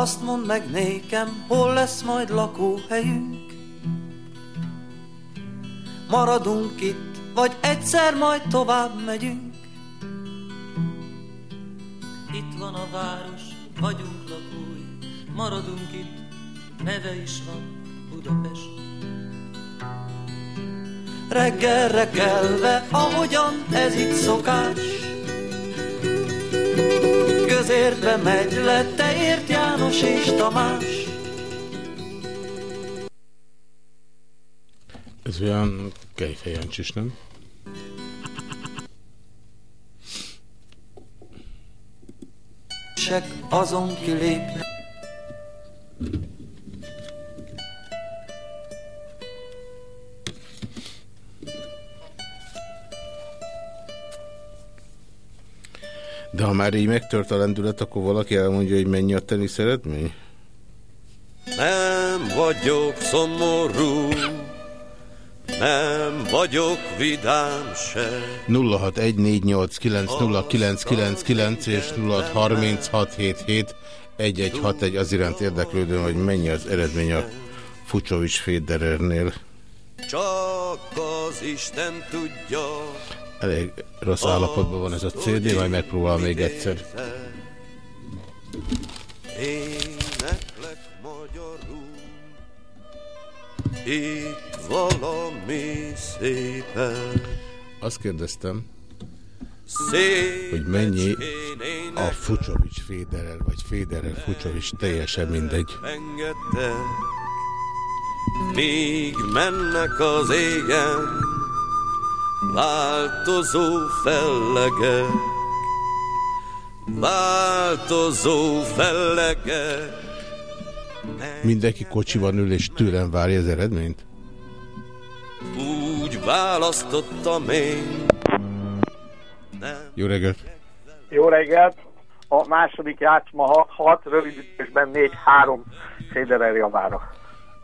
Azt mondd meg nékem, hol lesz majd lakóhelyünk. Maradunk itt, vagy egyszer majd tovább megyünk. Itt van a város, vagyunk lakói. Maradunk itt, neve is van Budapest. Reggelre kelve, ahogyan ez itt szokás Közértbe megy le, te ért János és Tamás Ez olyan kejfejancsis, nem? Sek azon kilépnek De ha már így megtört a lendület, akkor valaki elmondja, hogy mennyi a tenisz eredmény? Nem vagyok szomorú, nem vagyok vidám se. 0614890999 és 0636771161 az iránt érdeklődően, hogy mennyi az eredmény a Fucsovics Federernél. Csak az Isten tudja. Elég rossz állapotban van ez a CD, majd megpróbál még egyszer. Éneklek magyarul, itt valami szépen. Azt kérdeztem, hogy mennyi a Fucsovics Federer, vagy Federer Fucsovics, teljesen mindegy. engedtek, míg mennek az égen, változó fellegek, változó fellegek. Mindenki kocsiban ül és tőlem várja az eredményt? Úgy választottam én. Jó reggelt! Jó reggelt! A második játszma 6, rövid ütésben 4-3 Federer javára.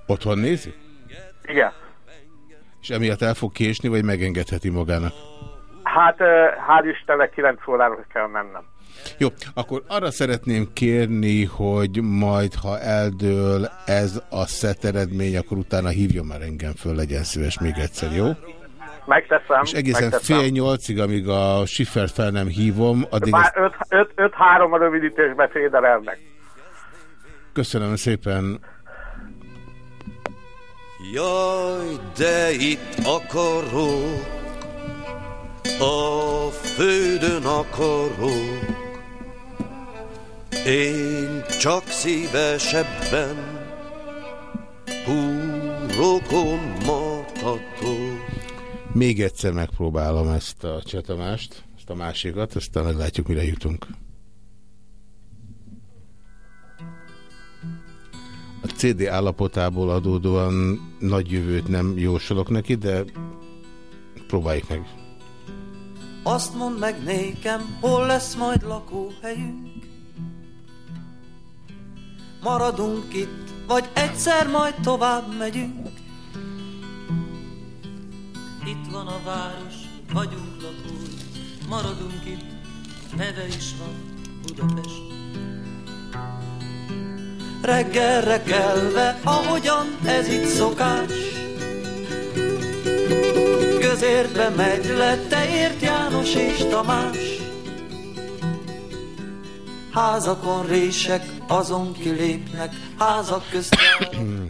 Otthon nézi? Igen. És emiatt el fog késni, vagy megengedheti magának? Hát hál' Istennek 9 órára kell mennem. Jó, akkor arra szeretném kérni, hogy majd, ha eldől ez a szett eredmény, akkor utána hívjon már engem föl, legyen szíves még egyszer, jó? Megteszem. És egészen megteszem. fél nyolcig, amíg a Siffert fel nem hívom, addig Már ezt 5-3 a rövidítésben Federernek. köszönöm szépen. Jaj, de itt akarok, a földön akarok, én csak szívesebben húrokon matatok. Még egyszer megpróbálom ezt a csatamást, ezt a másikat, aztán meglátjuk, mire jutunk. CD állapotából adódóan nagy jövőt nem jósolok neki, de próbáljuk meg. Azt mondd meg nékem, hol lesz majd lakóhelyünk? Maradunk itt, vagy egyszer majd tovább megyünk? Itt van a város, vagyunk lakói. Maradunk itt, neve is van Budapest Reggelre kelve, ahogyan ez itt szokás. Közértbe megy le, te ért János és Tamás. Házakon rések, azon kilépnek Házak közt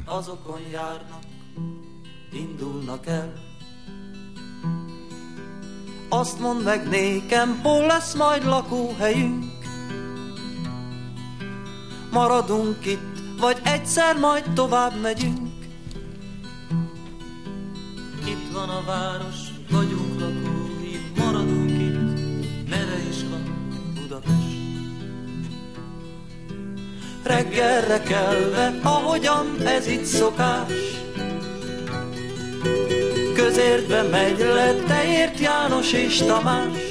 azokon járnak Indulnak el. Azt mondd meg nékem, hol lesz majd lakóhelyünk Maradunk itt, vagy egyszer majd tovább megyünk van a város, vagyunk lakói, maradunk itt, neve is van Budapest. Reggelre kelve, ahogyan ez itt szokás, Közértbe megy le, teért János és Tamás.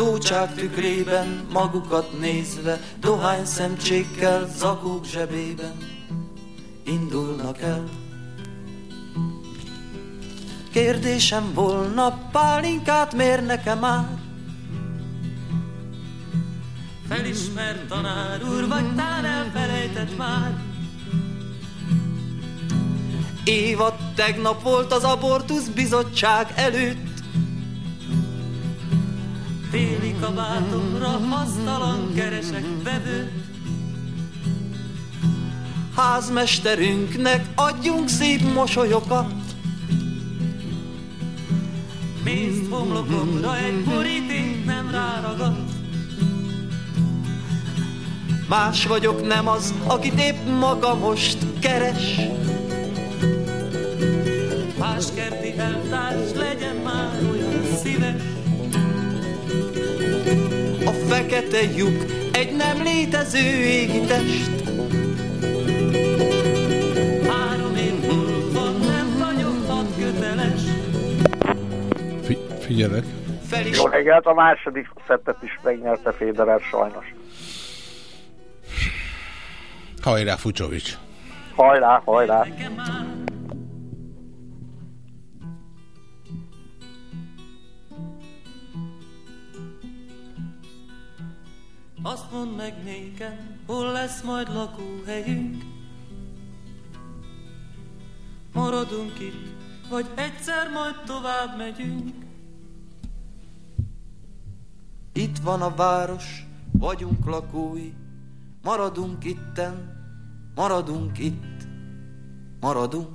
Tócsák tükrében, magukat nézve, dohány szemcsékkel, zakók zsebében indulnak el. Kérdésem volna, pálinkát mér nekem már? Felismert tanár úr, vagy tán elfelejtett már? Évad tegnap volt az abortusz bizottság előtt. Téli kabátomra hasztalan keresek vevőt. Házmesterünknek adjunk szép mosolyokat. Mézt homlokomra egy boríték nem ráragad. Más vagyok, nem az, akit épp maga most keres. Más kerti eltárs legyen már fekete lyuk egy nem létező égi test. Három év múlva nem vagyok hadköteles. Fi- figyelek. Felis... Jó reggelt, a második szettet is megnyerte Federer sajnos. Hajrá, Fucsovics! Hajrá, hajrá! Azt mondd meg nékem, hol lesz majd lakóhelyünk? Maradunk itt, vagy egyszer majd tovább megyünk? Itt van a város, vagyunk lakói. Maradunk itten, maradunk itt, maradunk.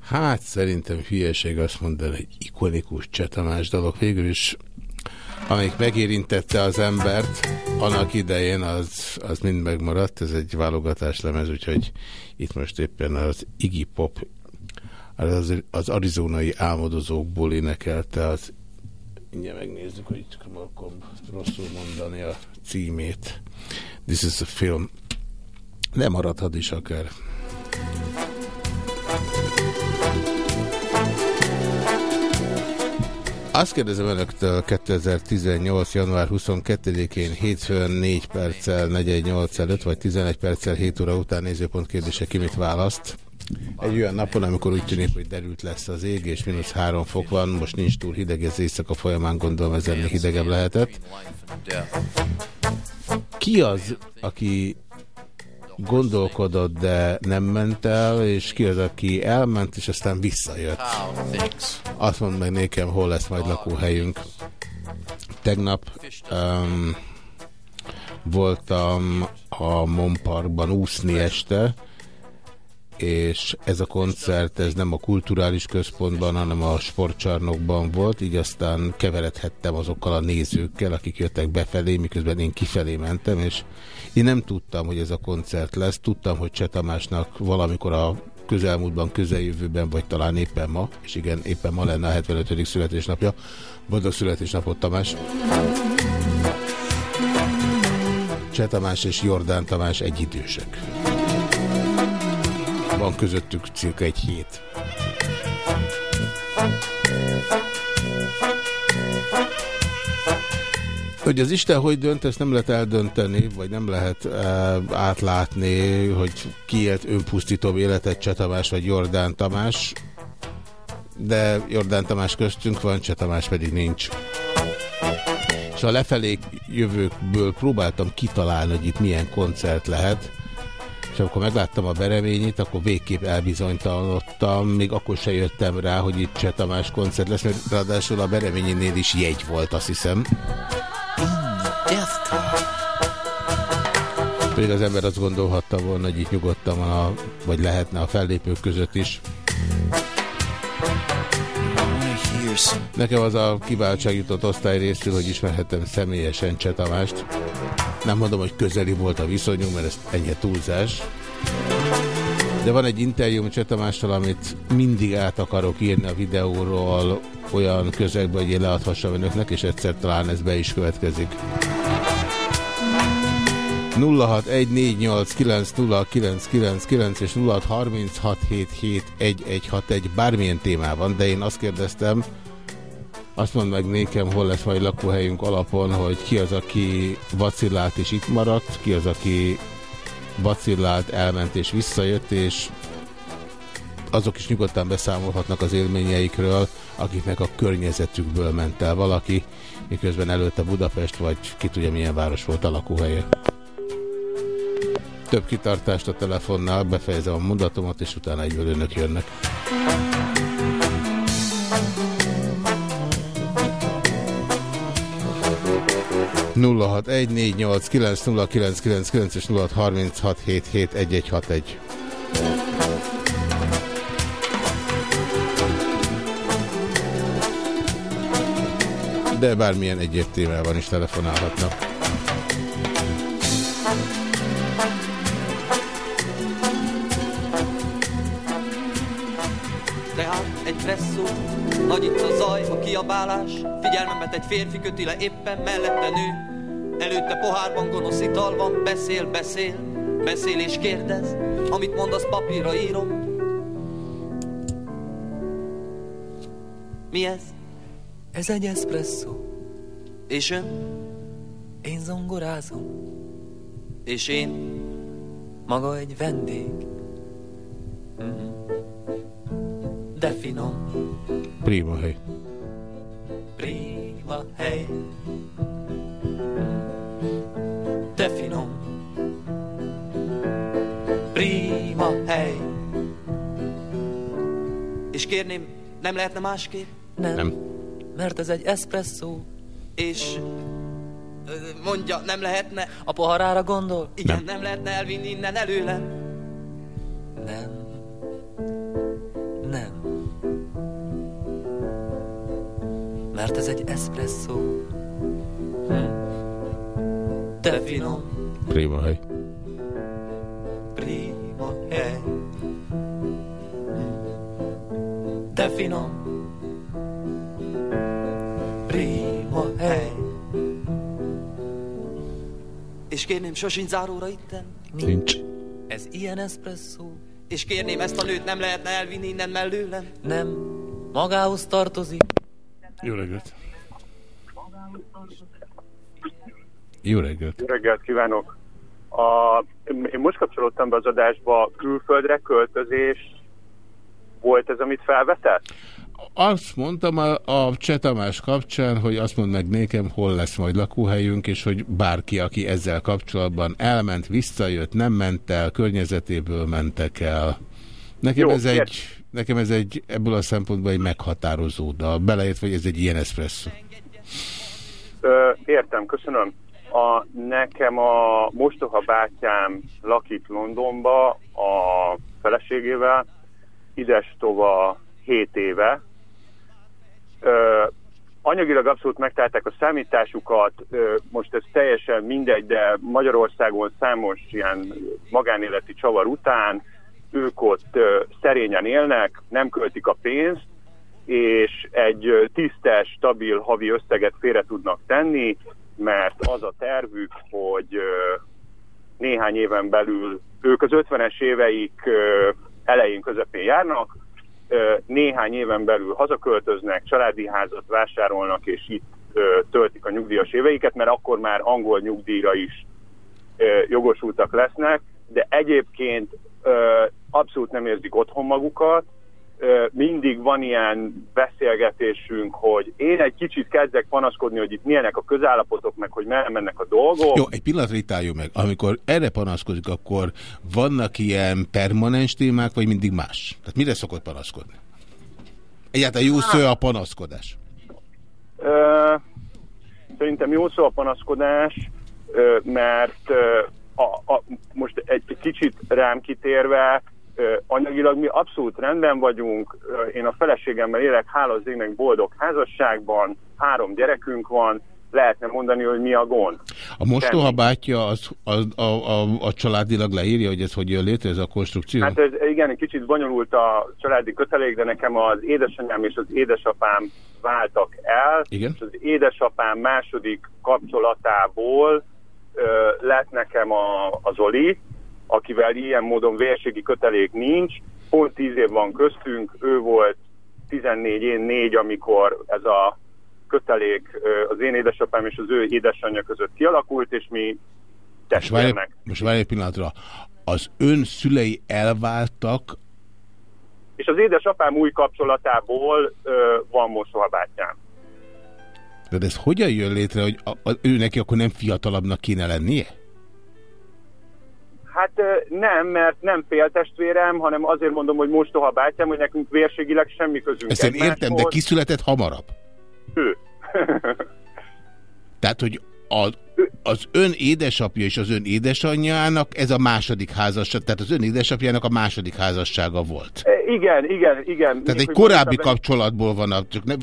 Hát szerintem hülyeség azt mondani, egy ikonikus csetamás dolog. Végül is, amelyik megérintette az embert, annak idején az, az mind megmaradt. Ez egy válogatás lemez, úgyhogy itt most éppen az Iggy Pop az, az arizonai álmodozókból énekelte az Mindjárt megnézzük, hogy akkor rosszul mondani a címét. This is a film. Nem maradhat is akár. Azt kérdezem önöktől 2018. január 22-én hétfőn 4 perccel 48 előtt, vagy 11 perccel 7 óra után nézőpont kérdése ki mit választ. Egy olyan napon, amikor úgy tűnik, hogy derült lesz az ég, és mínusz 3 fok van, most nincs túl hideg, ez éjszaka folyamán gondolom ez ennél hidegebb lehetett. Ki az, aki gondolkodott, de nem ment el, és ki az, aki elment, és aztán visszajött. Azt mondd meg nékem, hol lesz majd lakóhelyünk. Tegnap um, voltam a Monparkban úszni este, és ez a koncert ez nem a kulturális központban, hanem a sportcsarnokban volt, így aztán keveredhettem azokkal a nézőkkel, akik jöttek befelé, miközben én kifelé mentem, és én nem tudtam, hogy ez a koncert lesz, tudtam, hogy Cseh Tamásnak valamikor a közelmúltban, közeljövőben, vagy talán éppen ma, és igen, éppen ma lenne a 75. születésnapja. Boldog születésnapot, Tamás! Cseh Tamás és Jordán Tamás egyidősek. Van közöttük cirka egy hét. Hogy az Isten hogy dönt, ezt nem lehet eldönteni, vagy nem lehet e, átlátni, hogy ki élt önpusztítóbb életet Cseh Tamás vagy Jordán Tamás, de Jordán Tamás köztünk van, Cseh Tamás pedig nincs. És a lefelé jövőkből próbáltam kitalálni, hogy itt milyen koncert lehet, és amikor megláttam a bereményét, akkor végképp elbizonytalanodtam, még akkor se jöttem rá, hogy itt Cseh Tamás koncert lesz, mert ráadásul a bereményénél is jegy volt, azt hiszem. Pedig az ember azt gondolhatta volna, hogy itt nyugodtan van, a, vagy lehetne a fellépők között is. Nekem az a kiváltság jutott osztály részül, hogy ismerhettem személyesen Cseh Tamást. Nem mondom, hogy közeli volt a viszonyunk, mert ez ennyi túlzás. De van egy interjúm Csetamással, amit mindig át akarok írni a videóról olyan közegbe, hogy én leadhassam önöknek, és egyszer talán ez be is következik. 0614890999 és 0636771161 bármilyen témában, de én azt kérdeztem, azt mondd meg nékem, hol lesz majd lakóhelyünk alapon, hogy ki az, aki vacillált és itt maradt, ki az, aki vacillált, elment és visszajött, és azok is nyugodtan beszámolhatnak az élményeikről, akiknek a környezetükből ment el valaki, miközben előtte Budapest, vagy ki tudja milyen város volt a lakóhelye. Több kitartást a telefonnál, befejezem a mondatomat, és utána egyből önök jönnek. 0614890999 és 0636771161. De bármilyen egyéb témában is telefonálhatnak. Tehát egy presszó, nagy itt a zaj, a kiabálás, figyelmemet egy férfi köti le éppen mellette nő, Előtte pohárban gonosz ital van, beszél, beszél, beszél és kérdez, amit mond, az papírra írom. Mi ez? Ez egy espresso. És ön? Én zongorázom. És én? Maga egy vendég. Mhm. De finom. Prima hely. Prima hely És kérném, nem lehetne másképp? Nem. nem. Mert ez egy espresso, és mondja, nem lehetne a poharára gondol? Igen, nem, nem lehetne elvinni innen előlem? Nem. Nem. Mert ez egy espresso. Hm. De finom. Prima hely. Prima hely. De finom. Prima hely. És kérném, sosincs záróra itten? Nincs. Ez ilyen espresszó. És kérném, ezt a nőt nem lehetne elvinni innen mellőlem? Nem. Magához tartozik. Jó reggelt. Jó reggelt! Jó reggelt kívánok! A, én most kapcsolódtam be az adásba, külföldre költözés volt ez, amit felvetett? Azt mondtam a, a Csetamás kapcsán, hogy azt mond meg nékem, hol lesz majd lakóhelyünk, és hogy bárki, aki ezzel kapcsolatban elment, visszajött, nem ment el, környezetéből mentek el. Nekem, Jó, ez, egy, nekem ez egy, ebből a szempontból egy meghatározó dal, beleértve, hogy ez egy ilyen eszpresszó. Értem, köszönöm. A, nekem a mostoha bátyám lakik Londonba a feleségével, ides tova 7 éve. Ö, anyagilag abszolút megtalálták a számításukat, ö, most ez teljesen mindegy, de Magyarországon számos ilyen magánéleti csavar után ők ott ö, szerényen élnek, nem költik a pénzt, és egy tisztes, stabil havi összeget félre tudnak tenni, mert az a tervük, hogy néhány éven belül ők az 50-es éveik elején közepén járnak, néhány éven belül hazaköltöznek, családi házat vásárolnak, és itt töltik a nyugdíjas éveiket, mert akkor már angol nyugdíjra is jogosultak lesznek, de egyébként abszolút nem érzik otthon magukat, mindig van ilyen beszélgetésünk, hogy én egy kicsit kezdek panaszkodni, hogy itt milyenek a közállapotok, meg hogy merre mennek a dolgok. Jó, egy pillanat ritáljuk meg. Amikor erre panaszkodik, akkor vannak ilyen permanens témák, vagy mindig más? Tehát mire szokott panaszkodni? Egyáltalán jó szó a panaszkodás? Ö, szerintem jó szó a panaszkodás, mert a, a, most egy kicsit rám kitérve, anyagilag mi abszolút rendben vagyunk, én a feleségemmel élek, hála az égnek boldog házasságban, három gyerekünk van, lehetne mondani, hogy mi a gond. A mostoha bátya az, az, a, a, a családilag leírja, hogy ez hogy jön létre, ez a konstrukció? Hát ez igen, egy kicsit bonyolult a családi kötelék, de nekem az édesanyám és az édesapám váltak el. Igen? És az édesapám második kapcsolatából ö, lett nekem a, a Zoli, akivel ilyen módon vérségi kötelék nincs. Pont tíz év van köztünk, ő volt 14, én 4, amikor ez a kötelék az én édesapám és az ő édesanyja között kialakult, és mi most várj, most várj egy pillanatra. Az ön szülei elváltak? És az édesapám új kapcsolatából ö, van mosohabátyám. De ez hogyan jön létre, hogy a, a, ő neki akkor nem fiatalabbnak kéne lennie? Hát nem, mert nem féltestvérem, hanem azért mondom, hogy mostoha bátyám, hogy nekünk vérségileg semmi közünk. Ezt én értem, de ki született hamarabb? Ő. Tehát, hogy a, az ön édesapja és az ön édesanyjának ez a második házasság, tehát az ön édesapjának a második házassága volt. E, igen, igen, igen. Tehát egy korábbi kapcsolatból van, csak nem,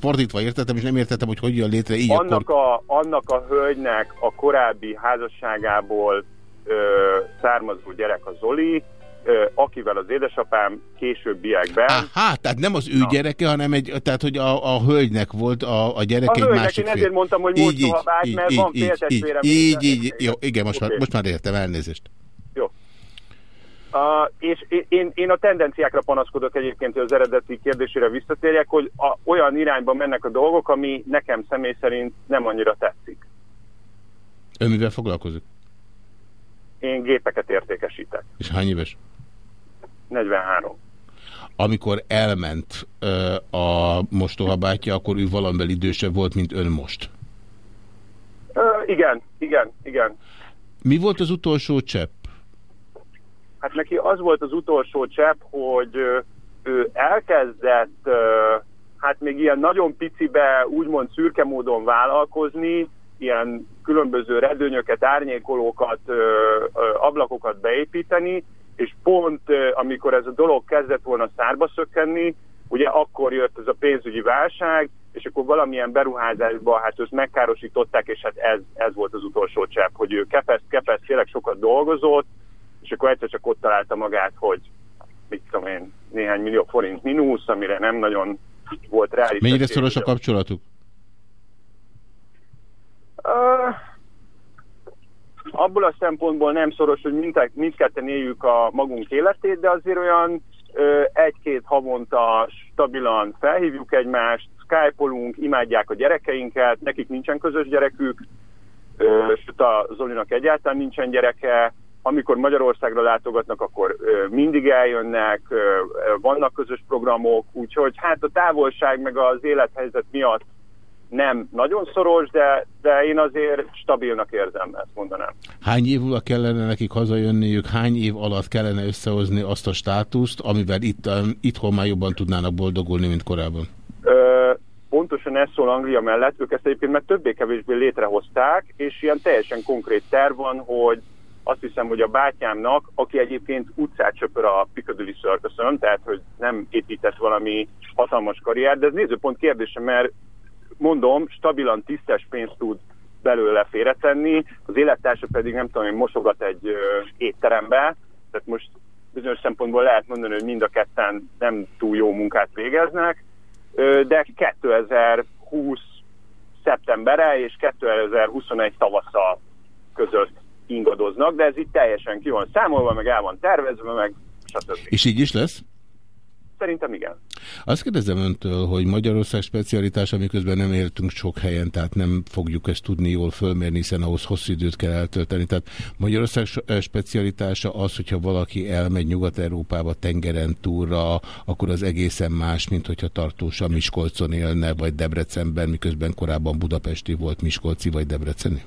fordítva értettem, és nem értettem, hogy hogy jön létre így annak akkor... A, annak a hölgynek a korábbi házasságából származó gyerek a Zoli, akivel az édesapám későbbiekben... Aha, tehát nem az ő Na. gyereke, hanem egy, tehát hogy a, a hölgynek volt a, a gyereke a egy hölgynek, másik én ezért mondtam, hogy így, így, így, mert így, van féltestvérem. Így, így, így, jó, igen, most, okay. már, most már értem, elnézést. Jó. Uh, és én, én a tendenciákra panaszkodok egyébként, hogy az eredeti kérdésére visszatérjek, hogy a, olyan irányba mennek a dolgok, ami nekem személy szerint nem annyira tetszik. Ön mivel foglalkozik? Én gépeket értékesítek. És hány éves? 43. Amikor elment ö, a mostohabátja, akkor ő valamivel idősebb volt, mint ön most. Ö, igen, igen, igen. Mi volt az utolsó csepp? Hát neki az volt az utolsó csepp, hogy ő elkezdett, hát még ilyen nagyon picibe, úgymond szürke módon vállalkozni, ilyen különböző redőnyöket, árnyékolókat, ablakokat beépíteni, és pont amikor ez a dolog kezdett volna szárba szökkenni, ugye akkor jött ez a pénzügyi válság, és akkor valamilyen beruházásban hát őt megkárosították, és hát ez, ez volt az utolsó csepp, hogy ő kepeszt, kepeszt, tényleg sokat dolgozott, és akkor egyszer csak ott találta magát, hogy mit tudom én, néhány millió forint mínusz, amire nem nagyon volt reális. Mennyire szoros a kapcsolatuk? Uh, abból a szempontból nem szoros, hogy mindketten éljük a magunk életét, de azért olyan egy-két havonta stabilan felhívjuk egymást, skype-olunk, imádják a gyerekeinket, nekik nincsen közös gyerekük, sőt a Zolinak egyáltalán nincsen gyereke, amikor Magyarországra látogatnak, akkor mindig eljönnek, vannak közös programok, úgyhogy hát a távolság meg az élethelyzet miatt nem nagyon szoros, de, de én azért stabilnak érzem, ezt mondanám. Hány év alatt kellene nekik hazajönniük, hány év alatt kellene összehozni azt a státuszt, amivel itt, itthon már jobban tudnának boldogulni, mint korábban? Ö, pontosan ez szól Anglia mellett, ők ezt egyébként mert többé-kevésbé létrehozták, és ilyen teljesen konkrét terv van, hogy azt hiszem, hogy a bátyámnak, aki egyébként utcát csöpör a Piccadilly circus tehát hogy nem épített valami hatalmas karrier, de ez nézőpont kérdése, mert mondom, stabilan tisztes pénzt tud belőle félretenni, az élettársa pedig nem tudom, hogy mosogat egy ö, étterembe, tehát most bizonyos szempontból lehet mondani, hogy mind a ketten nem túl jó munkát végeznek, ö, de 2020 szeptembere és 2021 tavasza között ingadoznak, de ez itt teljesen ki van számolva, meg el van tervezve, meg stb. És így is lesz? Szerintem igen. Azt kérdezem öntől, hogy Magyarország specialitása, miközben nem éltünk sok helyen, tehát nem fogjuk ezt tudni jól fölmérni, hiszen ahhoz hosszú időt kell eltölteni. Tehát Magyarország specialitása az, hogyha valaki elmegy Nyugat-Európába tengeren túlra, akkor az egészen más, mint hogyha tartósan Miskolcon élne, vagy Debrecenben, miközben korábban budapesti volt Miskolci vagy Debreceni?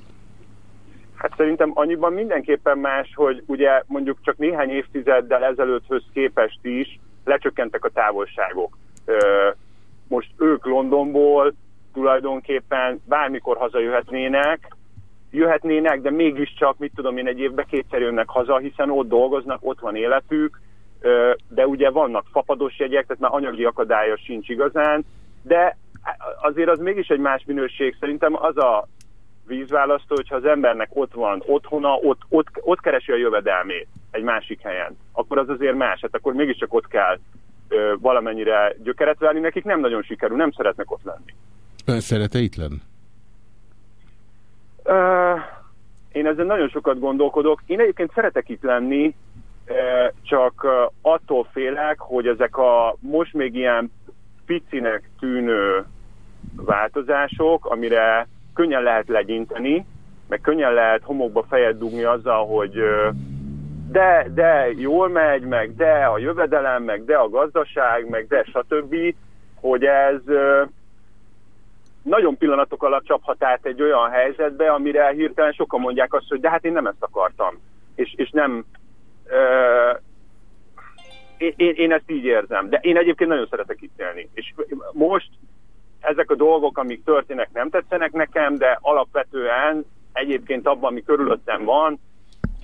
Hát szerintem annyiban mindenképpen más, hogy ugye mondjuk csak néhány évtizeddel ezelőtthöz képest is lecsökkentek a távolságok. Most ők Londonból tulajdonképpen bármikor hazajöhetnének, jöhetnének, de mégiscsak, mit tudom én, egy évbe kétszer jönnek haza, hiszen ott dolgoznak, ott van életük, de ugye vannak fapados jegyek, tehát már anyagi akadálya sincs igazán, de azért az mégis egy más minőség. Szerintem az a vízválasztó, hogyha az embernek ott van otthona, ott, ott, ott keresi a jövedelmét egy másik helyen, akkor az azért más. Hát akkor mégiscsak ott kell ö, valamennyire gyökeret venni. Nekik nem nagyon sikerül, nem szeretnek ott lenni. Ön szerete itt lenni? Ö, én ezzel nagyon sokat gondolkodok. Én egyébként szeretek itt lenni, csak attól félek, hogy ezek a most még ilyen picinek tűnő változások, amire könnyen lehet legyinteni, meg könnyen lehet homokba fejet dugni azzal, hogy de, de jól megy, meg de a jövedelem, meg de a gazdaság, meg de stb., hogy ez nagyon pillanatok alatt csaphat át egy olyan helyzetbe, amire hirtelen sokan mondják azt, hogy de hát én nem ezt akartam. És, és nem... Uh, én, én ezt így érzem, de én egyébként nagyon szeretek itt élni. És most ezek a dolgok, amik történnek, nem tetszenek nekem, de alapvetően egyébként abban, ami körülöttem van,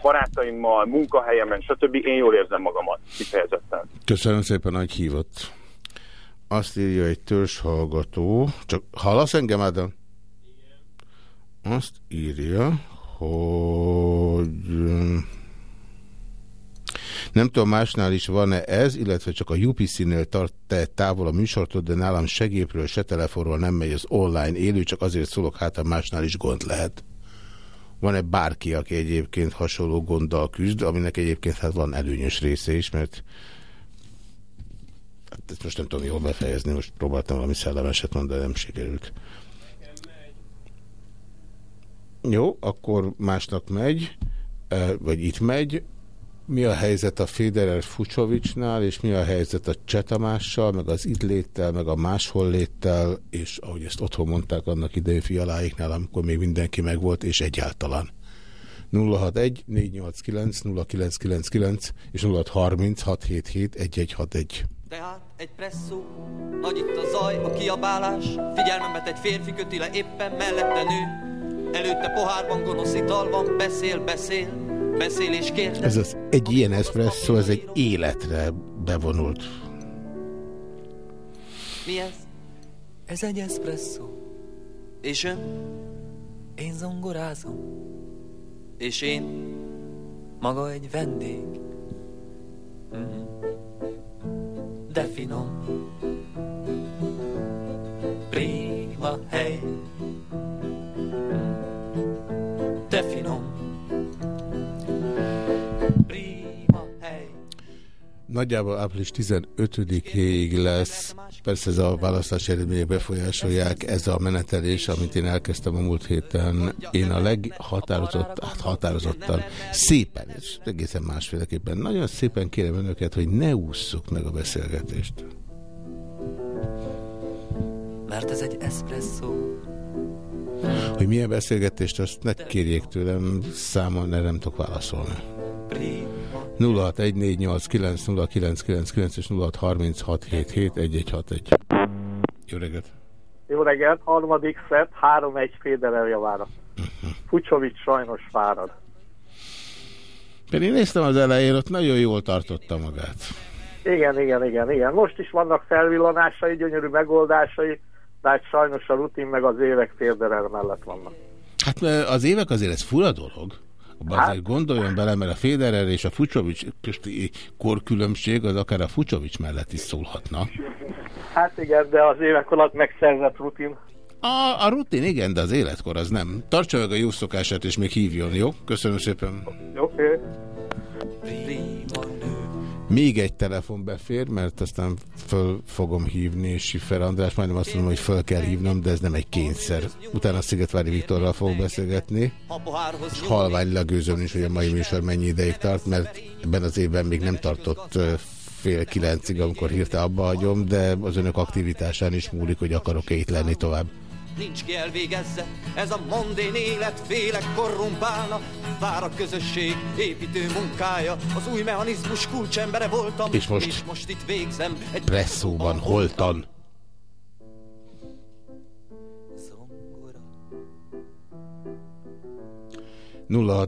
barátaimmal, munkahelyemen, stb. én jól érzem magamat kifejezetten. Köszönöm szépen, hogy hívott. Azt írja egy törzshallgató, csak hallasz engem, Ádám? Azt írja, hogy nem tudom, másnál is van-e ez, illetve csak a UPC-nél tart -e távol a műsortól, de nálam segépről, se telefonról nem megy az online élő, csak azért szólok, hát a másnál is gond lehet. Van-e bárki, aki egyébként hasonló gonddal küzd, aminek egyébként hát van előnyös része is, mert hát ezt most nem tudom jól befejezni, most próbáltam valami szellemeset mondani, de nem sikerült. Jó, akkor másnak megy, vagy itt megy. Mi a helyzet a Federer Fucsovicsnál, és mi a helyzet a Csetamással, meg az itt léttel, meg a máshol léttel, és ahogy ezt otthon mondták annak idején fialáiknál, amikor még mindenki megvolt, és egyáltalán. 061 489 0999 és 0630 677 1161. Tehát egy presszó, nagy itt a zaj, a kiabálás, figyelmemet egy férfi köti le éppen mellette nő, előtte pohárban gonosz ital van, beszél, beszél, beszél és kérdez. Ez az egy ilyen eszpresszó, ez egy életre bevonult. Mi ez? Ez egy eszpresszó. És ön? Én zongorázom. És én? Maga egy vendég. Mm. De finom. Prima hely. Nagyjából április 15-ig lesz, persze ez a választási eredmények befolyásolják, ez a menetelés, amit én elkezdtem a múlt héten, én a leghatározott, hát határozottan, szépen, és egészen másféleképpen, nagyon szépen kérem önöket, hogy ne ússzuk meg a beszélgetést. Mert ez egy espresso. Hogy milyen beszélgetést, azt ne kérjék tőlem, számon nem tudok válaszolni. 0614890999 és 0636771161. Jó reggelt! Jó reggelt! Harmadik szett, 3-1 Féderel javára. Uh -huh. Fucsovics sajnos fárad. Pedig néztem az elején, ott nagyon jól tartotta magát. Igen, igen, igen, igen. Most is vannak felvillanásai, gyönyörű megoldásai, de hát sajnos a rutin meg az évek Féderel mellett vannak. Hát az évek azért ez fura dolog. Hát, azért gondoljon bele, mert a Federer és a Fucsovics közti korkülönbség az akár a Fucsovics mellett is szólhatna. Hát igen, de az évek alatt megszerzett rutin. A, a rutin igen, de az életkor az nem. Tartsa meg a jó szokását, és még hívjon, jó? Köszönöm szépen. Oké. Okay. Még egy telefon befér, mert aztán föl fogom hívni Siffer András, majdnem azt mondom, hogy föl kell hívnom, de ez nem egy kényszer. Utána Szigetvári Viktorral fogok beszélgetni, és halvány legőzöm is, hogy a mai műsor mennyi ideig tart, mert ebben az évben még nem tartott fél kilencig, amikor hirtelen abba hagyom, de az önök aktivitásán is múlik, hogy akarok-e itt lenni tovább nincs ki elvégezze. Ez a mondén élet félek korrumpálna, vár a közösség építő munkája. Az új mechanizmus kulcsembere voltam, és most, és most itt végzem. Egy presszóban holtan. nulla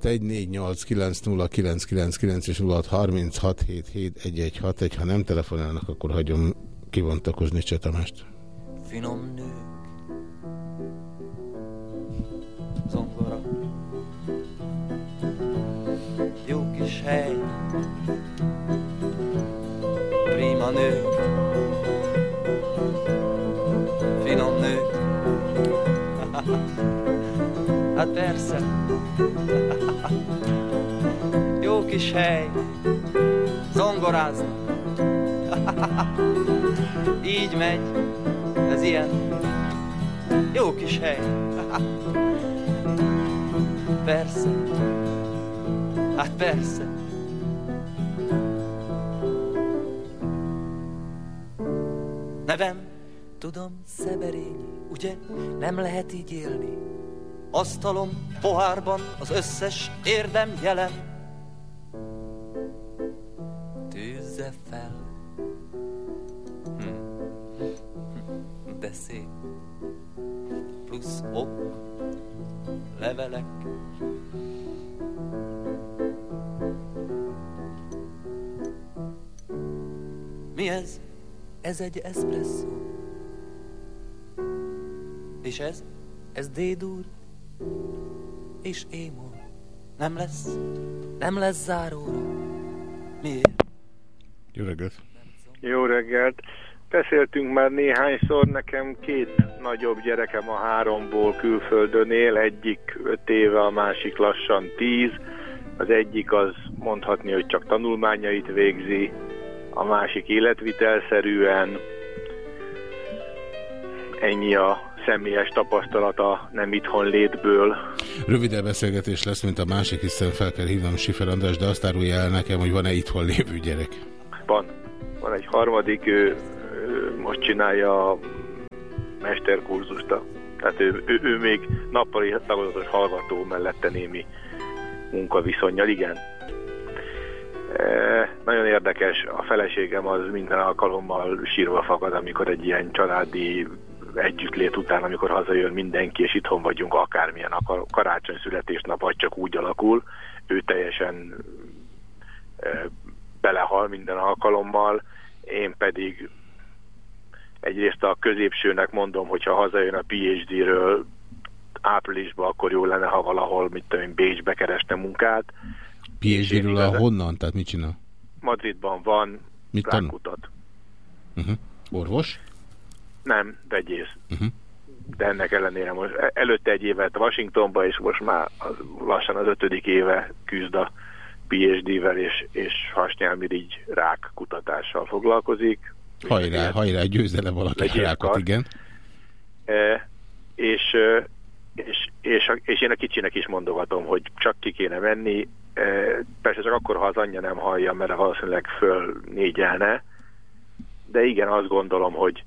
és 0636771161. Ha nem telefonálnak, akkor hagyom kivontakozni Csetamást. finom nők. Prima nők. Finom nők. Hát persze. Jó kis hely. Zongoráznak. Így megy, ez ilyen jó kis hely. Persze, hát persze. Nevem, tudom, Szeberényi, ugye nem lehet így élni. Asztalom, pohárban az összes érdem jelen. Tűzze fel, de szép. Plusz ok, levelek. Mi ez? Ez egy espresso. És ez? Ez dédur. És émol. Nem lesz, nem lesz záróra. Miért? Jó reggelt! Jó reggelt! Beszéltünk már néhányszor, nekem két nagyobb gyerekem a háromból külföldön él, egyik öt éve, a másik lassan tíz. Az egyik az mondhatni, hogy csak tanulmányait végzi, a másik életvitelszerűen. Ennyi a személyes tapasztalata nem itthon létből. Rövidebb beszélgetés lesz, mint a másik, hiszen fel kell hívnom Sifer András, de azt árulja el nekem, hogy van-e itthon lévő gyerek. Van. Van egy harmadik, ő, ő most csinálja a mesterkurzust. Tehát ő, ő, ő még nappali tagozatos hallgató mellette némi munkaviszonyjal, igen. E, nagyon érdekes, a feleségem az minden alkalommal sírva fakad, amikor egy ilyen családi együttlét után, amikor hazajön mindenki, és itthon vagyunk, akármilyen a karácsony születésnap, vagy csak úgy alakul, ő teljesen e, belehal minden alkalommal, én pedig egyrészt a középsőnek mondom, hogyha hazajön a PhD-ről áprilisban, akkor jó lenne, ha valahol, mit tudom én, Bécsbe keresne munkát. PhD-ről a honnan? Tehát mit csinál? Madridban van Mit rákutat. Uh -huh. Orvos? Nem, vegyész. Uh-huh. De ennek ellenére most e- előtte egy évet Washingtonba, és most már az, lassan az ötödik éve küzd a PhD-vel, és, és hasnyálmirigy rák kutatással foglalkozik. Hajrá, hajrá, győzze le valaki a rákot, kar. igen. E, és, és, és, és én a kicsinek is mondogatom, hogy csak ki kéne menni, persze csak akkor, ha az anyja nem hallja, mert valószínűleg föl négyelne, de igen, azt gondolom, hogy,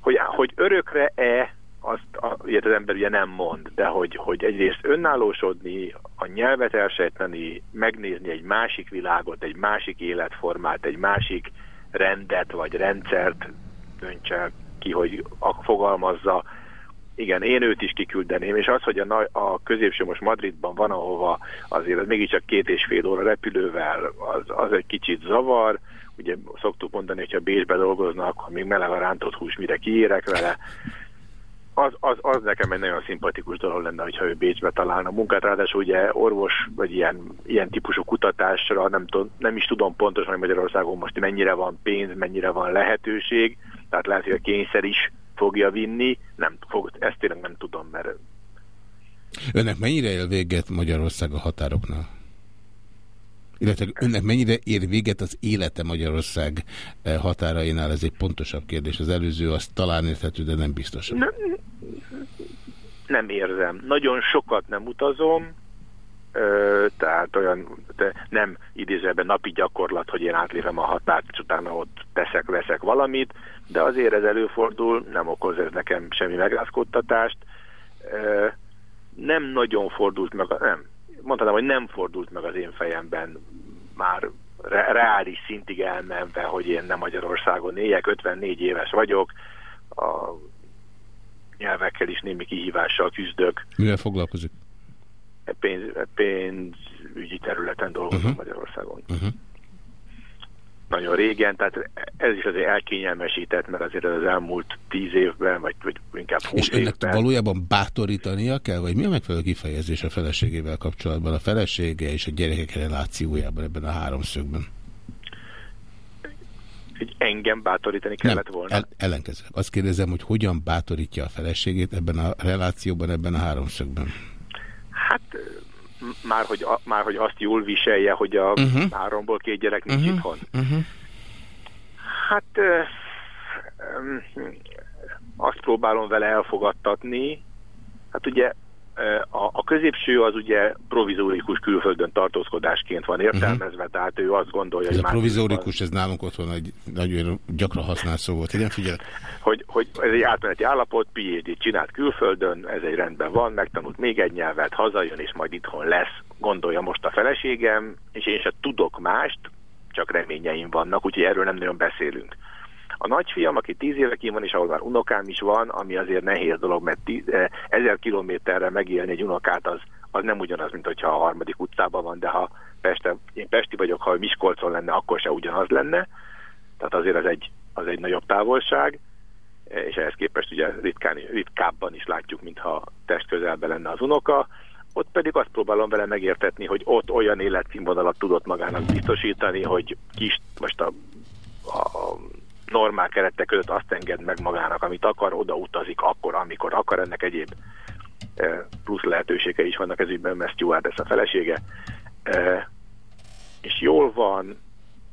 hogy, hogy örökre-e, azt a, ilyet az ember ugye nem mond, de hogy, hogy egyrészt önállósodni, a nyelvet elsejteni, megnézni egy másik világot, egy másik életformát, egy másik rendet vagy rendszert döntse ki, hogy fogalmazza. Igen, én őt is kiküldeném, és az, hogy a, a középső most Madridban van, ahova azért az mégiscsak két és fél óra repülővel, az, az egy kicsit zavar. Ugye szoktuk mondani, hogyha Bécsbe dolgoznak, akkor még meleg a rántott hús, mire kiérek vele. Az, az, az nekem egy nagyon szimpatikus dolog lenne, hogyha ő Bécsbe találna munkát, ráadásul ugye orvos, vagy ilyen, ilyen típusú kutatásra nem, tud, nem is tudom pontosan, hogy Magyarországon most mennyire van pénz, mennyire van lehetőség, tehát lehet, hogy a kényszer is fogja vinni, nem, fog, ezt tényleg nem tudom, mert Önnek mennyire él véget Magyarország a határoknál? Illetve önnek mennyire ér véget az élete Magyarország eh, határainál? Ez egy pontosabb kérdés. Az előző az talán érthető, de nem biztos. nem, nem érzem. Nagyon sokat nem utazom, tehát olyan, de nem idézőben napi gyakorlat, hogy én átlépem a határt, és utána ott teszek, veszek valamit, de azért ez előfordul, nem okoz ez nekem semmi megrázkódtatást. Ö, nem nagyon fordult meg, nem, mondhatnám, hogy nem fordult meg az én fejemben már re reális szintig elmenve, hogy én nem Magyarországon éljek, 54 éves vagyok, a nyelvekkel is némi kihívással küzdök, Mivel foglalkozik? Pénz, pénzügyi területen dolgozom Uh-huh. Magyarországon. Uh-huh. nagyon régen, tehát ez is azért elkényelmesített, mert azért az elmúlt tíz évben, vagy, vagy inkább húsz És önnek évben. valójában bátorítania kell, vagy mi a megfelelő kifejezés a feleségével kapcsolatban, a felesége és a gyerekek relációjában ebben a háromszögben? Hogy engem bátorítani kellett volna. El, ellenkezőleg. Azt kérdezem, hogy hogyan bátorítja a feleségét ebben a relációban, ebben a háromszögben? Hát már hogy, már hogy azt jól viselje, hogy a uh -huh. háromból két gyerek nincs uh -huh. itthon. Uh -huh. Hát ö, ö, azt próbálom vele elfogadtatni. Hát ugye a, a középső az ugye provizórikus külföldön tartózkodásként van értelmezve, uh -huh. tehát ő azt gondolja, ez hogy... a provizórikus, ez nálunk otthon egy nagyon gyakran használt szó volt. Igen, figyelj. Hogy, hogy ez egy átmeneti állapot, phd csinált külföldön, ez egy rendben van, megtanult még egy nyelvet, hazajön, és majd itthon lesz, gondolja most a feleségem, és én sem tudok mást, csak reményeim vannak, úgyhogy erről nem nagyon beszélünk. A nagyfiam, aki tíz éve kín van, és ahol már unokám is van, ami azért nehéz dolog, mert tíz, eh, ezer kilométerre megélni egy unokát, az, az nem ugyanaz, mint hogyha a harmadik utcában van, de ha Peste, én Pesti vagyok, ha Miskolcon lenne, akkor se ugyanaz lenne. Tehát azért az egy, az egy nagyobb távolság, és ehhez képest ugye ritkán, ritkábban is látjuk, mintha test közelben lenne az unoka. Ott pedig azt próbálom vele megértetni, hogy ott olyan életszínvonalat tudott magának biztosítani, hogy kis, most a, a normál keretek között azt enged meg magának, amit akar, oda utazik akkor, amikor akar, ennek egyéb plusz lehetősége is vannak ez ügyben, mert Stuart a felesége, és jól van,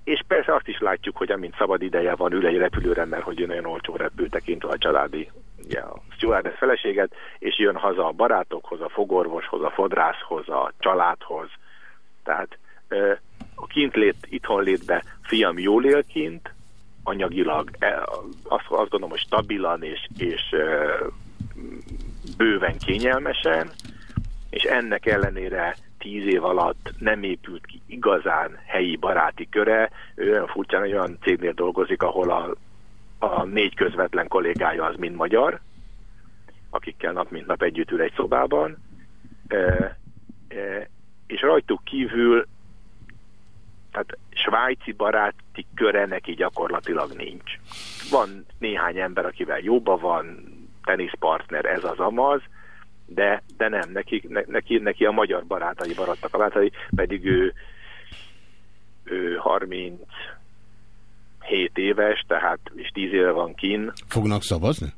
és persze azt is látjuk, hogy amint szabad ideje van, ül egy repülőre, mert hogy nagyon olcsó repül tekintve a családi ugye, a stewardess feleséget, és jön haza a barátokhoz, a fogorvoshoz, a fodrászhoz, a családhoz. Tehát a kintlét, itthon létbe fiam jól él kint, anyagilag azt, azt gondolom, hogy stabilan és, és bőven kényelmesen, és ennek ellenére tíz év alatt nem épült ki igazán helyi baráti köre. Ő olyan furcsán olyan cégnél dolgozik, ahol a, a négy közvetlen kollégája az mind magyar, akikkel nap mint nap együtt ül egy szobában, e, e, és rajtuk kívül tehát svájci baráti köre neki gyakorlatilag nincs. Van néhány ember, akivel jóba van, teniszpartner, ez az amaz, de, de nem, neki, ne, neki, neki a magyar barátai maradtak a barátai, pedig ő, ő 37 éves, tehát és 10 éve van kin. Fognak szavazni?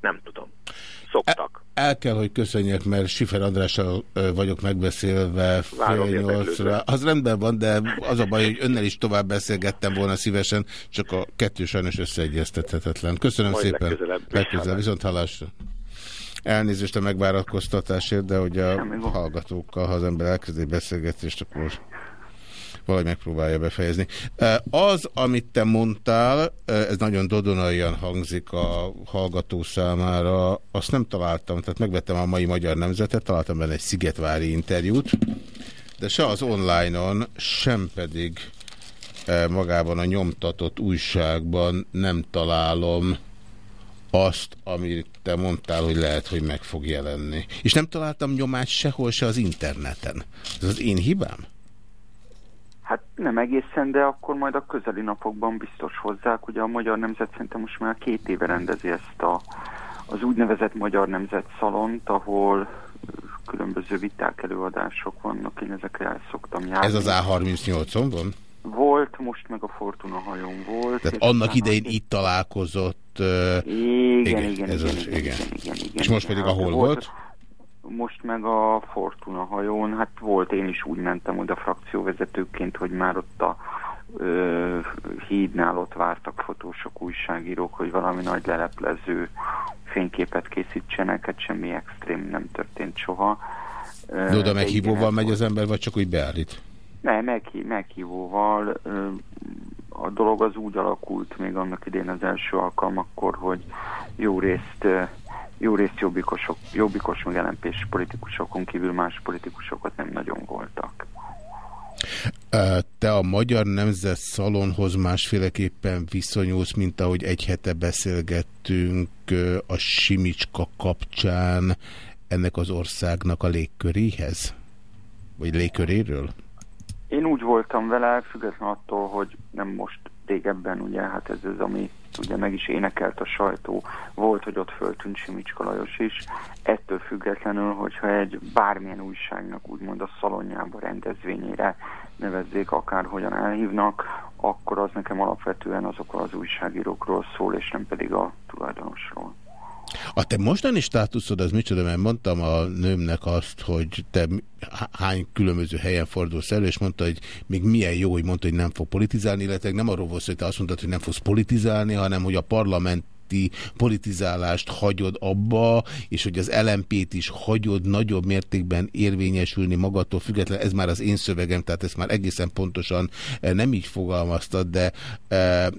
Nem tudom. Szoktak. El, el kell, hogy köszönjek, mert Sifer Andrással vagyok megbeszélve fél nyolcra. Az rendben van, de az a baj, hogy önnel is tovább beszélgettem volna szívesen, csak a kettő sajnos összeegyeztethetetlen. Köszönöm Majd szépen. Legközelebb. Legközelebb. Viszont hallásra. Elnézést a megvárakoztatásért, de hogy a hallgatókkal, ha az ember elkezdi beszélgetést, akkor valahogy megpróbálja befejezni. Az, amit te mondtál, ez nagyon dodonaian hangzik a hallgató számára, azt nem találtam, tehát megvettem a mai Magyar Nemzetet, találtam benne egy Szigetvári interjút, de se az online-on, sem pedig magában a nyomtatott újságban nem találom azt, amit te mondtál, hogy lehet, hogy meg fog jelenni. És nem találtam nyomást sehol se az interneten. Ez az én hibám? Hát nem egészen, de akkor majd a közeli napokban biztos hozzák. Ugye a Magyar Nemzet szerintem most már két éve rendezi ezt a, az úgynevezett Magyar Nemzet szalont, ahol különböző viták, előadások vannak, én ezekre el szoktam járni. Ez az A38-on van? Volt, most meg a Fortuna hajón volt. Tehát annak idején itt találkozott... Uh, igen, igen, igen, igen, igen, igen, igen, igen. És most pedig ahol volt? volt? Most meg a Fortuna hajón, hát volt, én is úgy mentem oda frakcióvezetőként, hogy már ott a ö, hídnál ott vártak fotósok, újságírók, hogy valami nagy leleplező fényképet készítsenek, hát semmi extrém nem történt soha. De oda meghívóval megy az ember, vagy csak úgy beállít? Ne, meghívóval. A dolog az úgy alakult még annak idén az első alkalmakkor, hogy jó részt, jó részt jobbikosok, jobbikos meg lmp politikusokon kívül más politikusokat nem nagyon voltak. Te a Magyar Nemzet Szalonhoz másféleképpen viszonyulsz, mint ahogy egy hete beszélgettünk a Simicska kapcsán ennek az országnak a légköréhez? Vagy légköréről? Én úgy voltam vele, független attól, hogy nem most régebben, ugye, hát ez az, ami ugye meg is énekelt a sajtó, volt, hogy ott föltűnt Simicska Lajos is. Ettől függetlenül, hogyha egy bármilyen újságnak úgymond a szalonjába rendezvényére nevezzék, akárhogyan elhívnak, akkor az nekem alapvetően azokról az újságírókról szól, és nem pedig a tulajdonosról. A te mostani státuszod az micsoda, mert mondtam a nőmnek azt, hogy te hány különböző helyen fordulsz elő, és mondta, hogy még milyen jó, hogy mondta, hogy nem fog politizálni, illetve nem arról volt, hogy te azt mondtad, hogy nem fogsz politizálni, hanem hogy a parlament politizálást hagyod abba, és hogy az LMP-t is hagyod nagyobb mértékben érvényesülni magattól független, ez már az én szövegem, tehát ezt már egészen pontosan nem így fogalmaztad, de e, e,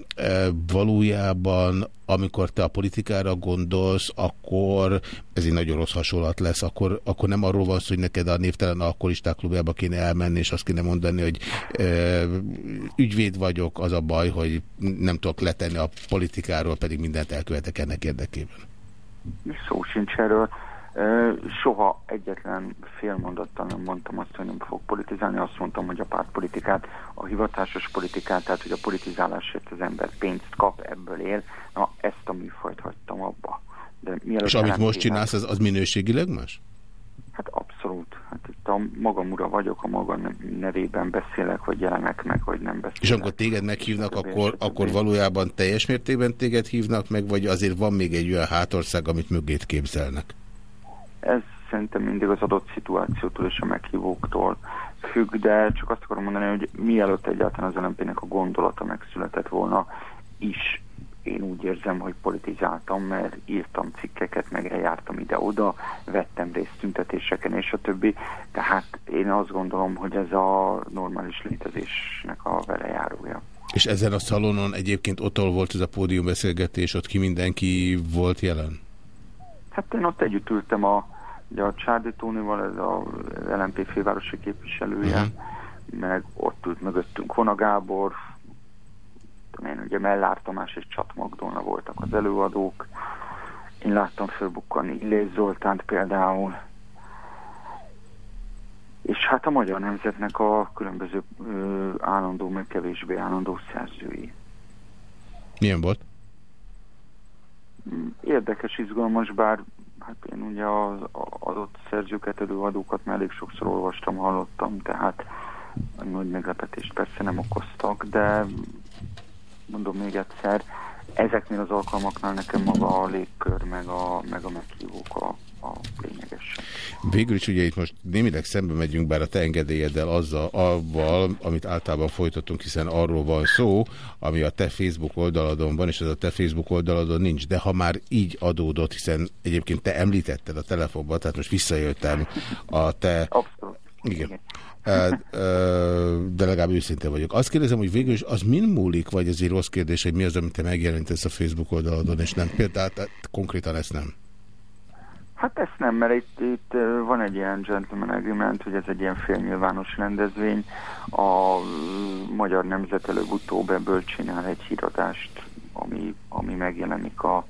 valójában amikor te a politikára gondolsz, akkor, ez egy nagyon rossz hasonlat lesz, akkor, akkor nem arról van szó, hogy neked a névtelen alkoholisták klubjába kéne elmenni, és azt kéne mondani, hogy e, ügyvéd vagyok, az a baj, hogy nem tudok letenni a politikáról, pedig mindent elkövetek ennek érdekében. Szó sincs erről. Soha egyetlen félmondattal nem mondtam azt, hogy nem fog politizálni. Azt mondtam, hogy a pártpolitikát, a hivatásos politikát, tehát hogy a politizálásért az ember pénzt kap, ebből él. Na, ezt a műfajt hagytam abba. De És amit most csinálsz, az, az minőségileg más? Hát abszolút. Hát itt a magam ura vagyok, a maga nevében beszélek, hogy jelenek meg, hogy nem beszélek. És amikor téged meghívnak, akkor, akkor valójában teljes mértékben téged hívnak meg, vagy azért van még egy olyan hátország, amit mögét képzelnek? Ez szerintem mindig az adott szituációtól és a meghívóktól függ, de csak azt akarom mondani, hogy mielőtt egyáltalán az LMP-nek a gondolata megszületett volna, is én úgy érzem, hogy politizáltam, mert írtam cikkeket, meg eljártam ide-oda, vettem részt tüntetéseken és a többi. Tehát én azt gondolom, hogy ez a normális létezésnek a velejárója. És ezen a szalonon egyébként ott volt ez a pódiumbeszélgetés, ott ki mindenki volt jelen? Hát én ott együtt ültem a, ugye a Csárdi Tónival, ez a LNP fővárosi képviselője, uh -huh. meg ott ült mögöttünk Hona Gábor, én ugye Mellár Tamás és Csat Magdolna voltak az előadók, én láttam fölbukkanni Illés Zoltánt például, és hát a magyar nemzetnek a különböző ö, állandó, meg kevésbé állandó szerzői. Milyen volt? Érdekes, izgalmas, bár hát én ugye az adott szerzőket, előadókat már elég sokszor olvastam, hallottam, tehát nagy meglepetést persze nem okoztak, de mondom még egyszer, ezeknél az alkalmaknál nekem maga a légkör, meg a, meg a meghívók a, a lényeges. Végül is ugye itt most némileg szembe megyünk, bár a te engedélyeddel azzal, avval, amit általában folytatunk, hiszen arról van szó, ami a te Facebook oldaladon van, és ez a te Facebook oldaladon nincs. De ha már így adódott, hiszen egyébként te említetted a telefonban, tehát most visszajöttem a te... Abszolút. Igen. Igen de legalább őszinte vagyok. Azt kérdezem, hogy végül is az mind múlik, vagy ez egy rossz kérdés, hogy mi az, amit te megjelenítesz a Facebook oldaladon, és nem például konkrétan ezt nem? Hát ezt nem, mert itt, itt van egy ilyen gentleman agreement, hogy ez egy ilyen félnyilvános rendezvény. A Magyar Nemzet előbb-utóbb ebből csinál egy híradást, ami, ami megjelenik a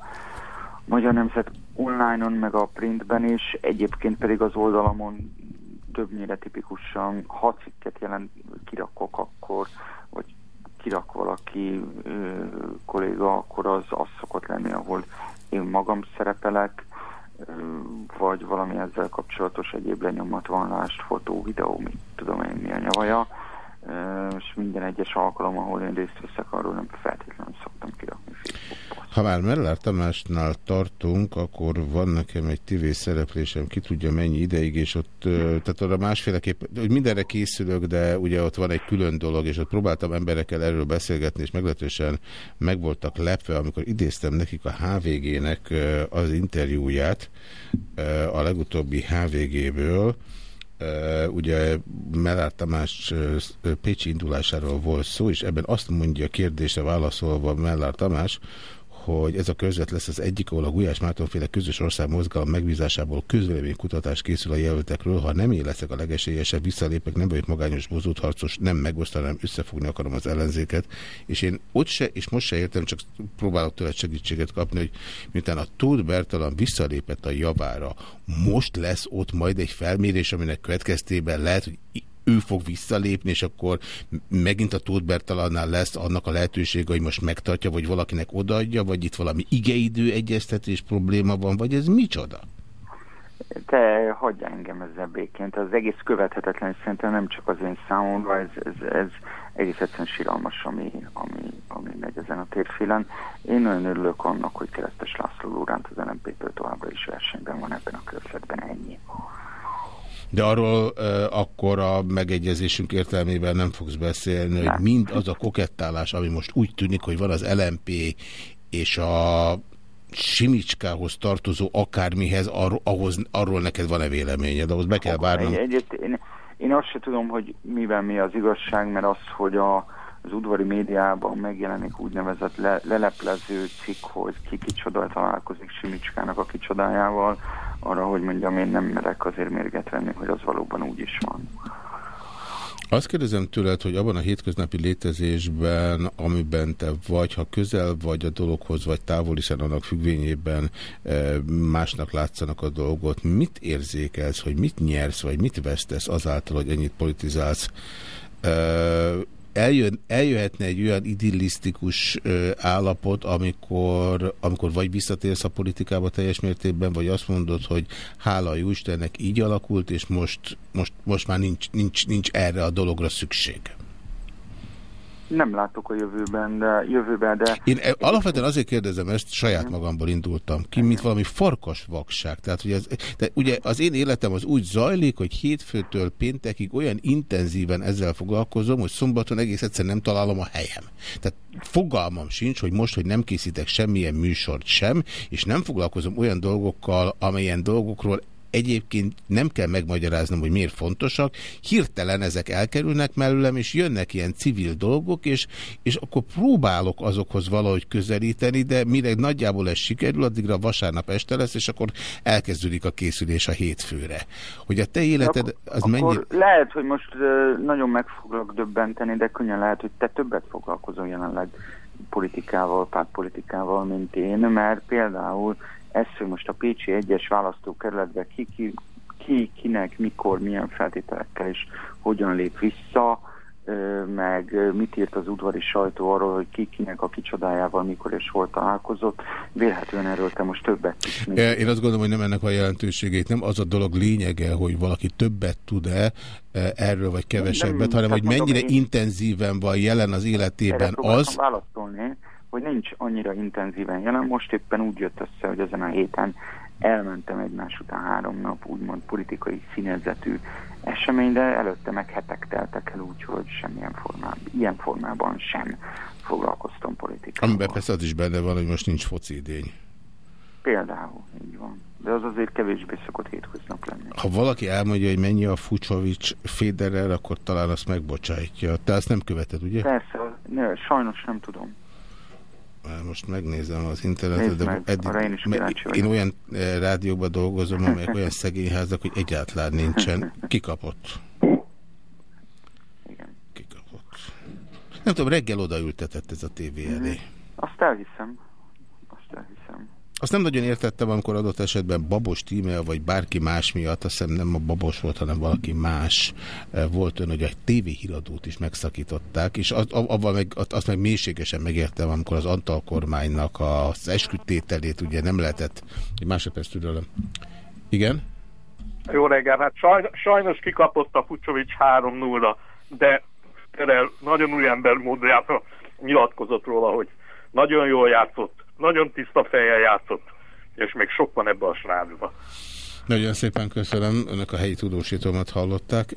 Magyar Nemzet online-on, meg a printben is, egyébként pedig az oldalamon többnyire tipikusan, ha cikket jelent, kirakok akkor, vagy kirak valaki ö, kolléga, akkor az, az szokott lenni, ahol én magam szerepelek, vagy valami ezzel kapcsolatos egyéb lenyomatvanlást, fotó, videó, mit tudom én, mi a nyavaja. És minden egyes alkalom, ahol én részt veszek, arról nem feltétlenül Facebook Ha már Mellár Tamásnál tartunk, akkor van nekem egy TV szereplésem, ki tudja mennyi ideig, és ott, tehát arra másféleképp, hogy mindenre készülök, de ugye ott van egy külön dolog, és ott próbáltam emberekkel erről beszélgetni, és meglehetősen meg voltak lepve, amikor idéztem nekik a HVG-nek az interjúját, a legutóbbi HVG-ből, Uh, ugye Mellár Tamás uh, Pécsi indulásáról volt szó, és ebben azt mondja a kérdésre válaszolva Mellár Tamás, hogy ez a közvet lesz az egyik, ahol a Gulyás Mártonféle közös ország mozgalom megbízásából közvéleménykutatás készül a jelöltekről. Ha nem én leszek a legesélyesebb, visszalépek, nem vagyok magányos bozótharcos, nem megosztanám, összefogni akarom az ellenzéket. És én ott se, és most se értem, csak próbálok tőle segítséget kapni, hogy miután a Tóth Bertalan visszalépett a javára, most lesz ott majd egy felmérés, aminek következtében lehet, hogy ő fog visszalépni, és akkor megint a Tóth Bertalannál lesz annak a lehetősége, hogy most megtartja, vagy valakinek odaadja, vagy itt valami igeidő egyeztetés probléma van, vagy ez micsoda? Te hagyja engem ezzel békén. Az egész követhetetlen, szerintem nem csak az én számomra, ez, ez, ez egész egyszerűen síralmas, ami, ami, ami megy ezen a térfélen. Én nagyon örülök annak, hogy Keresztes László Lóránt az LMP-től továbbra is versenyben van ebben a körzetben ennyi. De arról uh, akkor a megegyezésünk értelmében nem fogsz beszélni, nem. hogy mind az a kokettálás, ami most úgy tűnik, hogy van az LMP és a Simicskához tartozó akármihez, ar ahhoz, arról neked van-e véleményed? Ahhoz be kell várnom. Egyet, én, én azt sem tudom, hogy miben mi az igazság, mert az, hogy a, az udvari médiában megjelenik úgynevezett le, leleplező cikk, hogy ki kicsoda találkozik Simicskának a kicsodájával, arra, hogy mondjam, én nem merek azért mérget venni, hogy az valóban úgy is van. Azt kérdezem tőled, hogy abban a hétköznapi létezésben, amiben te vagy, ha közel vagy a dologhoz, vagy távol, hiszen annak függvényében e, másnak látszanak a dolgot, mit érzékelsz, hogy mit nyersz, vagy mit vesztesz azáltal, hogy ennyit politizálsz? Eljön, eljöhetne egy olyan idillisztikus állapot, amikor, amikor vagy visszatérsz a politikába teljes mértékben, vagy azt mondod, hogy hála jó Istennek így alakult, és most, most, most már nincs, nincs, nincs erre a dologra szükség. Nem látok a jövőben, de jövőben, de... Én e, alapvetően azért kérdezem ezt, saját magamból indultam ki, mint valami farkas vakság. Tehát, hogy ez, de ugye az én életem az úgy zajlik, hogy hétfőtől péntekig olyan intenzíven ezzel foglalkozom, hogy szombaton egész egyszer nem találom a helyem. Tehát fogalmam sincs, hogy most, hogy nem készítek semmilyen műsort sem, és nem foglalkozom olyan dolgokkal, amelyen dolgokról egyébként nem kell megmagyaráznom, hogy miért fontosak, hirtelen ezek elkerülnek mellőlem, és jönnek ilyen civil dolgok, és, és akkor próbálok azokhoz valahogy közelíteni, de mire nagyjából ez sikerül, addigra vasárnap este lesz, és akkor elkezdődik a készülés a hétfőre. Hogy a te életed az akkor mennyi... Lehet, hogy most nagyon meg foglak döbbenteni, de könnyen lehet, hogy te többet foglalkozol jelenleg politikával, pártpolitikával, mint én, mert például ez, hogy most a Pécsi egyes választókerületbe ki, ki, ki, kinek, mikor, milyen feltételekkel és hogyan lép vissza, meg mit írt az udvari sajtó arról, hogy ki kinek a kicsodájával mikor és hol találkozott. Vélhetően erről te most többet is. Én azt gondolom, hogy nem ennek a jelentőségét, nem az a dolog lényege, hogy valaki többet tud-e erről, vagy kevesebbet, hanem hogy mennyire én... intenzíven van jelen az életében az... válaszolni, hogy nincs annyira intenzíven jelen. Most éppen úgy jött össze, hogy ezen a héten elmentem egymás után három nap úgymond politikai színezetű esemény, de előtte meg hetek teltek el úgy, hogy semmilyen formában, ilyen formában sem foglalkoztam politikával. Amiben persze az is benne van, hogy most nincs foci idény. Például, így van. De az azért kevésbé szokott hétköznap lenni. Ha valaki elmondja, hogy mennyi a Fucsovics Federer, akkor talán azt megbocsájtja. Te azt nem követed, ugye? Persze, ne, sajnos nem tudom most megnézem az internetet, de meg, eddig, én, én olyan eh, rádióban dolgozom, amelyek olyan szegényházak, hogy egyáltalán nincsen. Kikapott. Igen. Kikapott. Nem tudom, reggel odaültetett ez a tévé elé. Azt elhiszem. Azt nem nagyon értettem, amikor adott esetben Babos tímel, vagy bárki más miatt, azt hiszem nem a Babos volt, hanem valaki más eh, volt ön, hogy egy tévéhíradót is megszakították, és az, abban meg, azt meg mélységesen megértem, amikor az Antal kormánynak az eskütételét ugye nem lehetett, egy másodperc türelem. Igen? Jó reggel, hát sajnos kikapott a Pucsovics 3-0, de Terel nagyon új ember módjában nyilatkozott róla, hogy nagyon jól játszott, nagyon tiszta fejjel játszott, és még sok van ebbe a srácba. Nagyon szépen köszönöm, önök a helyi tudósítómat hallották.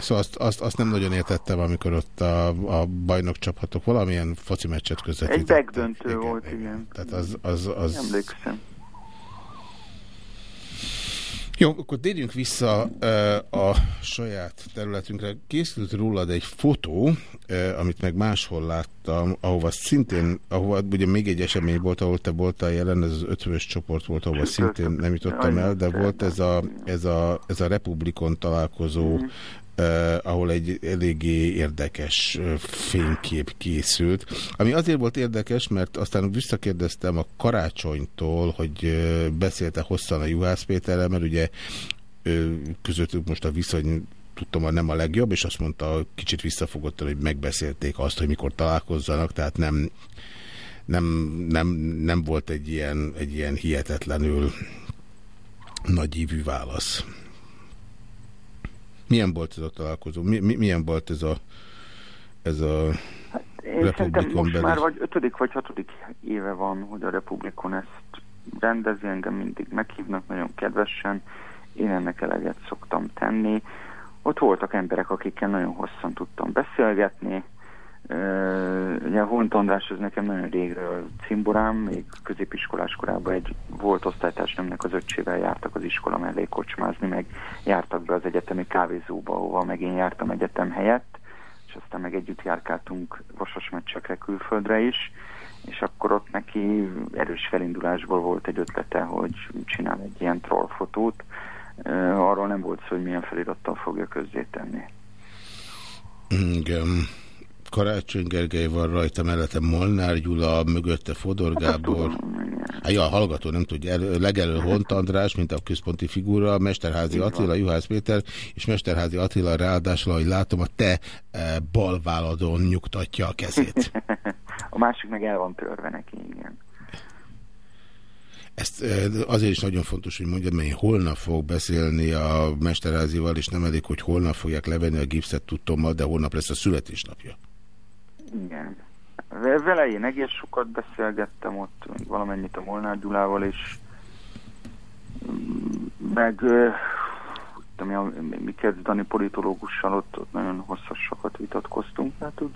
Szóval azt, azt, azt nem nagyon értettem, amikor ott a, a bajnok csaphatok valamilyen foci meccset közvetítettek. Egy begdöntő volt, igen. igen. Tehát az, az, az... Emlékszem. Jó, akkor térjünk vissza a saját területünkre. Készült rólad egy fotó, amit meg máshol láttam, ahova szintén, ahova ugye még egy esemény volt, ahol te voltál jelen, ez az ötvös csoport volt, ahova szintén nem jutottam el, de volt ez a, ez a, ez a Republikon találkozó mhm eh, ahol egy eléggé érdekes fénykép készült. Ami azért volt érdekes, mert aztán visszakérdeztem a karácsonytól, hogy beszélte hosszan a Juhász Péterrel, mert ugye közöttük most a viszony tudtam, nem a legjobb, és azt mondta, kicsit visszafogottan, hogy megbeszélték azt, hogy mikor találkozzanak, tehát nem, nem, nem, nem volt egy ilyen, egy ilyen hihetetlenül nagy ívű válasz. Milyen volt ez a találkozó? Mi, mi, milyen volt ez a, ez a hát én szerintem most belül? már vagy ötödik vagy hatodik éve van, hogy a Republikon ezt rendezi, engem mindig meghívnak nagyon kedvesen, én ennek eleget szoktam tenni. Ott voltak emberek, akikkel nagyon hosszan tudtam beszélgetni, Ugye Hont András ez nekem nagyon régről cimborám, még középiskolás korában egy volt osztálytársamnak az öccsével jártak az iskola mellé kocsmázni, meg jártak be az egyetemi kávézóba, ahova meg én jártam egyetem helyett, és aztán meg együtt járkáltunk vasas meccsekre külföldre is, és akkor ott neki erős felindulásból volt egy ötlete, hogy csinál egy ilyen trollfotót. Arról nem volt szó, hogy milyen felirattal fogja közzétenni. Igen. Karácsony Gergely van rajta, mellette Molnár Gyula, mögötte Fodor hát Gábor. Hát, ja, a hallgató nem tudja, legelő Hont András, mint a központi figura, Mesterházi Így Attila, van. Juhász Péter, és Mesterházi Attila ráadásul, ahogy látom, a te e, balváladon nyugtatja a kezét. a másik meg el van törve neki, igen. Ezt e, azért is nagyon fontos, hogy mondjam, mert én holnap fogok beszélni a Mesterházival, és nem elég, hogy holnap fogják levenni a gipszet tudtommal, de holnap lesz a születésnapja. Igen. Vele én egész sokat beszélgettem ott, valamennyit a Molnár Gyulával is, meg mi, a, mi kezdani politológussal ott, ott nagyon hosszasokat vitatkoztunk, tehát úgy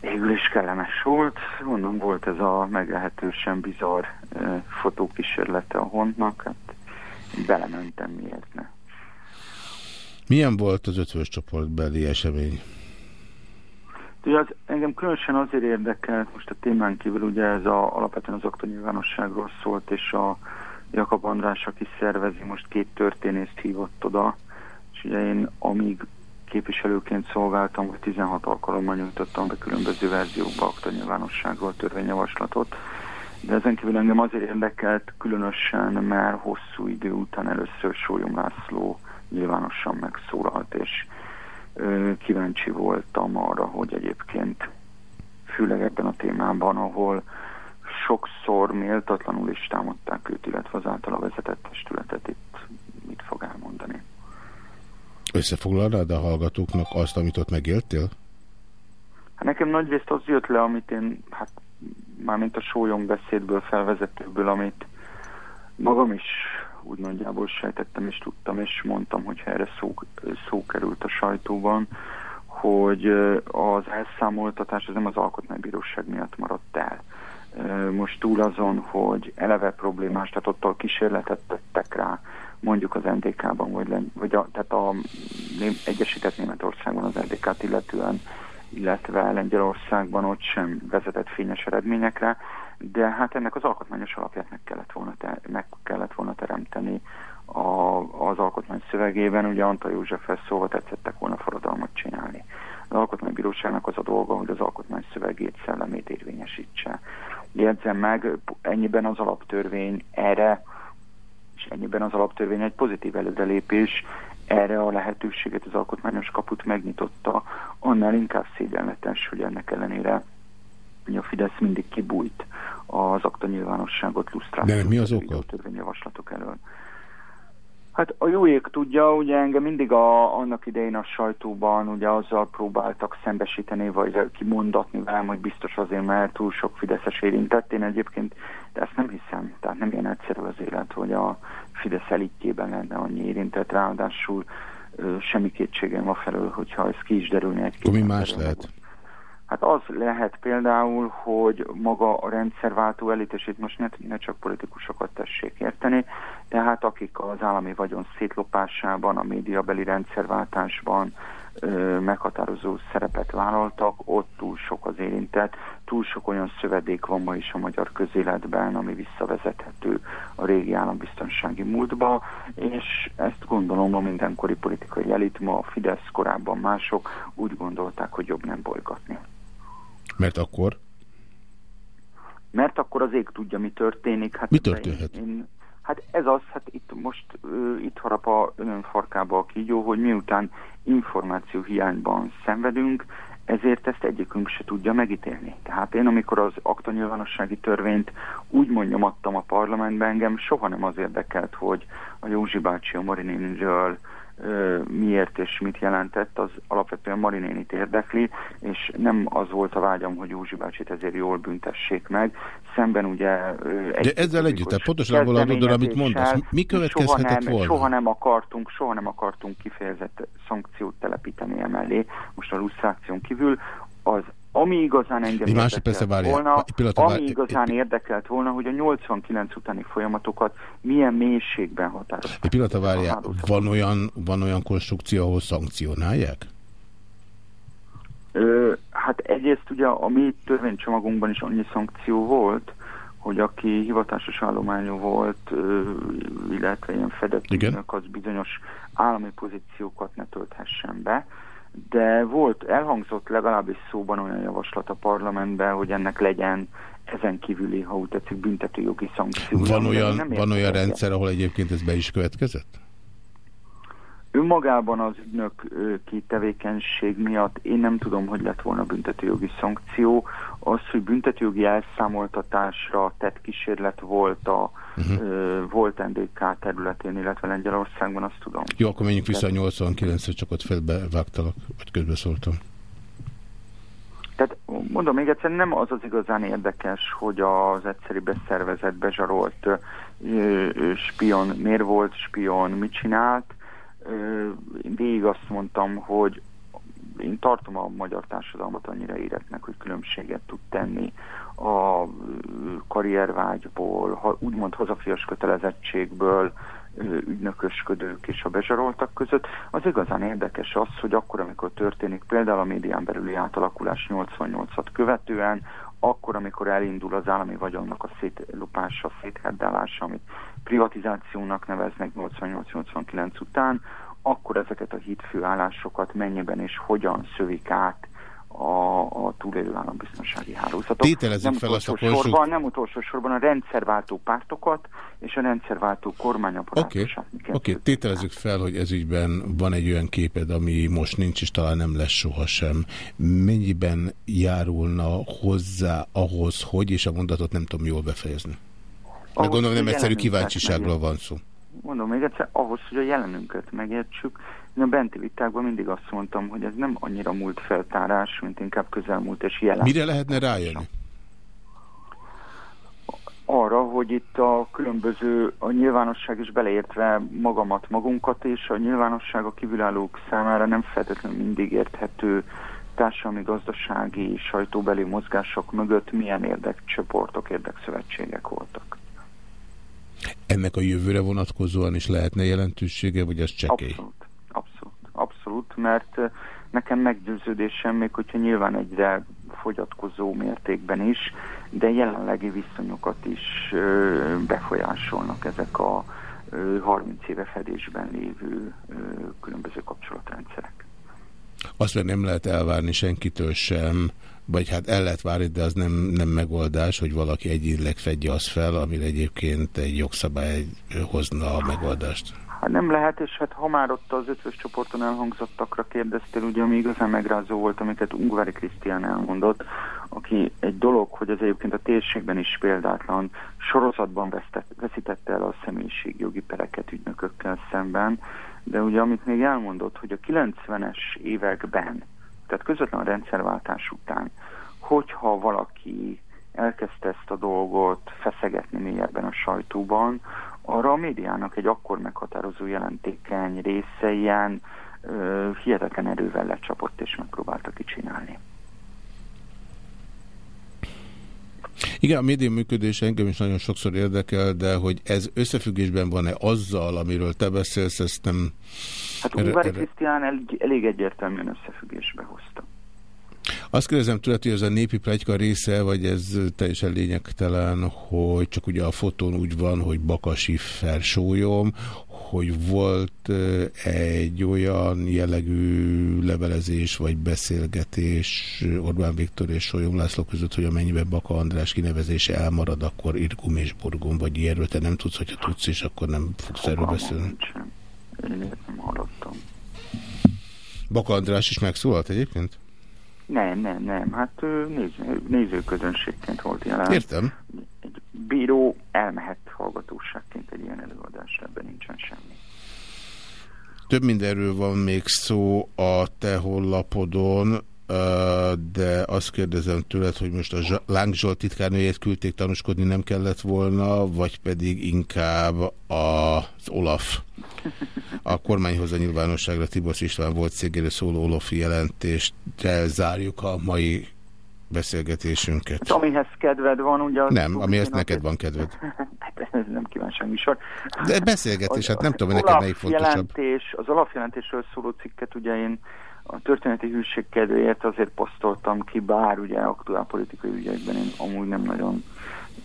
végül is kellemes volt. Mondom, volt ez a meglehetősen bizarr e, fotókísérlete a Hontnak, hát belementem, miért ne. Milyen volt az ötvös csoportbeli esemény? Ugye az, engem különösen azért érdekel, most a témán kívül ugye ez a, alapvetően az nyilvánosságról szólt, és a Jakab András, aki szervezi, most két történészt hívott oda, és ugye én amíg képviselőként szolgáltam, hogy 16 alkalommal nyújtottam be különböző verziókba nyilvánosságról törvényjavaslatot, de ezen kívül engem azért érdekelt különösen, mert hosszú idő után először Sólyom László nyilvánosan megszólalt, és kíváncsi voltam arra, hogy egyébként főleg ebben a témában, ahol sokszor méltatlanul is támadták őt, illetve az általa vezetett testületet, itt mit fog elmondani. Összefoglalnád a hallgatóknak azt, amit ott megéltél? Hát nekem nagyrészt az jött le, amit én, hát mármint a sólyom beszédből, felvezetőből, amit magam is úgy nagyjából sejtettem és tudtam, és mondtam, hogy erre szó, szó került a sajtóban, hogy az elszámoltatás az nem az alkotmánybíróság miatt maradt el. Most túl azon, hogy eleve problémás, tehát ott kísérletet tettek rá, mondjuk az NDK-ban, vagy, vagy a, tehát a Egyesített Németországban az NDK-t illetően, illetve Lengyelországban ott sem vezetett fényes eredményekre, de hát ennek az alkotmányos alapját meg kellett volna, te, meg kellett volna teremteni a, az alkotmány szövegében. Ugye Antal József szólva tetszettek volna forradalmat csinálni. Az alkotmánybíróságnak az a dolga, hogy az alkotmány szövegét, szellemét érvényesítse. Jegyzem meg, ennyiben az alaptörvény erre, és ennyiben az alaptörvény egy pozitív előrelépés, erre a lehetőséget az alkotmányos kaput megnyitotta, annál inkább szégyenletes, hogy ennek ellenére hogy a Fidesz mindig kibújt az akta nyilvánosságot lusztrálni. De mi az oka? törvényjavaslatok elől. Hát a jó ég tudja, ugye engem mindig a, annak idején a sajtóban ugye azzal próbáltak szembesíteni, vagy kimondatni velem, hogy biztos azért, mert túl sok Fideszes érintett. Én egyébként de ezt nem hiszem. Tehát nem ilyen egyszerű az élet, hogy a Fidesz elitjében lenne annyi érintett, ráadásul ö, semmi kétségem van felől, hogyha ez ki is derülne egy Mi más lehet? Hát az lehet például, hogy maga a rendszerváltó elit, és itt most ne, ne csak politikusokat tessék érteni, tehát akik az állami vagyon szétlopásában, a médiabeli rendszerváltásban ö, meghatározó szerepet vállaltak, ott túl sok az érintett, túl sok olyan szövedék van ma is a magyar közéletben, ami visszavezethető a régi állambiztonsági múltba, és ezt gondolom a mindenkori politikai elit, ma a Fidesz, korábban mások úgy gondolták, hogy jobb nem bolygatni. Mert akkor? Mert akkor az ég tudja, mi történik. Hát mi történhet? Én, hát Hát ez az, hát itt most uh, itt harap a önön farkába a kígyó, hogy miután információ hiányban szenvedünk, ezért ezt egyikünk se tudja megítélni. Tehát én, amikor az aktanyilvánossági törvényt úgy mondjam adtam a parlamentben, engem soha nem az érdekelt, hogy a Józsi bácsi a Marinéniről miért és mit jelentett, az alapvetően Marinénit érdekli, és nem az volt a vágyam, hogy Józsi bácsit ezért jól büntessék meg. Szemben ugye... Egy De ezzel együtt, tehát pontosan abból adódóan, amit mondasz, mi következhetett soha nem, volna? Soha nem akartunk, soha nem akartunk kifejezett szankciót telepíteni emellé, most a lusztráción kívül, az ami igazán engem Egy érdekelt volna, ami igazán érdekelt volna, hogy a 89 utáni folyamatokat milyen mélységben határozták. Egy pillanat várjál, van olyan, van olyan konstrukció, ahol szankcionálják? Ö, hát egyrészt ugye a mi törvénycsomagunkban is annyi szankció volt, hogy aki hivatásos állományú volt, illetve ilyen fedett az bizonyos állami pozíciókat ne tölthessen be de volt, elhangzott legalábbis szóban olyan javaslat a parlamentben, hogy ennek legyen ezen kívüli, ha úgy tetszik, büntetőjogi szankció. Van olyan, van olyan rendszer, ahol egyébként ez be is következett? Önmagában az ügynök tevékenység miatt én nem tudom, hogy lett volna büntetőjogi szankció. Az, hogy büntetőjogi elszámoltatásra tett kísérlet volt a uh-huh. volt NDK területén, illetve Lengyelországban, azt tudom. Jó, akkor menjünk vissza a 89-re, csak ott felbevágtalak, vagy közbeszóltam. Tehát mondom még egyszer, nem az az igazán érdekes, hogy az egyszerű beszervezett, bezsarolt spion miért volt spion, mit csinált, én végig azt mondtam, hogy én tartom a magyar társadalmat annyira éretnek, hogy különbséget tud tenni a karriervágyból, úgymond hazafias kötelezettségből, ügynökösködők és a bezsaroltak között. Az igazán érdekes az, hogy akkor, amikor történik például a médián belüli átalakulás 88-at követően, akkor, amikor elindul az állami vagyonnak a szétlopása, szétheddálása, amit privatizációnak neveznek 88-89 után, akkor ezeket a hídfőállásokat mennyiben és hogyan szövik át a, a túlélő állambiztonsági hálózatok. Tételezzük fel azt a konstrukt... sorban, Nem utolsó sorban a rendszerváltó pártokat és a rendszerváltó kormányaparátusát. Oké, okay. okay. tételezzük fel, hogy ezügyben van egy olyan képed, ami most nincs és talán nem lesz sohasem. Mennyiben járulna hozzá ahhoz, hogy, és a mondatot nem tudom jól befejezni? Meg gondolom nem egyszerű kíváncsiságról van szó. Mondom még egyszer, ahhoz, hogy a jelenünket megértsük, én a benti vitákban mindig azt mondtam, hogy ez nem annyira múlt feltárás, mint inkább közelmúlt és jelen. Mire lehetne rájönni? Arra, hogy itt a különböző, a nyilvánosság is beleértve magamat, magunkat, és a nyilvánosság a kívülállók számára nem feltétlenül mindig érthető társadalmi, gazdasági, sajtóbeli mozgások mögött milyen érdekcsoportok, érdekszövetségek voltak. Ennek a jövőre vonatkozóan is lehetne jelentősége, vagy az csekély? Abszolút, abszolút, abszolút, mert nekem meggyőződésem, még hogyha nyilván egyre fogyatkozó mértékben is, de jelenlegi viszonyokat is befolyásolnak ezek a 30 éve fedésben lévő különböző kapcsolatrendszerek. Azt meg nem lehet elvárni senkitől sem, vagy hát el lehet várni, de az nem, nem megoldás, hogy valaki egyénileg fedje azt fel, amire egyébként egy jogszabály hozna a megoldást. Hát nem lehet, és hát ha már ott az ötvös csoporton elhangzottakra kérdeztél, ugye ami igazán megrázó volt, amiket Ungvári Krisztián elmondott, aki egy dolog, hogy az egyébként a térségben is példátlan sorozatban vesztett, veszítette el a személyiségjogi pereket ügynökökkel szemben, de ugye amit még elmondott, hogy a 90-es években tehát közvetlen a rendszerváltás után, hogyha valaki elkezdte ezt a dolgot feszegetni mélyebben a sajtóban, arra a médiának egy akkor meghatározó jelentékeny része ilyen ö, hihetetlen erővel lecsapott és megpróbálta kicsinálni. Igen, a média működés engem is nagyon sokszor érdekel, de hogy ez összefüggésben van-e azzal, amiről te beszélsz, ezt nem... Hát Ungvári Krisztián elég, elég egyértelműen összefüggésbe hozta. Azt kérdezem tőled, hogy ez a népi plegyka része, vagy ez teljesen lényegtelen, hogy csak ugye a fotón úgy van, hogy Bakasi fersólyom, hogy volt egy olyan jellegű levelezés vagy beszélgetés Orbán Viktor és Solyom László között, hogy amennyiben Baka András kinevezése elmarad, akkor Irgum és Borgum, vagy ilyenről te nem tudsz, hogyha tudsz, és akkor nem fogsz erről beszélni. Én nem hallottam. Baka András is megszólalt egyébként? Nem, nem, nem. Hát néző, nézőközönségként volt jelen. Értem. Egy bíró elmehet hallgatóságként egy ilyen előadásra, ebben nincsen semmi. Több mindenről van még szó a te honlapodon, de azt kérdezem tőled, hogy most a Láng Zsolt titkárnőjét küldték tanúskodni nem kellett volna, vagy pedig inkább az Olaf. A kormányhoz a nyilvánosságra Tibor István volt cégére szóló Olafi jelentést zárjuk a mai beszélgetésünket. Hát, amihez kedved van, ugye... Nem, amihez neked van kedved. hát ez nem kívánság műsor. De beszélgetés, hát nem tudom, hogy neked melyik fontosabb. Jelentés, az alapjelentésről szóló cikket ugye én a történeti hűség kedvéért azért posztoltam ki, bár ugye aktuál politikai ügyekben én amúgy nem nagyon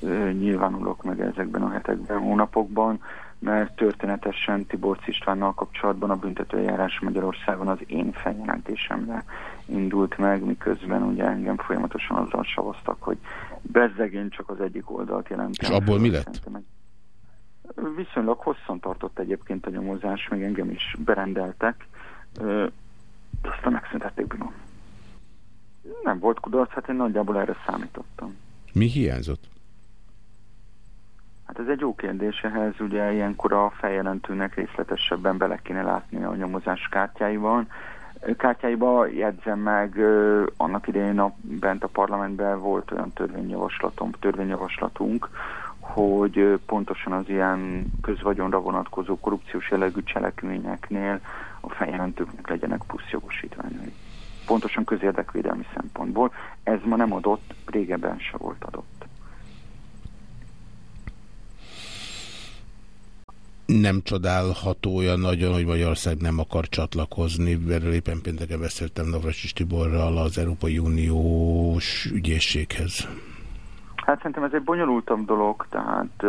ö, nyilvánulok meg ezekben a hetekben, hónapokban, mert történetesen Tibor Istvánnal kapcsolatban a büntetőjárás Magyarországon az én feljelentésemre indult meg, miközben ugye engem folyamatosan azzal savaztak, hogy bezzegén csak az egyik oldalt jelentem. És abból mi lett? Viszonylag hosszan tartott egyébként a nyomozás, még engem is berendeltek de aztán megszüntették bírom. Nem volt kudarc, hát én nagyjából erre számítottam. Mi hiányzott? Hát ez egy jó kérdés, ehhez ugye ilyenkor a feljelentőnek részletesebben bele kéne látni a nyomozás kártyáiban. Kártyáiba jegyzem meg, annak idején a, bent a parlamentben volt olyan törvényjavaslatom, törvényjavaslatunk, hogy pontosan az ilyen közvagyonra vonatkozó korrupciós jellegű cselekményeknél a feljelentőknek legyenek plusz jogosítványai. Pontosan közérdekvédelmi szempontból. Ez ma nem adott, régebben se volt adott. Nem csodálható olyan nagyon, hogy Magyarország nem akar csatlakozni. Erről éppen pénteken beszéltem Navracsis Tiborral az Európai Uniós ügyészséghez. Hát szerintem ez egy bonyolultabb dolog, tehát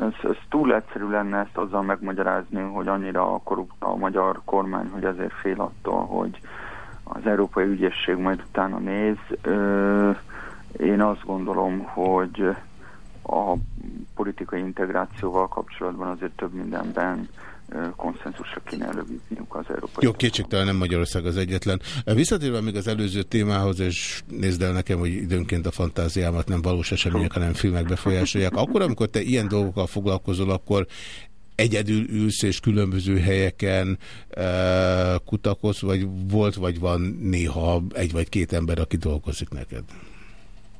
ez, ez túl egyszerű lenne ezt azzal megmagyarázni, hogy annyira korrupt a magyar kormány, hogy azért fél attól, hogy az Európai Ügyészség majd utána néz. Én azt gondolom, hogy a politikai integrációval kapcsolatban azért több mindenben konszenzusra kéne előbítniuk az Európai Jó, kétségtelen nem Magyarország az egyetlen. Visszatérve még az előző témához, és nézd el nekem, hogy időnként a fantáziámat nem valós események, hanem filmek befolyásolják. Akkor, amikor te ilyen dolgokkal foglalkozol, akkor egyedül ülsz és különböző helyeken e, kutakodsz, vagy volt, vagy van néha egy vagy két ember, aki dolgozik neked?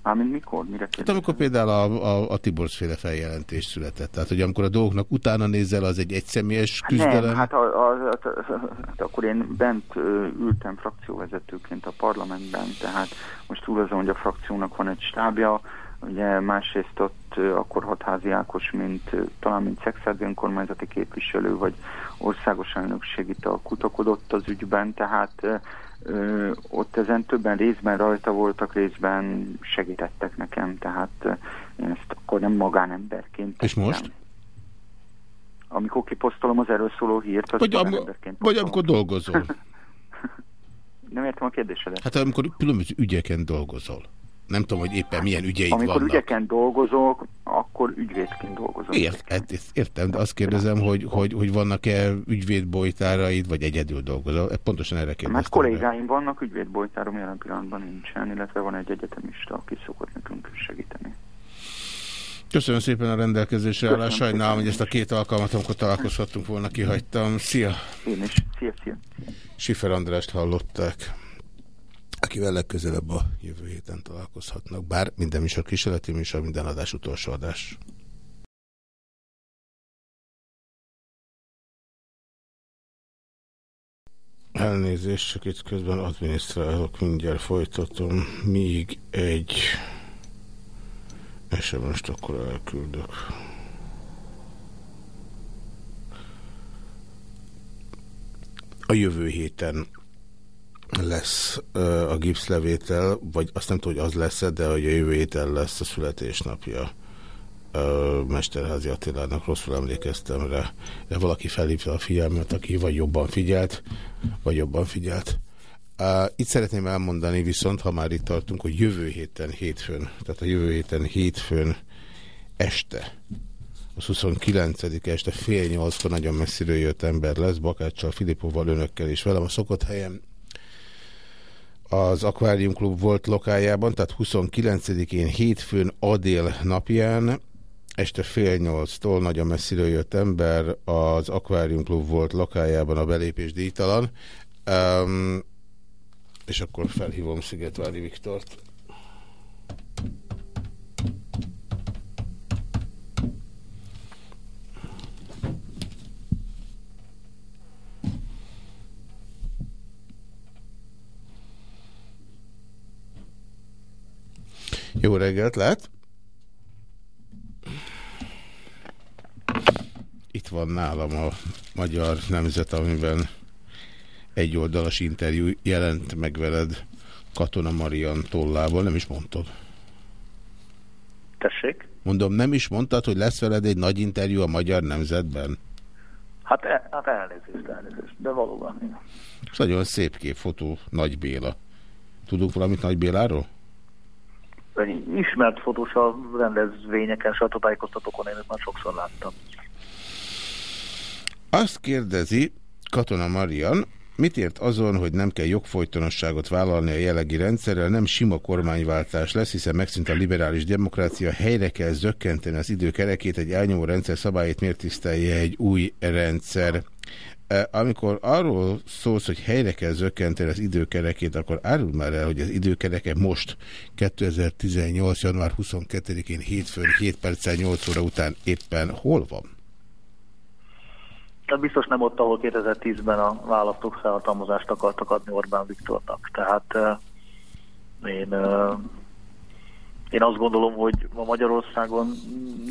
Mármint mikor? Mire hát amikor például a, a, a Tiborszféle feljelentés született. Tehát, hogy amikor a dolgoknak utána nézel, az egy egyszemélyes küzdelem? Nem, hát, a, a, a, hát akkor én bent ültem frakcióvezetőként a parlamentben, tehát most túl azon, hogy a frakciónak van egy stábja, ugye másrészt ott akkor hatházi Ákos, mint talán mint szexádi önkormányzati képviselő, vagy országos elnökség itt a kutakodott az ügyben, tehát ö, ott ezen többen részben rajta voltak, részben segítettek nekem, tehát én ezt akkor nem magánemberként És most? Amikor kiposztolom az erről szóló hírt, az vagy, am vagy amikor dolgozol. nem értem a kérdésedet. Hát amikor különböző ügyeken dolgozol. Nem tudom, hogy éppen milyen ügyeid Amikor vannak. Amikor ügyeken dolgozok, akkor ügyvédként dolgozom. Ért, hát értem, de azt kérdezem, hogy, hogy, hogy vannak-e ügyvédbolytáraid, vagy egyedül dolgozol? E, pontosan erre kérdeztem. Hát kollégáim vannak, ügyvédbolytárom jelen pillanatban nincsen, illetve van egy egyetemista, aki szokott nekünk segíteni. Köszönöm szépen a rendelkezésre állás. Sajnálom, hogy ezt a két alkalmat, amikor találkozhattunk volna, kihagytam. Szia! Én is. Szia, szia. Sifer Andrást hallották akivel legközelebb a jövő héten találkozhatnak. Bár minden műsor kísérleti műsor, minden adás utolsó adás. Elnézést, csak itt közben adminisztrálok, mindjárt folytatom, míg egy SMS-t akkor elküldök. A jövő héten lesz a gipszlevétel, vagy azt nem tudom, hogy az lesz -e, de hogy a jövő héten lesz a születésnapja Mesterházi Attilának rosszul emlékeztem rá. De valaki felhívta a figyelmet, aki vagy jobban figyelt, vagy jobban figyelt. Itt szeretném elmondani viszont, ha már itt tartunk, hogy jövő héten hétfőn, tehát a jövő héten hétfőn este, az 29 este fél nyolckor nagyon messziről jött ember lesz, Bakáccsal, Filipóval, önökkel és velem a szokott helyen az Aquarium Klub volt lokájában, tehát 29-én hétfőn Adél napján, este fél nyolctól nagyon messziről jött ember, az Aquarium Klub volt lokájában a belépés díjtalan, um, és akkor felhívom Szigetvári Viktort. Jó reggelt, lehet? Itt van nálam a Magyar Nemzet, amiben egy oldalas interjú jelent meg veled Katona Marian tollából, nem is mondtad. Tessék? Mondom, nem is mondtad, hogy lesz veled egy nagy interjú a Magyar Nemzetben? Hát, e, hát elnézést, elnézést, de valóban. Ez nagyon szép kép, fotó Nagy Béla. Tudunk valamit Nagy Béláról? Ismert fotós a rendezvényeken, sajtótájékoztatókon én már sokszor láttam. Azt kérdezi Katona Marian, mit ért azon, hogy nem kell jogfolytonosságot vállalni a jellegi rendszerrel, nem sima kormányváltás lesz, hiszen megszűnt a liberális demokrácia, helyre kell zökkenteni az időkerekét, egy elnyomó rendszer szabályait miért tisztelje egy új rendszer. Amikor arról szólsz, hogy helyre kell zökkenteni az időkerekét, akkor árul már el, hogy az időkereke most 2018. január 22-én hétfőn 7 perccel 8 óra után éppen hol van? Biztos nem ott, ahol 2010-ben a választók felhatalmazást akartak adni Orbán Viktornak. Tehát én én azt gondolom, hogy ma Magyarországon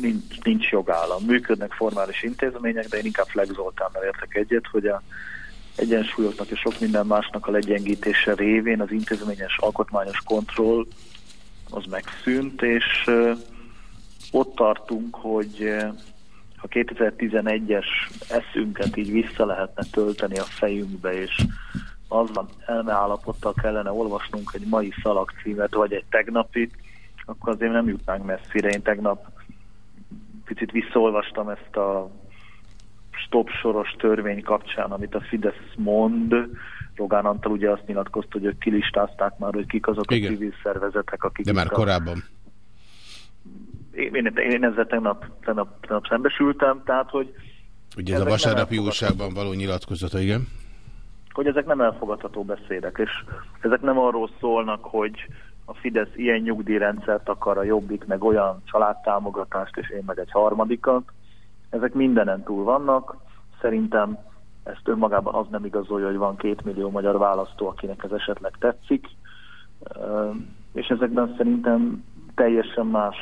nincs, nincs jogállam. Működnek formális intézmények, de én inkább Flex Zoltánnal értek egyet, hogy a egyensúlyoknak és sok minden másnak a legyengítése révén az intézményes alkotmányos kontroll az megszűnt, és ott tartunk, hogy a 2011-es eszünket így vissza lehetne tölteni a fejünkbe, és azban elmeállapottal kellene olvasnunk egy mai szalagcímet, vagy egy tegnapit, akkor azért nem jutnánk messzire. Én tegnap picit visszaolvastam ezt a stop soros törvény kapcsán, amit a Fidesz mond. Rogán Antal ugye azt nyilatkozta, hogy ők kilistázták már, hogy kik azok Igen. a civil szervezetek, akik... De már a... korábban. Én, én, én ezzel tegnap, tegnap, tegnap szembesültem, tehát hogy... Ugye ez a vasárnapi újságban való nyilatkozata, igen? Hogy ezek nem elfogadható beszédek, és ezek nem arról szólnak, hogy a Fidesz ilyen nyugdíjrendszert akar, a Jobbik meg olyan családtámogatást, és én meg egy harmadikat. Ezek mindenen túl vannak. Szerintem ezt önmagában az nem igazolja, hogy van két millió magyar választó, akinek ez esetleg tetszik. És ezekben szerintem teljesen más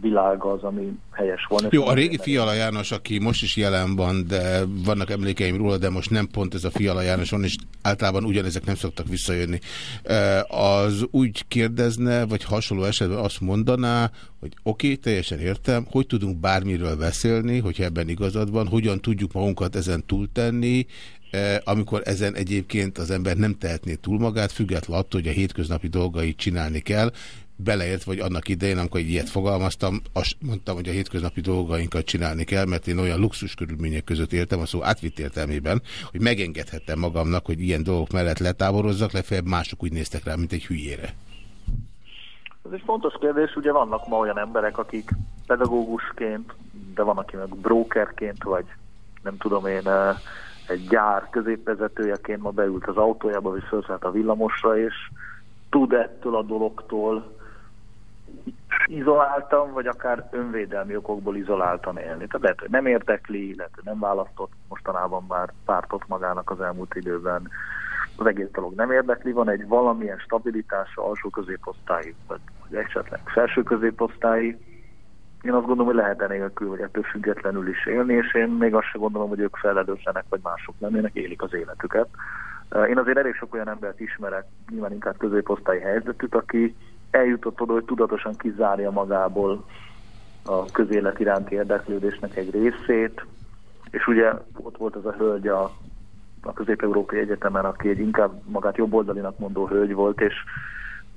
világ az, ami helyes volna. Jó, a régi Fiala János, aki most is jelen van, de vannak emlékeim róla, de most nem pont ez a Fiala János van, és általában ugyanezek nem szoktak visszajönni. Az úgy kérdezne, vagy hasonló esetben azt mondaná, hogy oké, okay, teljesen értem, hogy tudunk bármiről beszélni, hogyha ebben igazad van, hogyan tudjuk magunkat ezen túltenni, amikor ezen egyébként az ember nem tehetné túl magát, függetlenül attól, hogy a hétköznapi dolgait csinálni kell, beleért, vagy annak idején, amikor ilyet fogalmaztam, azt mondtam, hogy a hétköznapi dolgainkat csinálni kell, mert én olyan luxus körülmények között éltem, a szó átvitt értelmében, hogy megengedhettem magamnak, hogy ilyen dolgok mellett letávorozzak, legfeljebb mások úgy néztek rá, mint egy hülyére. Ez egy fontos kérdés, ugye vannak ma olyan emberek, akik pedagógusként, de van, aki meg brokerként, vagy nem tudom én, eh, egy gyár középvezetőjeként ma beült az autójába, vagy felszállt a villamosra, és tud ettől a dologtól izoláltam, vagy akár önvédelmi okokból izoláltan élni. Tehát lehet, hogy nem érdekli, lehet, hogy nem választott mostanában már pártot magának az elmúlt időben. Az egész dolog nem érdekli, van egy valamilyen stabilitása alsó középosztályi, vagy, vagy esetleg felső középosztályi. Én azt gondolom, hogy lehet enélkül, vagy ettől függetlenül is élni, és én még azt sem gondolom, hogy ők felelőslenek, vagy mások lennének, élik az életüket. Én azért elég sok olyan embert ismerek, nyilván inkább középosztályi helyzetűt, aki eljutott oda, hogy tudatosan kizárja magából a közélet iránti érdeklődésnek egy részét, és ugye ott volt az a hölgy a, a Közép-Európai Egyetemen, aki egy inkább magát jobboldalinak mondó hölgy volt, és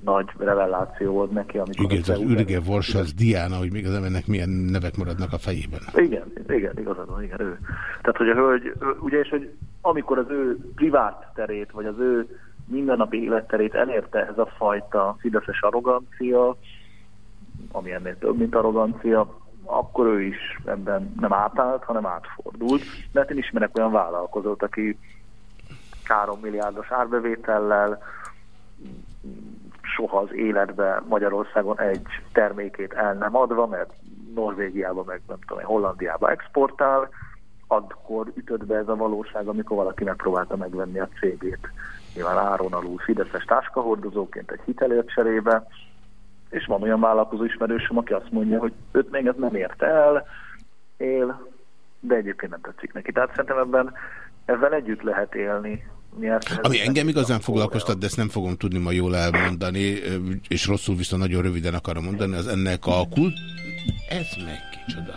nagy reveláció volt neki, amikor... Igen, az Ürge Vorsas Diana, hogy még az embernek milyen nevek maradnak a fejében. Igen, igen, igazad van, igen, ő. Tehát, hogy a hölgy, ugye, és hogy amikor az ő privát terét, vagy az ő mindennapi életterét elérte ez a fajta fideszes arrogancia, ami ennél több, mint arrogancia, akkor ő is ebben nem átállt, hanem átfordult. Mert én ismerek olyan vállalkozót, aki 3 milliárdos árbevétellel soha az életbe Magyarországon egy termékét el nem adva, mert Norvégiába, meg nem tudom, Hollandiába exportál, akkor ütött be ez a valóság, amikor valaki megpróbálta megvenni a cégét. Nyilván áron alul Fideszes táskahordozóként egy hitelért cserébe, és van olyan vállalkozó ismerősöm, aki azt mondja, hogy őt még ez nem ért el, él, de egyébként nem tetszik neki. Tehát szerintem ebben ezzel együtt lehet élni. Ami engem igazán foglalkoztat, de ezt nem fogom tudni ma jól elmondani, és rosszul viszont nagyon röviden akarom mondani, az ennek a kult... Ez meg kicsoda.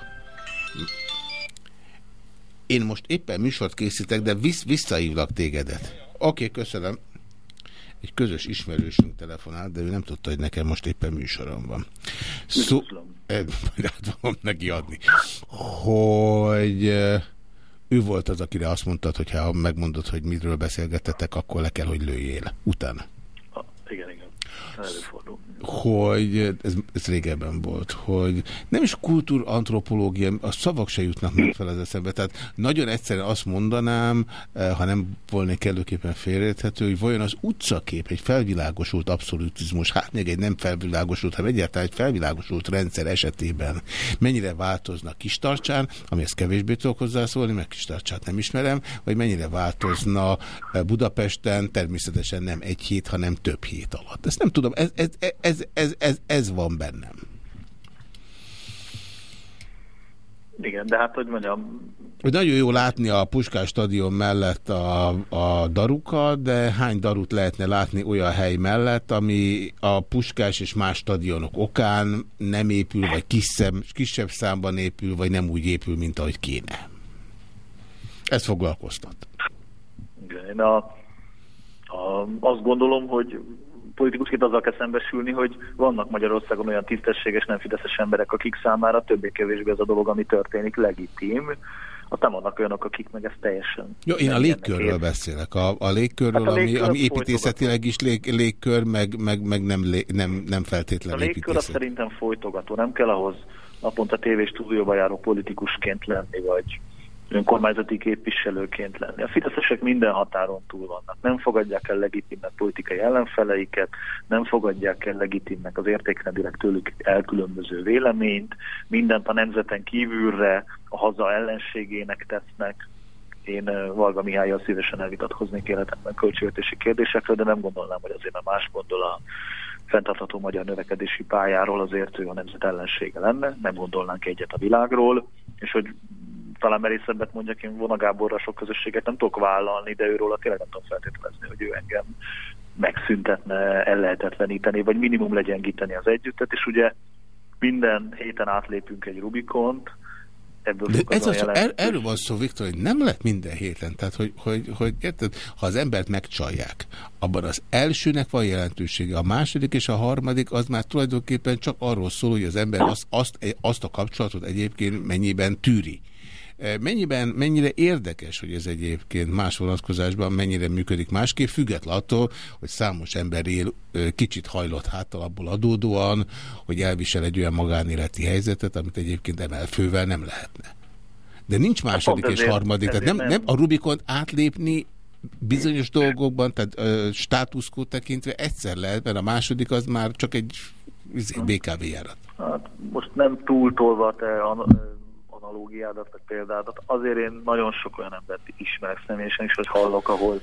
Én most éppen műsort készítek, de vissz, visszaívlak tégedet. Oké, okay, köszönöm egy közös ismerősünk telefonált, de ő nem tudta, hogy nekem most éppen műsorom van. Szó... Át fogom neki adni. Hogy ő volt az, akire azt mondtad, hogy ha megmondod, hogy miről beszélgetetek, akkor le kell, hogy lőjél. Utána. Ah, igen, igen. Előfordul hogy ez, ez régebben volt, hogy nem is kultúrantropológia, a szavak se jutnak meg fel az eszembe. Tehát nagyon egyszerűen azt mondanám, eh, ha nem volna kellőképpen félreérthető, hogy vajon az utcakép egy felvilágosult abszolutizmus, hát még egy nem felvilágosult, hanem egyáltalán egy felvilágosult rendszer esetében mennyire változnak Kistarcsán, amihez kevésbé tudok hozzászólni, meg Kistarcsát nem ismerem, vagy mennyire változna eh, Budapesten, természetesen nem egy hét, hanem több hét alatt. Ezt nem tudom, ez, ez, ez ez, ez, ez, ez van bennem. Igen, de hát, hogy mondjam... Hogy nagyon jó látni a Puskás stadion mellett a, a darukat, de hány darut lehetne látni olyan hely mellett, ami a Puskás és más stadionok okán nem épül, vagy kisebb, kisebb számban épül, vagy nem úgy épül, mint ahogy kéne. Ez foglalkoztat. Igen, én a, a, azt gondolom, hogy politikusként azzal kell szembesülni, hogy vannak Magyarországon olyan tisztességes, nem fideszes emberek, akik számára többé-kevésbé ez a dolog, ami történik, legitim. Aztán vannak olyanok, akik meg ezt teljesen... Jó, én a légkörről beszélek. A, a légkörről, hát a légkör ami, ami építészetileg is lég, légkör, meg, meg, meg nem, lé, nem, nem feltétlenül A légkör az szerintem folytogató. Nem kell ahhoz naponta tévéstúdióba járó politikusként lenni, vagy önkormányzati képviselőként lenni. A fideszesek minden határon túl vannak. Nem fogadják el legitimnek politikai ellenfeleiket, nem fogadják el legitimnek az értékrendileg tőlük elkülönböző véleményt, mindent a nemzeten kívülre, a haza ellenségének tesznek. Én Valga Mihályjal szívesen elvitatkoznék életemben költségvetési kérdésekről, de nem gondolnám, hogy azért a más gondol a fenntartható magyar növekedési pályáról, azért ő a nemzet ellensége lenne, nem gondolnánk egyet a világról, és hogy talán merészebbet mondjak, én Vona Gáborra sok közösséget nem tudok vállalni, de őről tényleg nem tudom feltételezni, hogy ő engem megszüntetne, ellehetetleníteni, vagy minimum legyengíteni az együttet, és ugye minden héten átlépünk egy Rubikont, ebből De ez az, er, erről van szó, Viktor, hogy nem lett minden héten. Tehát, hogy, hogy, hogy érted, ha az embert megcsalják, abban az elsőnek van jelentősége, a második és a harmadik az már tulajdonképpen csak arról szól, hogy az ember azt, azt, azt a kapcsolatot egyébként mennyiben tűri. Mennyiben, mennyire érdekes, hogy ez egyébként más vonatkozásban mennyire működik másképp, független attól, hogy számos ember él kicsit hajlott háttal abból adódóan, hogy elvisel egy olyan magánéleti helyzetet, amit egyébként emelfővel nem lehetne. De nincs hát második és harmadik. Tehát nem, nem a Rubikon átlépni bizonyos dolgokban, tehát uh, státuszkót tekintve egyszer lehet, mert a második az már csak egy izé, BKV járat. Hát most nem túltolva te a analógiádat, vagy példádat. Azért én nagyon sok olyan embert ismerek személyesen is, hogy hallok, ahol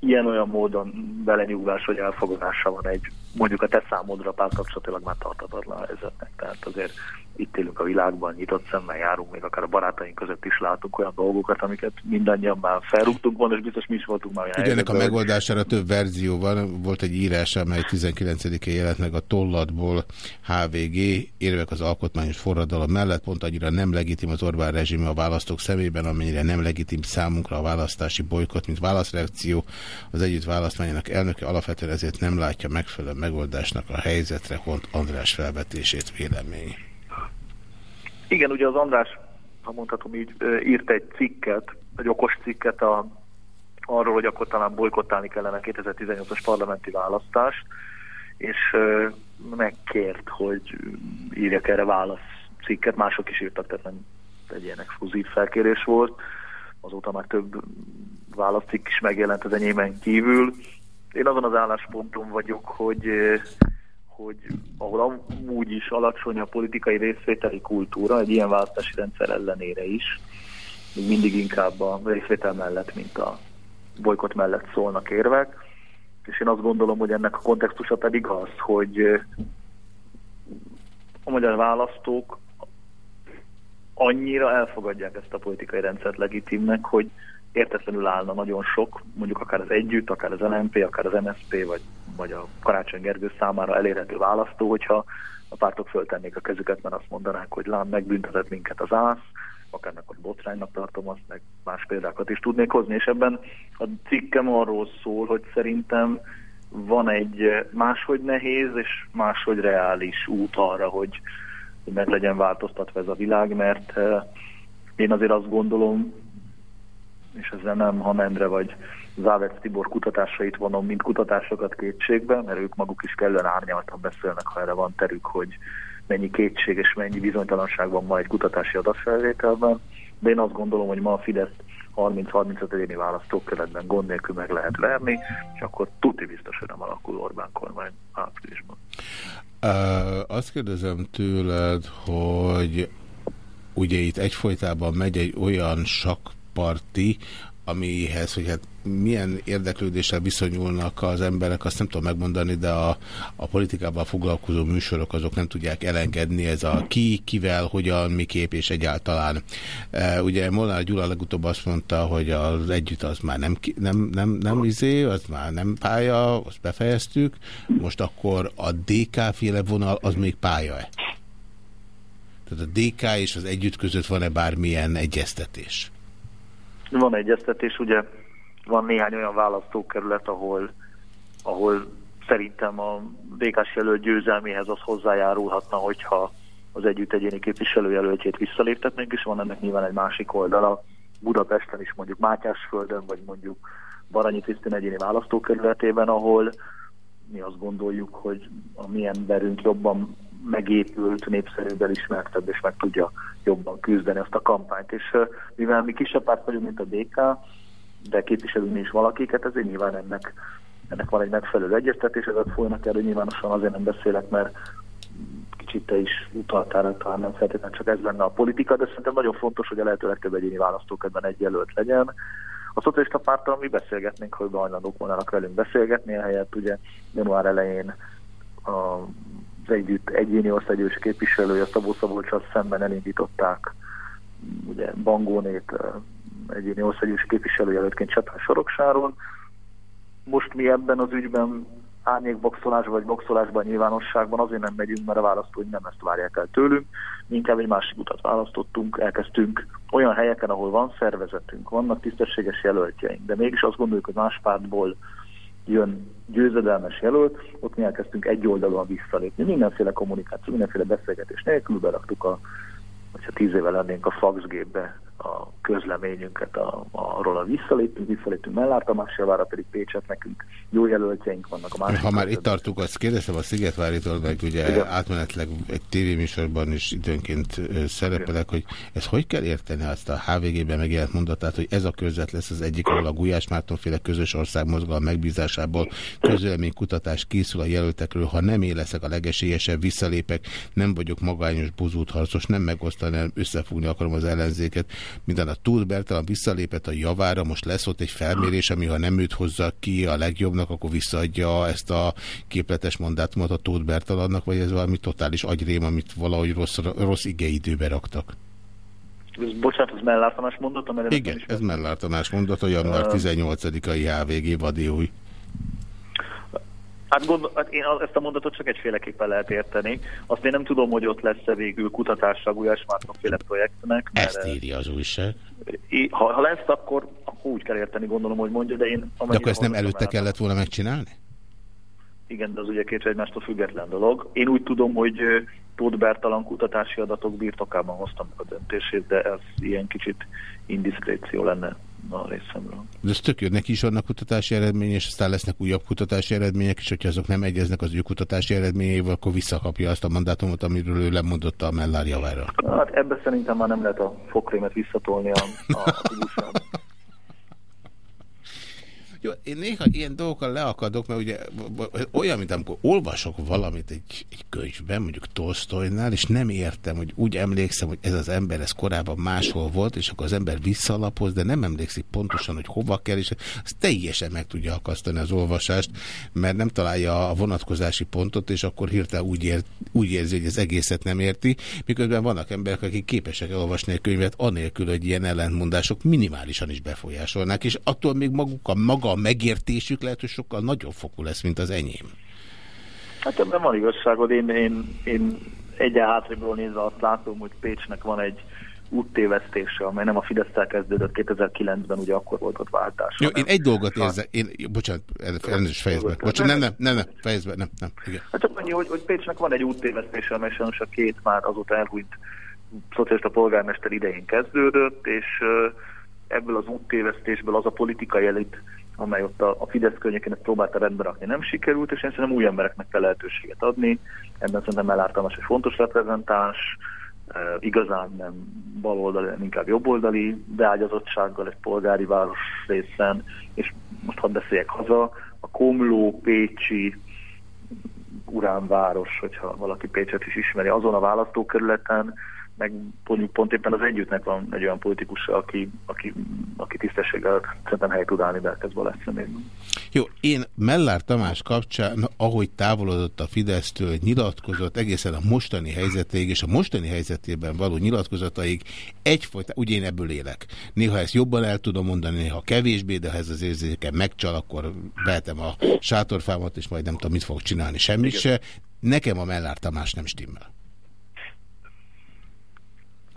ilyen-olyan módon belenyugvás, hogy elfogadása van egy mondjuk a te számodra párkapcsolatilag már tartatatlan helyzetnek. Tehát azért itt élünk a világban, nyitott szemmel járunk, még akár a barátaink között is látunk olyan dolgokat, amiket mindannyian már felrúgtunk volna, és biztos mi is voltunk már olyan ennek a megoldására több verzió van. Volt egy írás, amely 19-én jelent meg a tollatból HVG, érvek az alkotmányos forradalom mellett, pont annyira nem legitim az Orbán rezsime a választók szemében, amennyire nem legitim számunkra a választási bolykot, mint válaszreakció. Az együtt választmányának elnöke alapvetően ezért nem látja megfelelő megoldásnak a helyzetre, Hont András felvetését vélemény. Igen, ugye az András, ha mondhatom így, írt egy cikket, egy okos cikket a, arról, hogy akkor talán bolykottálni kellene 2018-as parlamenti választást, és megkért, hogy írjak erre válasz cikket, mások is írtak, tehát nem egy ilyen exkluzív felkérés volt. Azóta már több válaszcikk is megjelent az enyémen kívül. Én azon az állásponton vagyok, hogy hogy ahol amúgy is alacsony a politikai részvételi kultúra, egy ilyen választási rendszer ellenére is, még mindig inkább a részvétel mellett, mint a bolykot mellett szólnak érvek. És én azt gondolom, hogy ennek a kontextusa pedig az, hogy a magyar választók annyira elfogadják ezt a politikai rendszert legitimnek, hogy értetlenül állna nagyon sok, mondjuk akár az Együtt, akár az LNP, akár az MSZP, vagy, vagy a Karácsony Gergő számára elérhető választó, hogyha a pártok föltennék a kezüket, mert azt mondanák, hogy lám, megbüntetett minket az ász, akár akkor botránynak tartom azt, meg más példákat is tudnék hozni, és ebben a cikkem arról szól, hogy szerintem van egy máshogy nehéz és máshogy reális út arra, hogy, hogy meg legyen változtatva ez a világ, mert eh, én azért azt gondolom, és ezzel nem Hamendre vagy Závec Tibor kutatásait vonom, mint kutatásokat kétségbe, mert ők maguk is kellően árnyaltan beszélnek, ha erre van terük, hogy mennyi kétség és mennyi bizonytalanság van ma egy kutatási adatfelvételben. De én azt gondolom, hogy ma a Fidesz 30-35 egyéni választókeretben gond nélkül meg lehet verni, és akkor tuti biztos, hogy nem alakul Orbán kormány áprilisban. Uh, azt kérdezem tőled, hogy ugye itt egyfolytában megy egy olyan sakk parti, amihez, hogy hát milyen érdeklődéssel viszonyulnak az emberek, azt nem tudom megmondani, de a, a politikával foglalkozó műsorok azok nem tudják elengedni, ez a ki, kivel, hogyan, miképp és egyáltalán. E, ugye Molnár Gyula legutóbb azt mondta, hogy az együtt az már nem, nem, nem, nem izé, az már nem pálya, azt befejeztük, most akkor a DK-féle vonal az még pálya-e? Tehát a DK és az együtt között van-e bármilyen egyeztetés? Van egyeztetés, ugye van néhány olyan választókerület, ahol, ahol szerintem a békás jelölt győzelméhez az hozzájárulhatna, hogyha az együtt egyéni képviselőjelöltjét visszaléptetnénk, és van ennek nyilván egy másik oldala, Budapesten is mondjuk Mátyásföldön, vagy mondjuk Baranyi Krisztin egyéni választókerületében, ahol mi azt gondoljuk, hogy a mi emberünk jobban megépült, népszerűbb, elismertebb, és meg tudja jobban küzdeni azt a kampányt. És mivel mi kisebb párt vagyunk, mint a DK, de képviselünk is valakiket, ezért nyilván ennek, ennek van egy megfelelő egyeztetés, ezek folynak erről nyilvánosan azért nem beszélek, mert kicsit te is utaltál, talán nem feltétlenül csak ez lenne a politika, de szerintem nagyon fontos, hogy a lehető legtöbb egyéni választókedben egy jelölt legyen. A szocialista pártal mi beszélgetnénk, hogy hajlandók volnának velünk beszélgetni, helyett ugye január elején a együtt egyéni országgyűlési képviselője Szabó Szabolcsal szemben elindították ugye Bangónét egyéni országgyűlési képviselőjelöltként Csepel Soroksáron. Most mi ebben az ügyben árnyékboxolásban vagy boxolásban nyilvánosságban azért nem megyünk, mert a választói nem ezt várják el tőlünk. Mi inkább egy másik utat választottunk, elkezdtünk olyan helyeken, ahol van szervezetünk, vannak tisztességes jelöltjeink, de mégis azt gondoljuk, hogy más pártból jön győzedelmes jelölt, ott mi elkezdtünk egy oldalon visszalépni. Mindenféle kommunikáció, mindenféle beszélgetés nélkül beraktuk a, hogyha tíz éve lennénk a faxgépbe a közleményünket a, arról a visszaléptünk, visszaléptünk javára, pedig Pécset nekünk jó jelöltjeink vannak a másik. Ha már itt tartunk, azt kérdezem a Szigetváritól, meg ugye Igen. átmenetleg egy tévéműsorban is időnként szerepelek, hogy ez hogy kell érteni azt a HVG-ben megjelent mondatát, hogy ez a körzet lesz az egyik, ahol a Gulyás Mártonféle közös országmozgalom megbízásából kutatás készül a jelöltekről, ha nem éleszek a legesélyesebb, visszalépek, nem vagyok magányos, buzút harcos, nem megosztani, nem összefogni akarom az ellenzéket minden a Túl Bertalan visszalépett a javára, most lesz ott egy felmérés, ami ha nem őt hozza ki a legjobbnak, akkor visszaadja ezt a képletes mandátumot a Tóth Bertalannak, vagy ez valami totális agyrém, amit valahogy rossz, rossz igeidőbe raktak? Ez, bocsánat, ez mellártanás mondata? Mert Igen, ez mellártanás mondata, január 18-ai HVG vadiúj. Hát, gond, hát én ezt a mondatot csak egyféleképpen lehet érteni. Azt én nem tudom, hogy ott lesz-e végül kutatásra Gulyás Mártonféle projektnek. Ezt írja az újság. Ha, ha lesz, akkor, akkor úgy kell érteni, gondolom, hogy mondja, de én... De akkor ezt nem előtte kellett volna megcsinálni? Igen, de az ugye két egymástól független dolog. Én úgy tudom, hogy Tóth Bertalan kutatási adatok birtokában hoztam a döntését, de ez ilyen kicsit indiszkréció lenne a részemről. De ez tök jó, neki is vannak kutatási eredmények, és aztán lesznek újabb kutatási eredmények, és hogyha azok nem egyeznek az ő kutatási eredményeivel, akkor visszakapja azt a mandátumot, amiről ő lemondotta a Mellár javára. Hát ebben szerintem már nem lehet a fokrémet visszatolni a, a, a jó, én néha ilyen dolgokkal leakadok, mert ugye olyan, mint amikor olvasok valamit egy, egy könyvben, mondjuk Tolstoynál, és nem értem, hogy úgy emlékszem, hogy ez az ember, ez korábban máshol volt, és akkor az ember visszalapoz, de nem emlékszik pontosan, hogy hova kell, és az teljesen meg tudja akasztani az olvasást, mert nem találja a vonatkozási pontot, és akkor hirtelen úgy, ér, úgy érzi, hogy az egészet nem érti, miközben vannak emberek, akik képesek elolvasni egy könyvet, anélkül, hogy ilyen ellentmondások minimálisan is befolyásolnák, és attól még maguk a maga a megértésük lehet, hogy sokkal nagyobb fokú lesz, mint az enyém. Hát ebben van igazságod. Én, én, én egyen hátréből nézve azt látom, hogy Pécsnek van egy úttévesztése, amely nem a fidesz kezdődött 2009-ben, ugye akkor volt ott váltás. Jó, én egy dolgot érzek, én, bocsánat, elnézést fejezd be. Bocsánat, nem, nem, nem, nem, fejezd be, nem, nem. Igen. Hát csak annyi, hogy, hogy Pécsnek van egy úttévesztése, amely sajnos a két már azóta elhújt szocialista polgármester idején kezdődött, és ebből az úttévesztésből az a politikai elit amely ott a, a Fidesz környékén ezt próbálta rendbe rakni, nem sikerült, és én szerintem új embereknek kell lehetőséget adni. Ebben szerintem elártalmas egy fontos reprezentás, e, igazán nem baloldali, nem inkább jobboldali beágyazottsággal egy polgári város részen, és most hadd beszéljek haza, a Komló, Pécsi, Uránváros, hogyha valaki Pécset is ismeri, azon a választókerületen meg mondjuk pont éppen az együttnek van egy olyan politikus, aki, aki, aki tisztességgel szerintem hely tud állni Berkezbe lesz még. Jó, én Mellár Tamás kapcsán, ahogy távolodott a Fidesztől, nyilatkozott egészen a mostani helyzetéig, és a mostani helyzetében való nyilatkozataig egyfajta, ugye én ebből élek. Néha ezt jobban el tudom mondani, néha kevésbé, de ha ez az érzékem megcsal, akkor vehetem a sátorfámat, és majd nem tudom, mit fog csinálni, semmit se. Nekem a Mellár Tamás nem stimmel.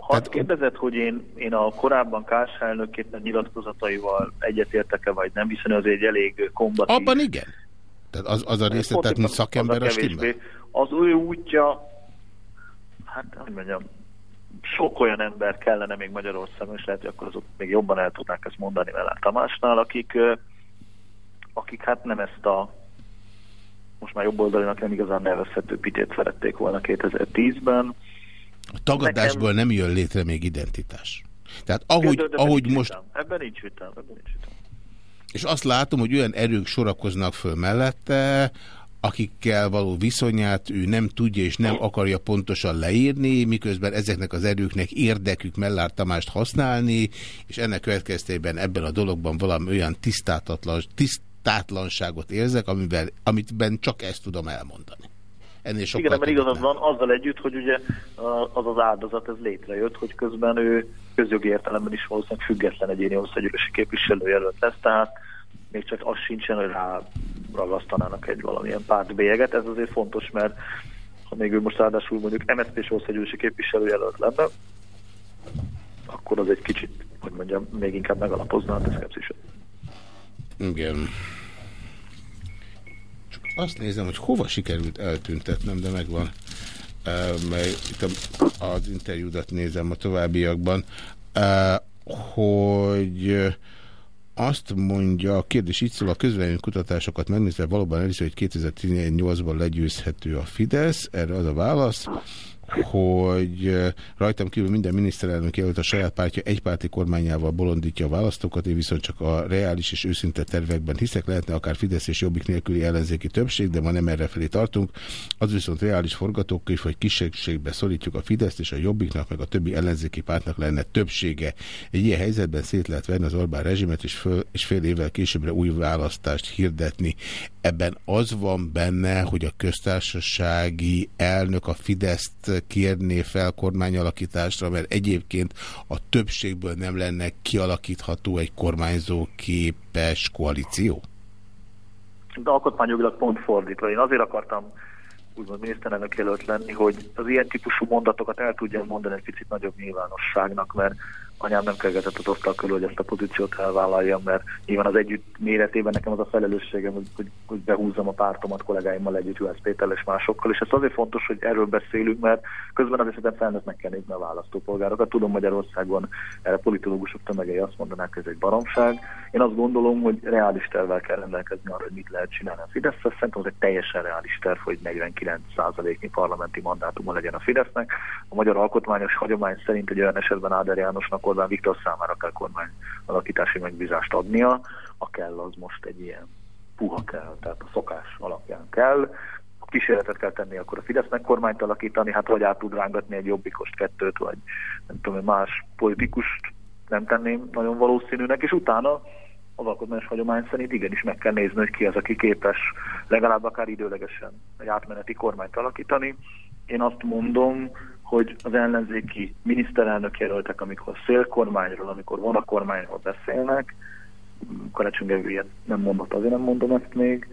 Ha Tehát... kérdezed, hogy én, én a korábban KSH elnökként nyilatkozataival egyetértek-e, vagy nem, hiszen az egy elég kombatív... Abban igen. Tehát az, az a része, tehát mint szakember a, a stimmel? Az ő útja, hát hogy mondjam, sok olyan ember kellene még Magyarországon, és lehet, hogy akkor azok még jobban el tudnák ezt mondani vele Tamásnál, akik, akik hát nem ezt a most már jobb oldalinak nem igazán nevezhető pitét szerették volna 2010-ben, a tagadásból Nekem... nem jön létre még identitás. Tehát ahogy, de, de ahogy most... Vitam. Ebben nincs vitam, ebben nincs vitam. És azt látom, hogy olyan erők sorakoznak föl mellette, akikkel való viszonyát ő nem tudja és nem akarja pontosan leírni, miközben ezeknek az erőknek érdekük Mellár Tamást használni, és ennek következtében ebben a dologban valami olyan tisztátatlan, tisztátlanságot érzek, amiben, amitben csak ezt tudom elmondani. Ennél sokkal Igen, mert igazad van azzal együtt, hogy ugye az az áldozat ez létrejött, hogy közben ő közjogi értelemben is valószínűleg független egyéni országgyűlési képviselőjelölt lesz, tehát még csak az sincsen, hogy rá ragasztanának egy valamilyen pártbélyeget. Ez azért fontos, mert ha még ő most ráadásul mondjuk MSZP-s országgyűlési képviselőjelölt lenne, akkor az egy kicsit, hogy mondjam, még inkább megalapozná a szkepsziset. Igen. Azt nézem, hogy hova sikerült eltüntetnem, de megvan. Mert itt az interjúdat nézem a továbbiakban, hogy azt mondja, a kérdés így szól, a közvélemény kutatásokat megnézve valóban először, hogy 2018-ban legyőzhető a Fidesz, erre az a válasz, hogy rajtam kívül minden miniszterelnök jelölt a saját pártja egypárti kormányával bolondítja a választókat, én viszont csak a reális és őszinte tervekben hiszek, lehetne akár Fidesz és Jobbik nélküli ellenzéki többség, de ma nem erre felé tartunk. Az viszont reális forgatókönyv, hogy kisebbségbe szorítjuk a Fideszt, és a Jobbiknak meg a többi ellenzéki pártnak lenne többsége. Egy ilyen helyzetben szét lehet venni az Orbán rezsimet, és, föl, és fél évvel későbbre új választást hirdetni. Ebben az van benne, hogy a köztársasági elnök a Fideszt kérné fel kormányalakításra, mert egyébként a többségből nem lenne kialakítható egy kormányzó képes koalíció? De alkotmányjogilag pont fordítva. Én azért akartam úgymond miniszterelnök jelölt lenni, hogy az ilyen típusú mondatokat el tudjam mondani egy picit nagyobb nyilvánosságnak, mert anyám nem kergetett az asztal körül, hogy ezt a pozíciót elvállaljam, mert nyilván az együtt méretében nekem az a felelősségem, hogy, hogy, hogy behúzzam a pártomat kollégáimmal együtt, Juhász Péter és másokkal, és ez azért fontos, hogy erről beszélünk, mert közben az esetben felnőttnek kell nézni a választópolgárokat. Tudom, Magyarországon erre politológusok tömegei azt mondanák, hogy ez egy baromság. Én azt gondolom, hogy reális tervvel kell rendelkezni arra, hogy mit lehet csinálni a Fidesz. Szerintem ez egy teljesen reális terv, hogy 49%-nyi parlamenti mandátuma legyen a Fidesznek. A magyar alkotmányos hagyomány szerint egy olyan esetben Áder Jánosnak Orbán Viktor számára kell kormány alakítási megbízást adnia, a kell az most egy ilyen puha kell, tehát a szokás alapján kell. Kísérletet kell tenni, akkor a Fidesznek kormányt alakítani, hát vagy át tud rángatni egy jobbikost, kettőt, vagy nem tudom, más politikust nem tenném nagyon valószínűnek, és utána az alkotmányos hagyomány szerint igenis meg kell nézni, hogy ki az, aki képes legalább akár időlegesen egy átmeneti kormányt alakítani. Én azt mondom, hogy az ellenzéki miniszterelnök jelöltek, amikor szélkormányról, amikor vonakormányról beszélnek, Karácsony Gergő nem mondott, azért nem mondom ezt még,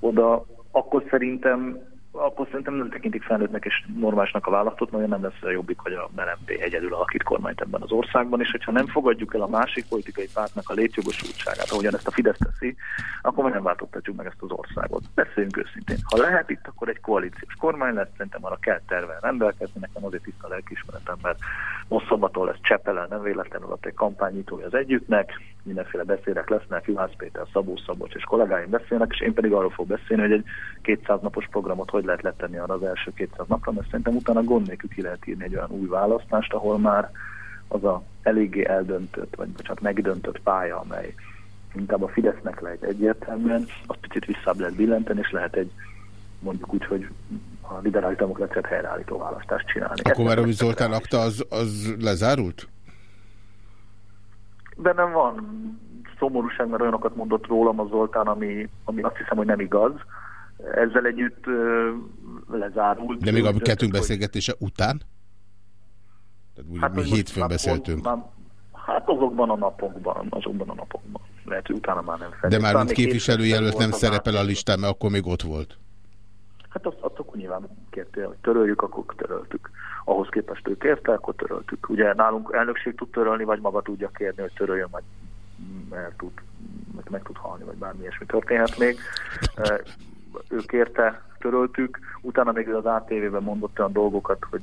oda akkor szerintem akkor szerintem nem tekintik felnőttnek és normálisnak a választott, mert nem lesz a jobbik, hogy a LMP egyedül alakít kormányt ebben az országban, és hogyha nem fogadjuk el a másik politikai pártnak a létjogosultságát, ahogyan ezt a Fidesz teszi, akkor nem változtatjuk meg ezt az országot. Beszéljünk őszintén. Ha lehet itt, akkor egy koalíciós kormány lesz, szerintem arra kell tervel rendelkezni, nekem azért tiszta lelkiismeretem, mert Mosszobatól lesz Csepelen, nem véletlenül ott egy kampányítója az együttnek, mindenféle beszélek lesznek, Juhász Péter, Szabó Szabocs és kollégáim beszélnek, és én pedig arról fog beszélni, hogy egy 200 napos programot hogy lehet letenni arra az első 200 napra, mert szerintem utána gond nélkül ki lehet írni egy olyan új választást, ahol már az a eléggé eldöntött, vagy bocsánat, megdöntött pálya, amely inkább a Fidesznek lehet egyértelműen, azt picit visszább lehet billenteni, és lehet egy mondjuk úgy, hogy a liberális demokráciát helyreállító választást csinálni. Akkor már, amit Zoltán akta, az, az lezárult? De nem van szomorúság, mert olyanokat mondott rólam a Zoltán, ami, ami azt hiszem, hogy nem igaz. Ezzel együtt uh, lezárult. De még a kettőnk beszélgetése után? Tehát úgy, hát, mi hétfőn beszéltünk. Már, hát azokban a napokban, azokban a napokban. Lehet, hogy utána már nem fel. De már mint képviselőjelölt nem szerepel a listán, mert akkor még ott volt. Hát azt, azt akkor nyilván kértél, hogy töröljük, akkor töröltük. Ahhoz képest ő kérte, akkor töröltük. Ugye nálunk elnökség tud törölni, vagy maga tudja kérni, hogy töröljön, vagy mert tud, meg, meg tud halni, vagy bármi ilyesmi történhet még. Ő kérte, töröltük, utána még az ATV-ben mondott olyan dolgokat, hogy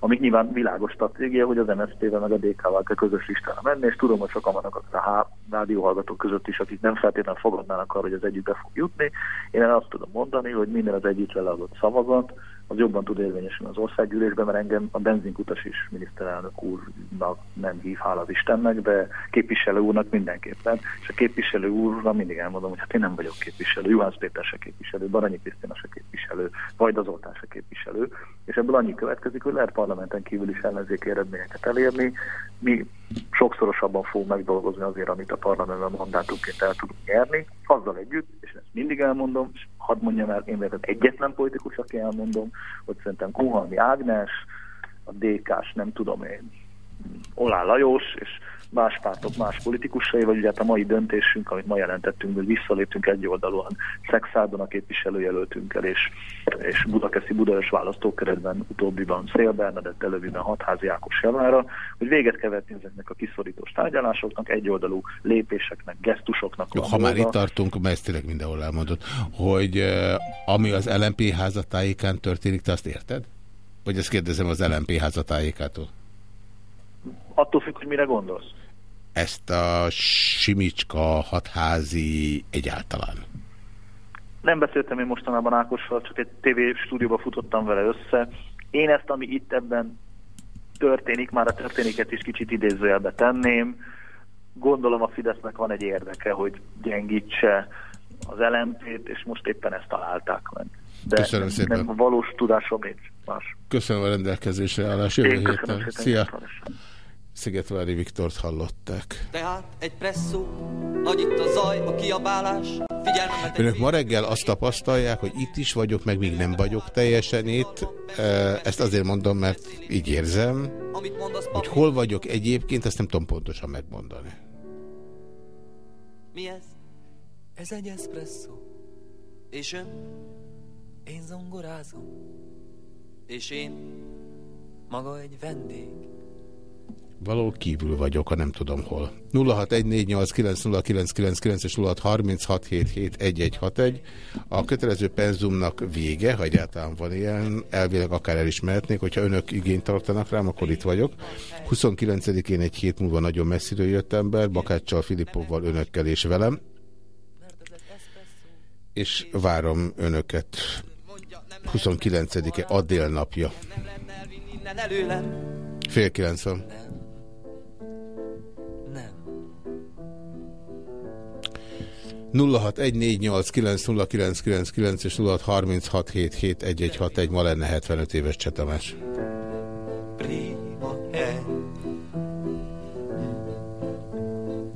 amik nyilván világos stratégia, hogy az MSZP-vel meg a DK-val kell közös listára menni, és tudom, hogy sokan vannak a rádióhallgatók között is, akik nem feltétlenül fogadnának arra, hogy az együtt be fog jutni. Én azt tudom mondani, hogy minden az együtt leadott szavazat, az jobban tud érvényesülni az országgyűlésben, mert engem a benzinkutas is miniszterelnök úrnak nem hív, hála az Istennek, de képviselő úrnak mindenképpen. És a képviselő úrra mindig elmondom, hogy hát én nem vagyok képviselő, Juhász Péter se képviselő, Baranyi Krisztina se képviselő, Vajda Zoltán se képviselő, és ebből annyi következik, hogy lehet parlamenten kívül is ellenzéki eredményeket elérni. Mi sokszorosabban fogunk megdolgozni azért, amit a parlamentben mandátumként el tudunk nyerni, azzal együtt, és ezt mindig elmondom, és hadd mondjam el, én vagyok egyetlen politikus, aki elmondom, hogy szerintem Kuhalmi Ágnes, a DK-s, nem tudom én, Olá Lajos, és más pártok, más politikusai, vagy ugye hát a mai döntésünk, amit ma jelentettünk, hogy visszaléptünk egy oldalúan Szexádon a képviselőjelöltünkkel, és, és Budakeszi Budaörs választókeretben utóbbiban Szél Bernadett előbbiben hatházi Ákos javára, hogy véget kell vetni ezeknek a kiszorítós tárgyalásoknak, egyoldalú lépéseknek, gesztusoknak. Jó, ha már itt tartunk, mert ezt tényleg mindenhol elmondott, hogy ami az LMP házatájékán történik, te azt érted? Vagy ezt kérdezem az LMP házatájékától? Attól függ, hogy mire gondolsz ezt a Simicska hatházi egyáltalán? Nem beszéltem én mostanában Ákossal, csak egy TV stúdióba futottam vele össze. Én ezt, ami itt ebben történik, már a történéket is kicsit idézőjelbe tenném. Gondolom a Fidesznek van egy érdeke, hogy gyengítse az LMP-t, és most éppen ezt találták meg. De Köszönöm szépen. Nem, valós tudásom nincs más. Köszönöm a rendelkezésre állás. Jövő Én héten. Szia! Szigetvári Viktort hallották. Tehát egy presszó, nagy itt a zaj, a kiabálás, figyelmemet Önök ma reggel azt tapasztalják, hogy itt is vagyok, meg még nem vagyok teljesen itt. Ezt azért mondom, mert így érzem, hogy hol vagyok egyébként, ezt nem tudom pontosan megmondani. mi ez? Ez egy eszpresszó. És ön? Én zongorázom. És én? Maga egy vendég. Valahol kívül vagyok, ha nem tudom hol. 0614890999 és 0636771161. A kötelező penzumnak vége, ha egyáltalán van ilyen, elvileg akár el is mehetnék, hogyha önök igényt tartanak rám, akkor itt vagyok. 29-én egy hét múlva nagyon messziről jött ember, Bakáccsal, Filipovval, önökkel és velem. És várom önöket 29-e a délnapja. Fél kilenc van. Nem. 0614890999 és 0636771161 ma lenne 75 éves Csetamás. Prima è.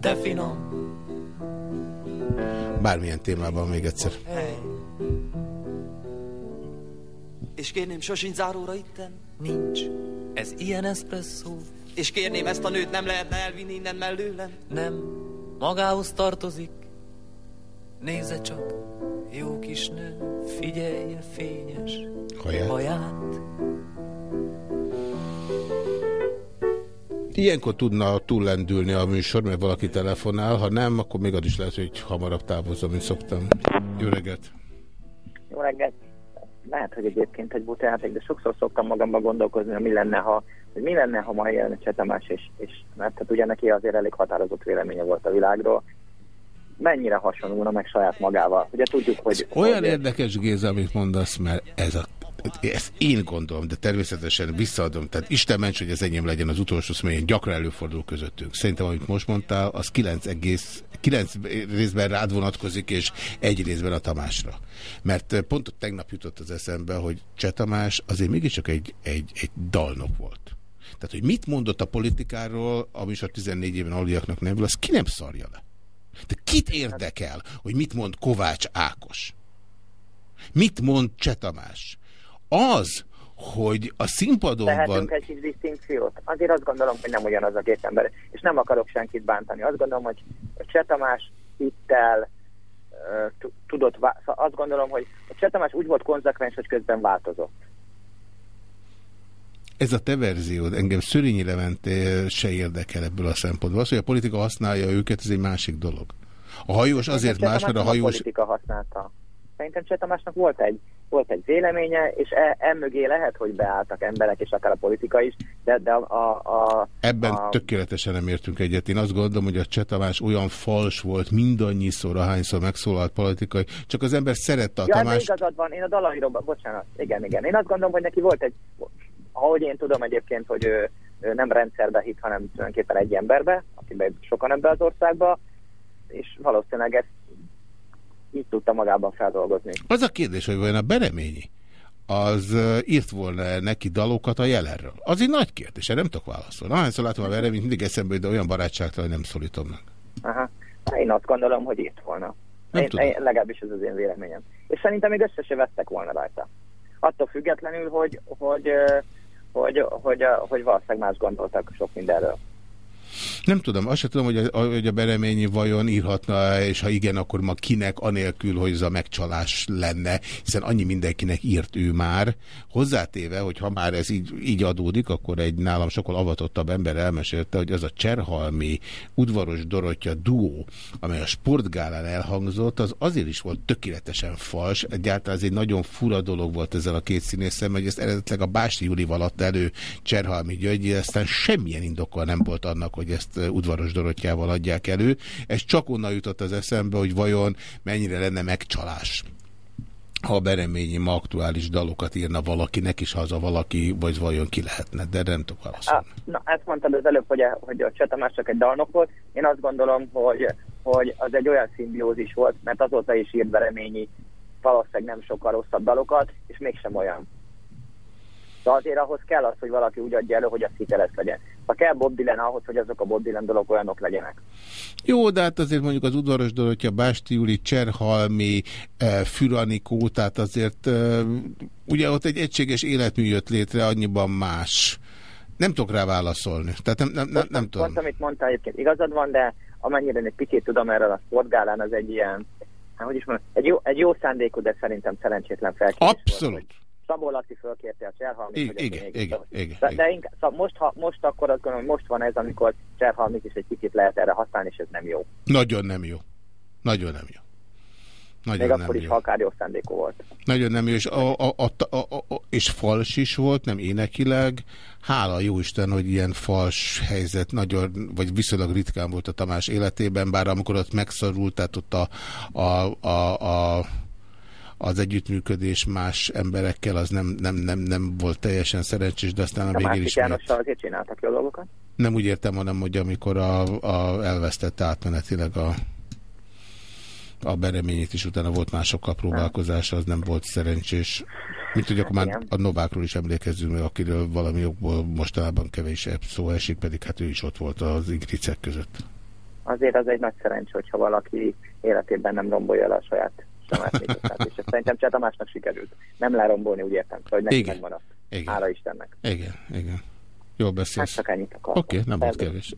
De finom Bármilyen témában még egyszer. hely. És kérném, sosincs záróra itten? Nincs. Ez ilyen eszpresszó. És kérném, ezt a nőt nem lehetne elvinni innen mellőlem? Nem. Magához tartozik. Nézze csak, jó kis nő, figyelje fényes Haját. haját. Ilyenkor tudna túllendülni a műsor, mert valaki telefonál, ha nem, akkor még az is lehet, hogy hamarabb távozom, mint szoktam. Jó reggelt! Jó reggelt! Lehet, hogy egyébként egy butejáték, de sokszor szoktam magamba gondolkozni, hogy mi lenne, ha, hogy mi lenne, ha ma jön Csetamás, és, és mert hát ugye neki azért elég határozott véleménye volt a világról. Mennyire hasonlulna meg saját magával? Ugye tudjuk, hogy... Olyan hogy, érdekes, Géza, amit mondasz, mert ez a ezt én gondolom, de természetesen visszaadom. Tehát Isten ments, hogy ez enyém legyen az utolsó szó, mert gyakran előfordul közöttünk. Szerintem, amit most mondtál, az 9, 9 részben rád vonatkozik, és egy részben a Tamásra. Mert pont tegnap jutott az eszembe, hogy Cseh Tamás azért mégiscsak egy, egy, egy dalnok volt. Tehát, hogy mit mondott a politikáról, a műsor 14 éven aluliaknak nevül, az ki nem szarja le. De kit érdekel, hogy mit mond Kovács Ákos? Mit mond Cseh Tamás? Az, hogy a színpadon van... Tehetünk egy kis disztinkciót? Azért azt gondolom, hogy nem ugyanaz a két ember, és nem akarok senkit bántani. Azt gondolom, hogy Cseh Tamás hittel tudott, szóval azt gondolom, hogy a Cseh Tamás úgy volt konzekvens, hogy közben változott. Ez a te verziód, engem Szörényi Levente se érdekel ebből a szempontból. Az, hogy a politika használja őket, ez egy másik dolog. A hajós azért más, mert a hajós... A politika használta. Szerintem Cseh Tamásnak volt egy, volt egy véleménye, és e, emögé lehet, hogy beálltak emberek, és akár a politika is, de, de a, a. Ebben a... tökéletesen nem értünk egyet. Én azt gondolom, hogy a Cseh Tamás olyan fals volt mindannyiszor, ahányszor megszólalt politikai, csak az ember szerette a ja, Tamást. igazad van, én a dalairól, bocsánat, igen, igen. Én azt gondolom, hogy neki volt egy, ahogy én tudom egyébként, hogy ő, ő nem rendszerbe hit, hanem tulajdonképpen egy emberbe, akiben sokan ebbe az országba, és valószínűleg ezt így tudta magában feldolgozni. Az a kérdés, hogy vajon a Bereményi az írt volna neki dalokat a jelenről? Az egy nagy kérdés, erre nem tudok válaszolni. Ahányszor látom a Bereményt, mindig eszembe, de olyan barátságtalan, hogy nem szólítom meg. Aha. Én azt gondolom, hogy írt volna. Nem én, tudom. én, legalábbis ez az én véleményem. És szerintem még össze se vettek volna rajta. Attól függetlenül, hogy, hogy, hogy, hogy, hogy, hogy valószínűleg más gondoltak sok mindenről. Nem tudom, azt sem tudom, hogy a, hogy a Bereményi vajon írhatna, és ha igen, akkor ma kinek, anélkül, hogy ez a megcsalás lenne, hiszen annyi mindenkinek írt ő már. Hozzátéve, hogy ha már ez így, így adódik, akkor egy nálam sokkal avatottabb ember elmesélte, hogy az a Cserhalmi udvaros Dorottya duó, amely a sportgálán elhangzott, az azért is volt tökéletesen fals. Egyáltalán ez egy nagyon fura dolog volt ezzel a két színészem, hogy ezt eredetileg a Básti Julival adta elő Cserhalmi György, aztán semmilyen indokkal nem volt annak, hogy ezt udvaros Dorottyával adják elő. Ez csak onnan jutott az eszembe, hogy vajon mennyire lenne megcsalás ha a Bereményi ma aktuális dalokat írna valakinek is, ha az a valaki, vagy vajon ki lehetne, de nem tudok válaszolni. Na, ezt mondtad az előbb, hogy a, hogy a Csetamás csak egy dalnok volt. Én azt gondolom, hogy, hogy az egy olyan szimbiózis volt, mert azóta is írt Bereményi valószínűleg nem sokkal rosszabb dalokat, és mégsem olyan. De azért ahhoz kell az, hogy valaki úgy adja elő, hogy az hiteles legyen. Ha kell Bob Dylan ahhoz, hogy azok a Bob Dylan dolgok olyanok legyenek. Jó, de hát azért mondjuk az udvaros Dorottya, Básti Júli, Cserhalmi, e, Füranikó, tehát azért e, ugye ott egy egységes életmű jött létre, annyiban más. Nem tudok rá válaszolni. Tehát nem, nem, nem, nem tudom. Pont, amit mondtál egyébként igazad van, de amennyire egy picit tudom erről a sportgálán, az egy ilyen, hát hogy is mondom, egy jó, egy jó szándékú, de szerintem szerencsétlen felkérés Abszolút. Volt, Szabó Laci fölkérte a Cserhalmit. Igen, igen, igen, igen, de, de inkább, szóval most, ha, most akkor azt gondolom, hogy most van ez, amikor Cserhalmit is egy kicsit lehet erre használni, és ez nem jó. Nagyon nem jó. Nagyon nem jó. Nagyon Még nem akkor jó. is, ha akár jó szándékú volt. Nagyon nem jó, és, a, a, a, a, a, és fals is volt, nem énekileg. Hála jó Isten, hogy ilyen fals helyzet nagyon, vagy viszonylag ritkán volt a Tamás életében, bár amikor ott megszorult, tehát ott a, a, a, a az együttműködés más emberekkel az nem, nem, nem, nem volt teljesen szerencsés, de aztán a végén is... Jánossal azért csináltak jó dolgokat? Nem úgy értem, hanem, hogy amikor a, a elvesztette átmenetileg a, a bereményét is, utána volt másokkal próbálkozása, az nem volt szerencsés. Mint hogy akkor már a Novákról is emlékezzünk meg, akiről valami jogból mostanában kevés szó esik, pedig hát ő is ott volt az igricek között. Azért az egy nagy szerencs, hogyha valaki életében nem rombolja le a saját és ezt szerintem Cseh Tamásnak sikerült. Nem lerombolni, úgy értem, hogy neki igen. megmaradt. Igen. Hála Istennek. Igen, igen. Jól beszélsz. Hát csak ennyit akartam. Oké, okay, nem volt kevés.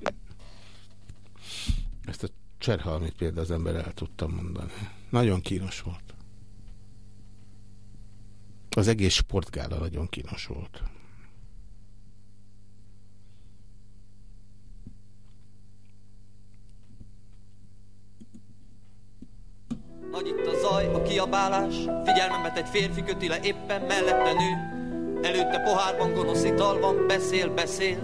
Ezt a cserhalmit például az ember el tudtam mondani. Nagyon kínos volt. Az egész sportgála nagyon kínos volt. Nagy itt a zaj, a kiabálás, figyelmemet egy férfi köti le éppen mellette nő. Előtte pohárban gonosz ital van, beszél, beszél,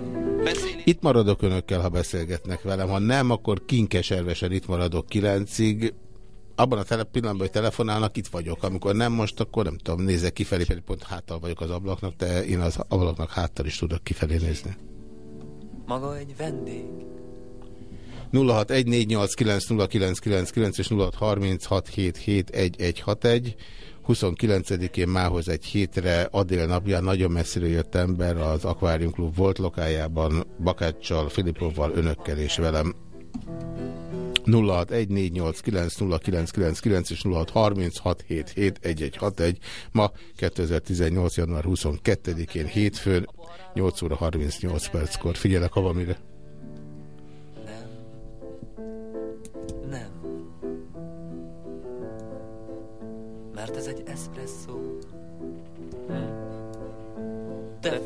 beszél. Itt maradok önökkel, ha beszélgetnek velem. Ha nem, akkor kinkeservesen itt maradok kilencig. Abban a pillanatban, hogy telefonálnak, itt vagyok. Amikor nem most, akkor nem tudom, nézek kifelé, pedig pont háttal vagyok az ablaknak, de én az ablaknak háttal is tudok kifelé nézni. Maga egy vendég, 0614890999 és 0636771161. 29-én mához egy hétre Adél napján nagyon messzire jött ember az Aquarium Club volt lokájában, Bakáccsal, Filipovval, önökkel és velem. 0614890999 és 0636771161. Ma 2018. január 22-én hétfőn 8 óra 38 perckor. Figyelek, ha mire.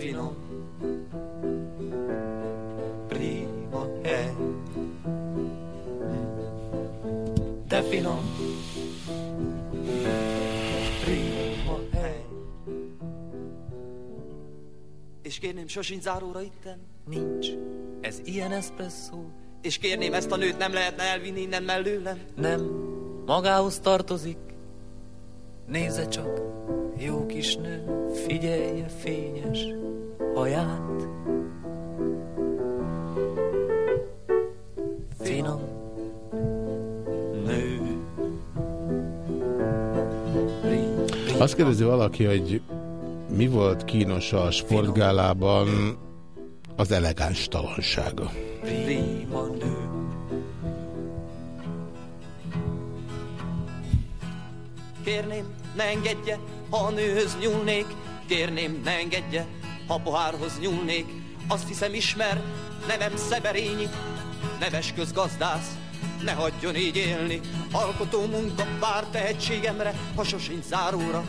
De finom, prima hely. De finom, prima hely. És kérném, sosincs záróra itten? Nincs. Ez ilyen espresso. És kérném, ezt a nőt nem lehetne elvinni innen mellőlem? Nem. Magához tartozik Nézze csak, jó kis nő, figyelje fényes haját. Finom nő. Azt kérdezi valaki, hogy mi volt kínos a sportgálában az elegáns talansága. Prima nő. Kérném, ne engedje, ha a nőhöz nyúlnék, kérném, ne engedje, ha pohárhoz nyúlnék. Azt hiszem ismer, nevem Szeberényi, neves közgazdász, ne hagyjon így élni. Alkotó munka vár tehetségemre, ha sosincs záróra,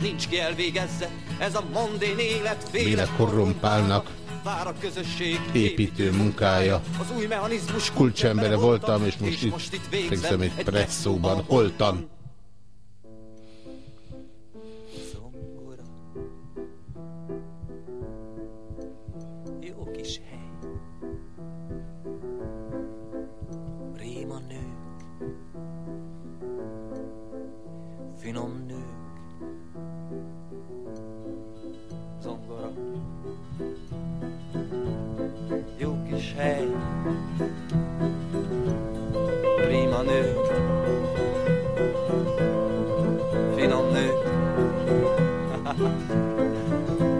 nincs ki elvégezze. Ez a mondén élet féle korrumpálnak. Vár a közösség építő munkája. Az új mechanizmus kulcsembere voltam, és most, itt, most itt végzem egy presszóban. Holtan.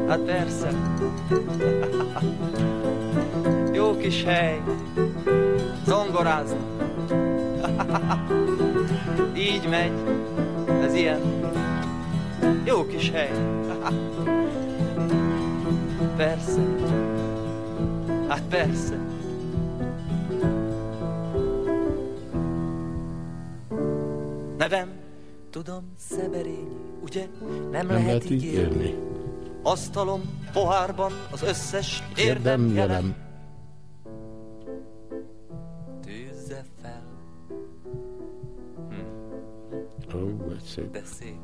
Hát persze, jó kis hely, zongoráznak. Így megy, ez ilyen jó kis hely. Persze, hát persze. Nevem, tudom, Szeberényi, ugye? Nem, Nem lehet, lehet így érni. Asztalom, pohárban az összes Érdemjelem. érdemjelem. Tűzze fel, Ó, ez szép.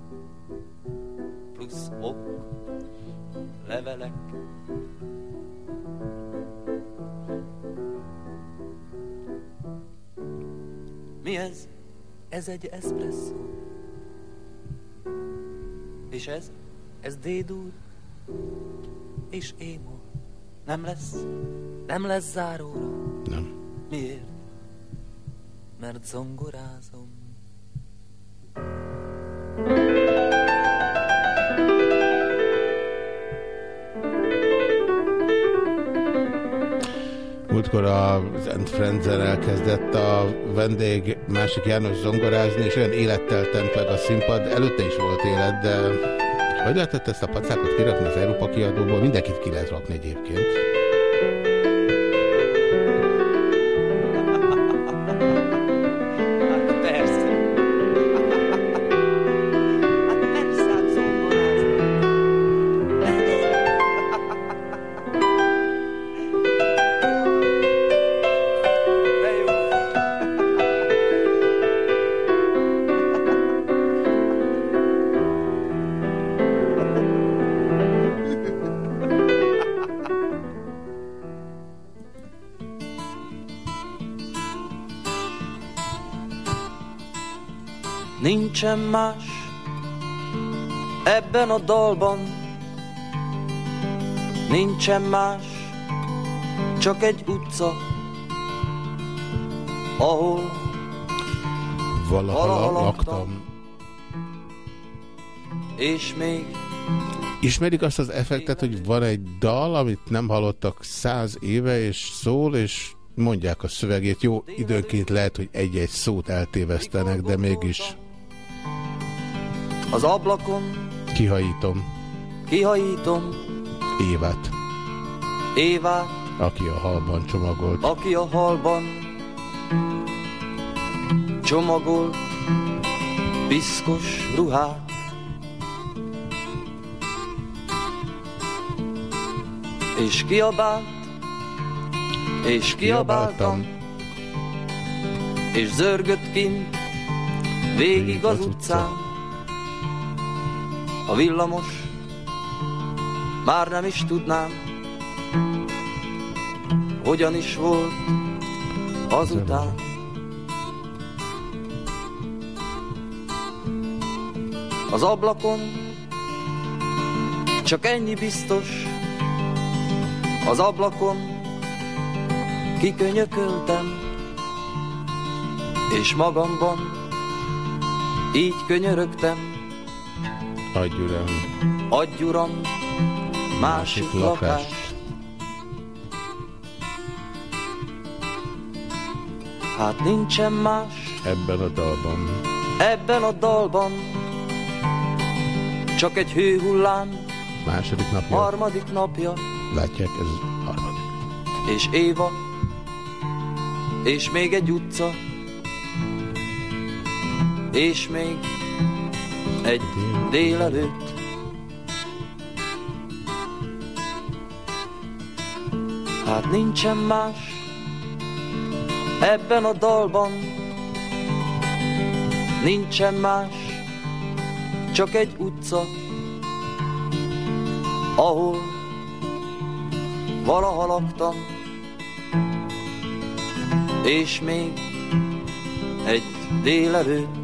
plusz ok, levelek. Mi ez? Ez egy espresso. És ez? Ez dédúr. És émol. Nem lesz? Nem lesz záróra? Nem. Miért? Mert zongorázom. Múltkor az Ent Frenzen elkezdett a vendég másik János zongorázni, és olyan élettel tent meg a színpad. Előtte is volt élet, de hogy lehetett ezt a pacákot kirakni az Európa kiadóból? Mindenkit ki lehet rakni egyébként. Más ebben a dalban, nincsen más, csak egy utca, ahol Valaha Valaha laktam. és még Ismerik azt az effektet, hogy van egy dal, amit nem hallottak száz éve, és szól, és mondják a szövegét. Jó, időnként lehet, hogy egy-egy szót eltévesztenek, de mégis az ablakon kihajítom kihajítom Évát, Évát, aki a halban csomagolt. aki a halban csomagol piszkos ruhát. És kiabált, és kiabáltam, és zörgött kint végig az utcán. Villamos már nem is tudnám, hogyan is volt azután. Az ablakon csak ennyi biztos, az ablakon kikönyököltem, és magamban így könyörögtem, Adj uram, adj uram másik lakást. Hát nincsen más ebben a dalban. ebben a dalban, csak egy hőhullám Második napja. harmadik napja, Látják, ez harmadik. és Éva, és még egy utca, és még egy délelőtt. Hát nincsen más ebben a dalban, nincsen más, csak egy utca, ahol valaha laktam, és még egy délelőtt.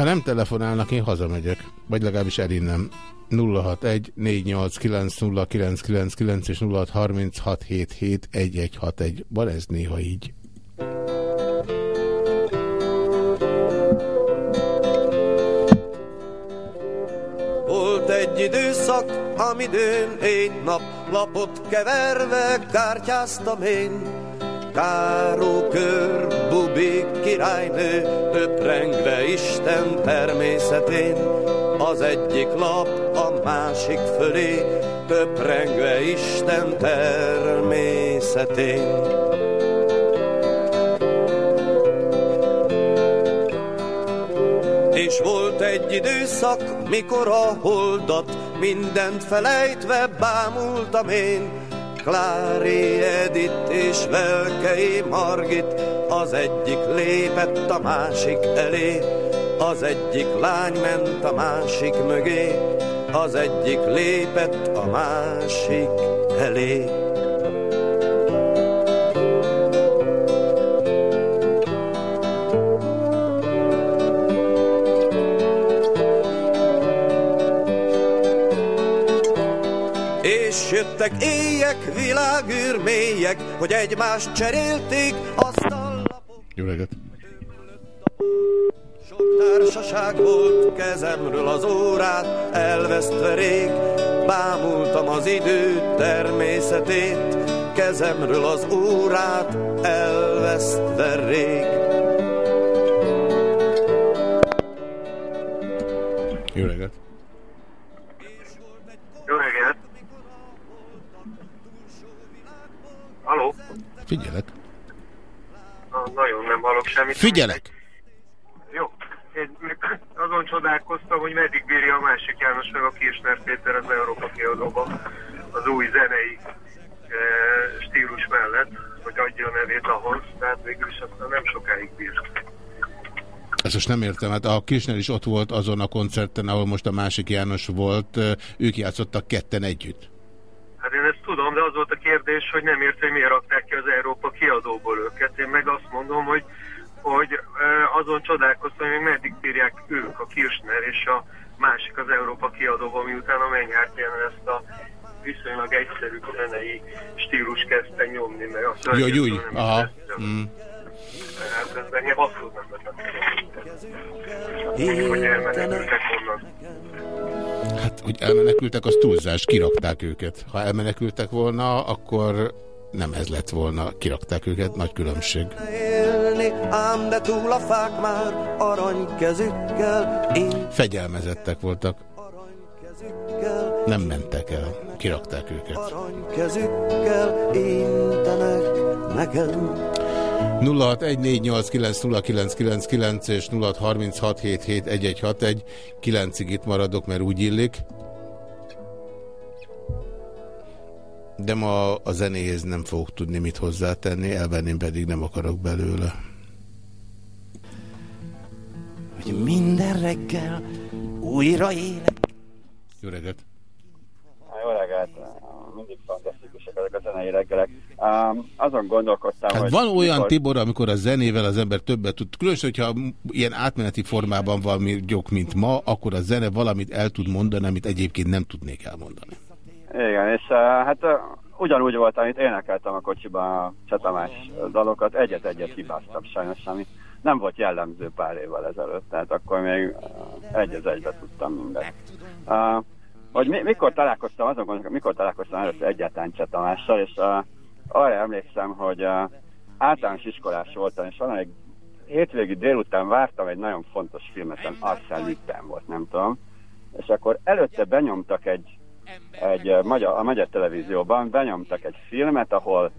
Ha nem telefonálnak, én hazamegyek. Vagy legalábbis erinnem. 061 489 és 0636771161. Van ez néha így. Volt egy időszak, amidőn egy nap lapot keverve kártyáztam én. Káró kör, bubik, királynő, töprengve Isten természetén. Az egyik lap a másik fölé, töprengve Isten természetén. És volt egy időszak, mikor a holdat mindent felejtve bámultam én. Klári Edith és Velkei Margit, az egyik lépett a másik elé, az egyik lány ment a másik mögé, az egyik lépett a másik elé. És jöttek éjek, világűr mélyek, hogy egymást cserélték, asztal Jó reggelt! társaság volt kezemről az órát, elvesztve rég, bámultam az idő természetét, kezemről az órát, elvesztve rég. Jó reggelt! Semmit. Figyelek! Jó. Én azon csodálkoztam, hogy meddig bírja a másik János meg a Kirchner Péter az Európa kiadóban az új zenei e, stílus mellett, hogy adja a nevét ahhoz, tehát végül is aztán nem sokáig bír. Ezt most nem értem, hát a Kirchner is ott volt azon a koncerten, ahol most a másik János volt, ők játszottak ketten együtt. Hát én ezt tudom, de az volt a kérdés, hogy nem ért, hogy miért rakták ki az Európa kiadóból őket. Én meg azt mondom, hogy, hogy azon csodálkoztam, hogy meddig bírják ők, a Kirchner és a másik az Európa kiadóban, miután a Mennyhártén ezt a viszonylag egyszerű zenei stílus kezdte nyomni, meg a Jó, jó, aha. Mm. Hát ez engem abszolút nem vetett. Hogy elmenekültek onnan. Hát, hogy elmenekültek, az túlzás, kirakták őket. Ha elmenekültek volna, akkor nem ez lett volna, kirakták őket, nagy különbség. Élni, ám de túl a fák már aranykezükkel, én Fegyelmezettek voltak. Nem mentek el, kirakták őket. aranykezükkel intenek nekem. 0614890999 és 0636771161 9-ig itt maradok, mert úgy illik. De ma a zenéhez nem fogok tudni mit hozzátenni, elvenni pedig nem akarok belőle. Hogy minden reggel újra élek. Jó reggelt! Jó reggelt! Mindig fantasztikusak ezek a zenei reggelek. Um, azon gondolkodtam, Hát hogy... van olyan, mikor- Tibor, amikor a zenével az ember többet tud. Különösen, hogyha ilyen átmeneti formában valami gyok, mint ma, akkor a zene valamit el tud mondani, amit egyébként nem tudnék elmondani. Igen, és uh, hát uh, ugyanúgy volt, amit énekeltem a kocsiban a Csetamás dalokat, egyet-egyet hibáztam sajnos, ami nem volt jellemző pár évvel ezelőtt, tehát akkor még uh, egy az egybe tudtam mindent. Uh, hogy mi, mikor találkoztam, azon gondolom, mikor találkoztam először egyáltalán Csetamással, és uh, arra emlékszem, hogy uh, általános iskolás voltam, és valamelyik hétvégi délután vártam egy nagyon fontos filmet, Arsene Lupin volt, nem tudom, és akkor előtte benyomtak egy, egy magyar, a magyar televízióban, benyomtak egy filmet, ahol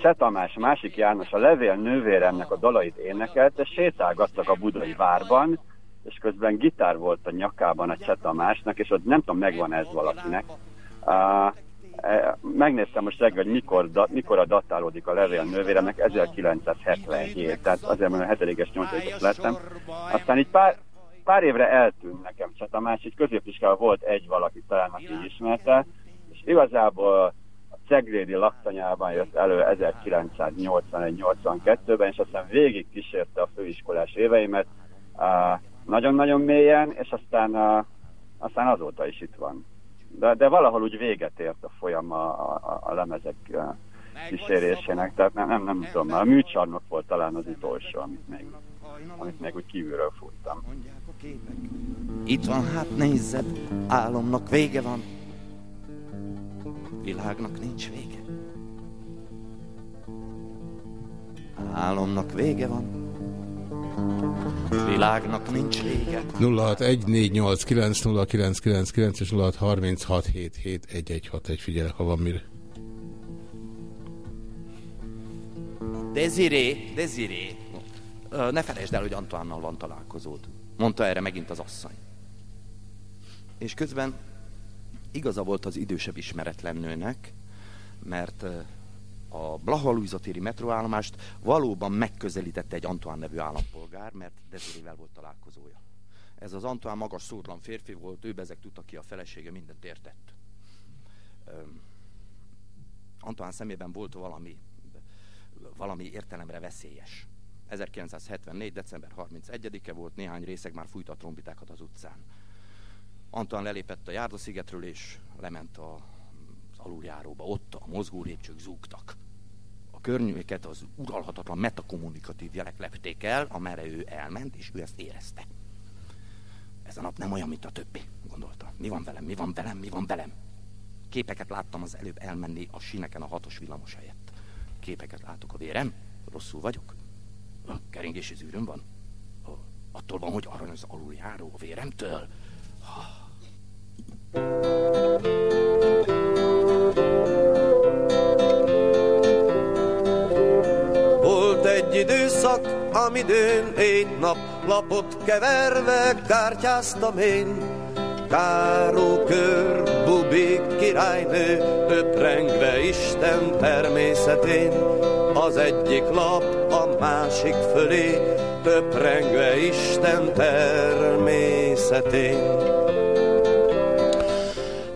Cseh Tamás, másik János, a levél nővéremnek a dalait énekelt, és sétálgattak a budai várban, és közben gitár volt a nyakában a Cseh Tamásnak, és ott nem tudom, megvan ez valakinek. Uh, megnéztem most reggel, hogy mikor, da, mikor a datálódik a levél nővéremnek, 1977, tehát azért mondom, 7 es 8 es lettem. Aztán így pár, pár évre eltűnt nekem Cseh Tamás, így középiskolában volt egy valaki talán, aki ismerte, és igazából a Ceglédi laktanyában jött elő 1981-82-ben, és aztán végig kísérte a főiskolás éveimet, nagyon-nagyon mélyen, és aztán aztán azóta is itt van. De, de valahol úgy véget ért a folyam a, a, a lemezek kísérésének, tehát nem, nem, nem tudom, a műcsarnok volt talán az utolsó, amit még, amit még úgy kívülről futtam. Itt van, hát nézzed, álomnak vége van, világnak nincs vége. Álomnak vége van, világnak nincs vége. 0614890999 és 0636771161 figyelek, ha van mire. Desiré, Desiré, ne felejtsd el, hogy Antoánnal van találkozód. Mondta erre megint az asszony. És közben igaza volt az idősebb ismeretlen nőnek, mert a Blaha téri metroállomást valóban megközelítette egy Antoine nevű állampolgár, mert Desirével volt találkozója. Ez az Antoine magas szótlan férfi volt, ő bezeg tudta ki a felesége, mindent értett. Antoine szemében volt valami, valami értelemre veszélyes. 1974. december 31-e volt, néhány részeg már fújta a trombitákat az utcán. Antoine lelépett a Járdaszigetről, és lement a aluljáróba. Ott a mozgó lépcsők zúgtak. A környéket az uralhatatlan metakommunikatív jelek lepték el, amerre ő elment, és ő ezt érezte. Ez a nap nem olyan, mint a többi, gondolta. Mi van velem, mi van velem, mi van velem? Képeket láttam az előbb elmenni a sineken a hatos villamos helyett. Képeket látok a vérem, rosszul vagyok. Keringési zűröm van. Attól van, hogy arany az aluljáró a véremtől. Volt egy időszak, amidőn én nap lapot keverve kártyáztam én. Káró kör, bubik, királynő, öprengve Isten természetén. Az egyik lap a másik fölé, töprengve Isten természetén.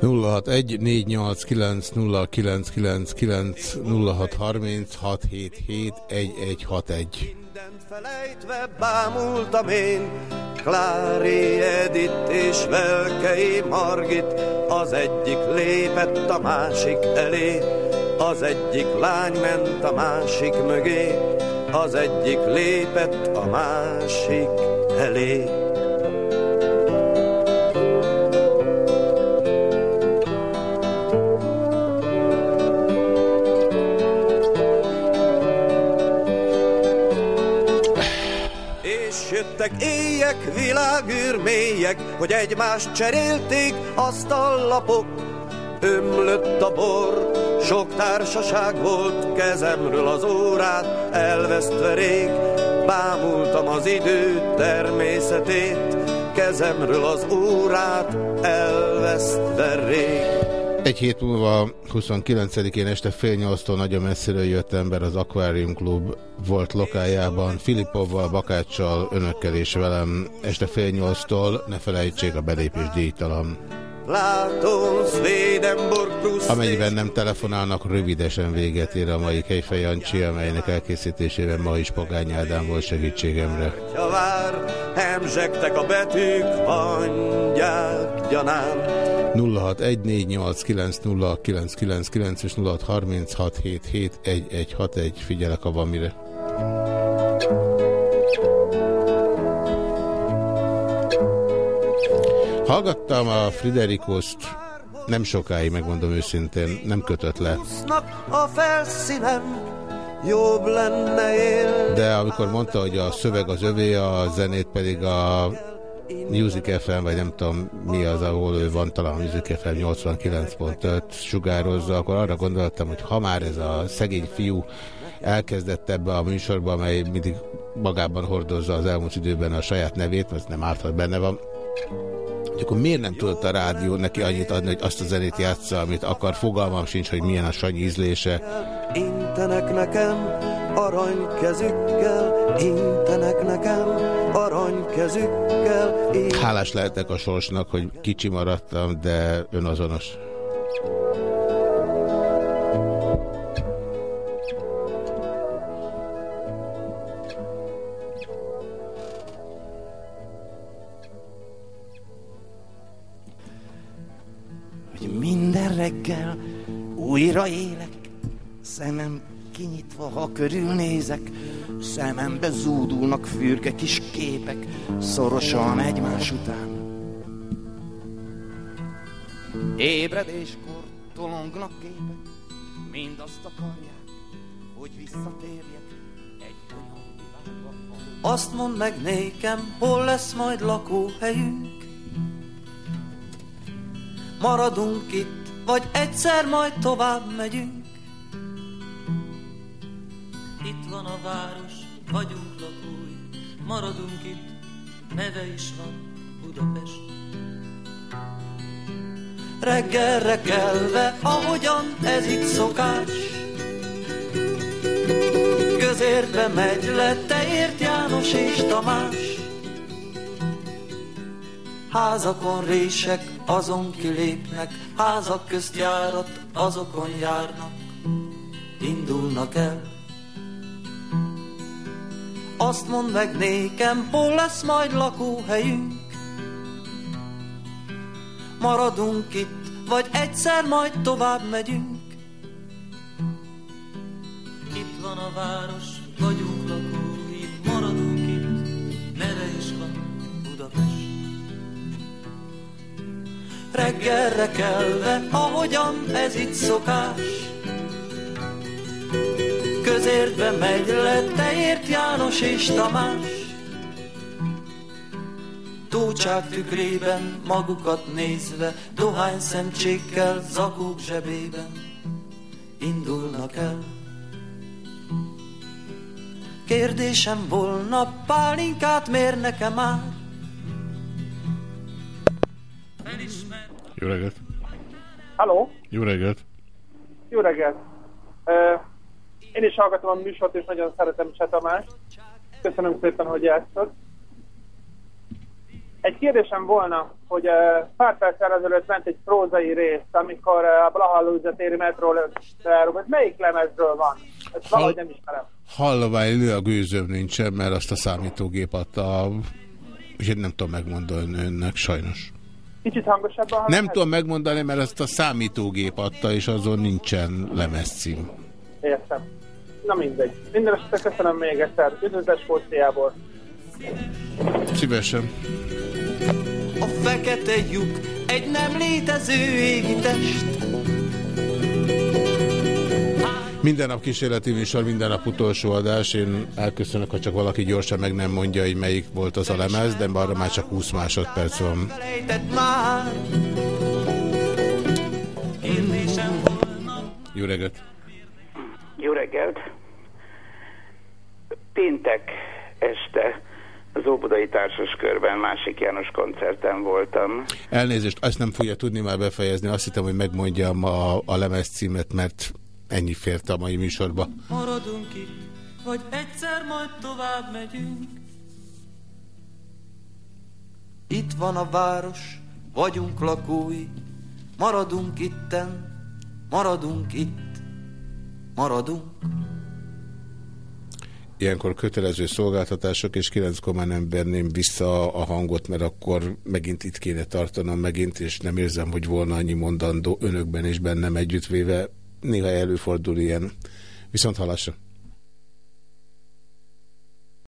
0614890999 felejtve bámultam én, Klári Edith és Velkei Margit, az egyik lépett a másik elé, az egyik lány ment a másik mögé, az egyik lépett a másik elé. Jöttek éjek, világűr mélyek, hogy egymást cserélték asztallapok. Ömlött a bor, sok társaság volt, kezemről az órát elvesztve rég. Bámultam az idő természetét, kezemről az órát elvesztve rég. Egy hét múlva, 29-én este fél nyolctól nagyon messziről jött ember az Aquarium Club volt lokájában, Filipovval, Bakáccsal, önökkel és velem. Este fél nyolctól ne felejtsék a belépés díjtalan. Látom Swedenborg Amennyiben nem telefonálnak, rövidesen véget ér a mai Kejfej Jancsi, amelynek elkészítésében ma is Pogány Ádám volt segítségemre. vár, hemzsegtek a betűk, hangyák gyanán. 0614890999 és 0636771161 figyelek, ha van mire. Hallgattam a Friderikoszt, nem sokáig, megmondom őszintén, nem kötött le. A felszínen jobb lenne él. De amikor mondta, hogy a szöveg az övé, a zenét pedig a Music FM, vagy nem tudom mi az, ahol ő van, talán a Music FM 89.5 sugározza, akkor arra gondoltam, hogy ha már ez a szegény fiú elkezdett ebbe a műsorba, amely mindig magában hordozza az elmúlt időben a saját nevét, mert nem árt, hogy benne van, hogy akkor miért nem tudott a rádió neki annyit adni, hogy azt a zenét játsza, amit akar, fogalmam sincs, hogy milyen a Sanyi ízlése. Intenek nekem aranykezükkel, intenek nekem aranykezükkel. Én... Hálás lehetek a sorsnak, hogy kicsi maradtam, de önazonos. Minden reggel újra élek, szemem kinyitva, ha körülnézek, szemembe zúdulnak fürge kis képek, szorosan egymás után. Ébredéskor tolongnak képek, mind azt akarják, hogy visszatérjek egy olyan világba. Azt mondd meg nékem, hol lesz majd lakóhelyünk. Maradunk itt, vagy egyszer majd tovább megyünk. Itt van a város, vagyunk lakói, maradunk itt, neve is van Budapest. Reggelre kelve, ahogyan ez itt szokás, Közértbe megy le, te ért János és Tamás. Házakon rések, azon kilépnek, házak közt járat, azokon járnak, indulnak el. Azt mondd meg nékem, hol lesz majd lakóhelyünk. Maradunk itt, vagy egyszer majd tovább megyünk. Itt van a város, Reggelre kelve, ahogyan ez itt szokás, Közértbe megy le, te ért János és Tamás. Tócsák tükrében magukat nézve, dohány szemcsékkel, zakók zsebében indulnak el. Kérdésem volna, pálinkát mér nekem már? Jó reggelt! Halló, Jó reggelt! jó reggelt! Uh, én is hallgatom a műsort, és nagyon szeretem Cseh Tamást. Köszönöm szépen, hogy játszott. Egy kérdésem volna, hogy uh, pár perccel ezelőtt ment egy prózai rész, amikor uh, a Blahalúza téri metról ez melyik lemezről van? Ezt valahogy nem ismerem. Halvány lő a gőzöm nincsen, mert azt a számítógép adta, úgyhogy nem tudom megmondani önnek, sajnos. Kicsit hangosabban Nem tudom megmondani, mert ezt a számítógép adta, és azon nincsen lemezcím. Értem. Na mindegy. Minden esetre köszönöm még egyszer. Üdvözlet Skóciából. Szívesen. A fekete lyuk egy nem létező égi test. Minden nap kísérleti műsor, minden nap utolsó adás. Én elköszönök, ha csak valaki gyorsan meg nem mondja, hogy melyik volt az a lemez, de arra már csak 20 másodperc van. Jó reggelt! Jó reggelt! Péntek este az Óbudai Társaskörben másik János koncerten voltam. Elnézést, azt nem fogja tudni már befejezni. Azt hittem, hogy megmondjam a, a lemez címet, mert ennyi fért a mai műsorba. maradunk itt, vagy egyszer majd tovább megyünk. Itt van a város, vagyunk lakói, maradunk itten, maradunk itt, maradunk. Ilyenkor kötelező szolgáltatások, és kilenckor már nem verném vissza a hangot, mert akkor megint itt kéne tartanom megint, és nem érzem, hogy volna annyi mondandó önökben és bennem együttvéve. Néha előfordul ilyen. Viszont halásra.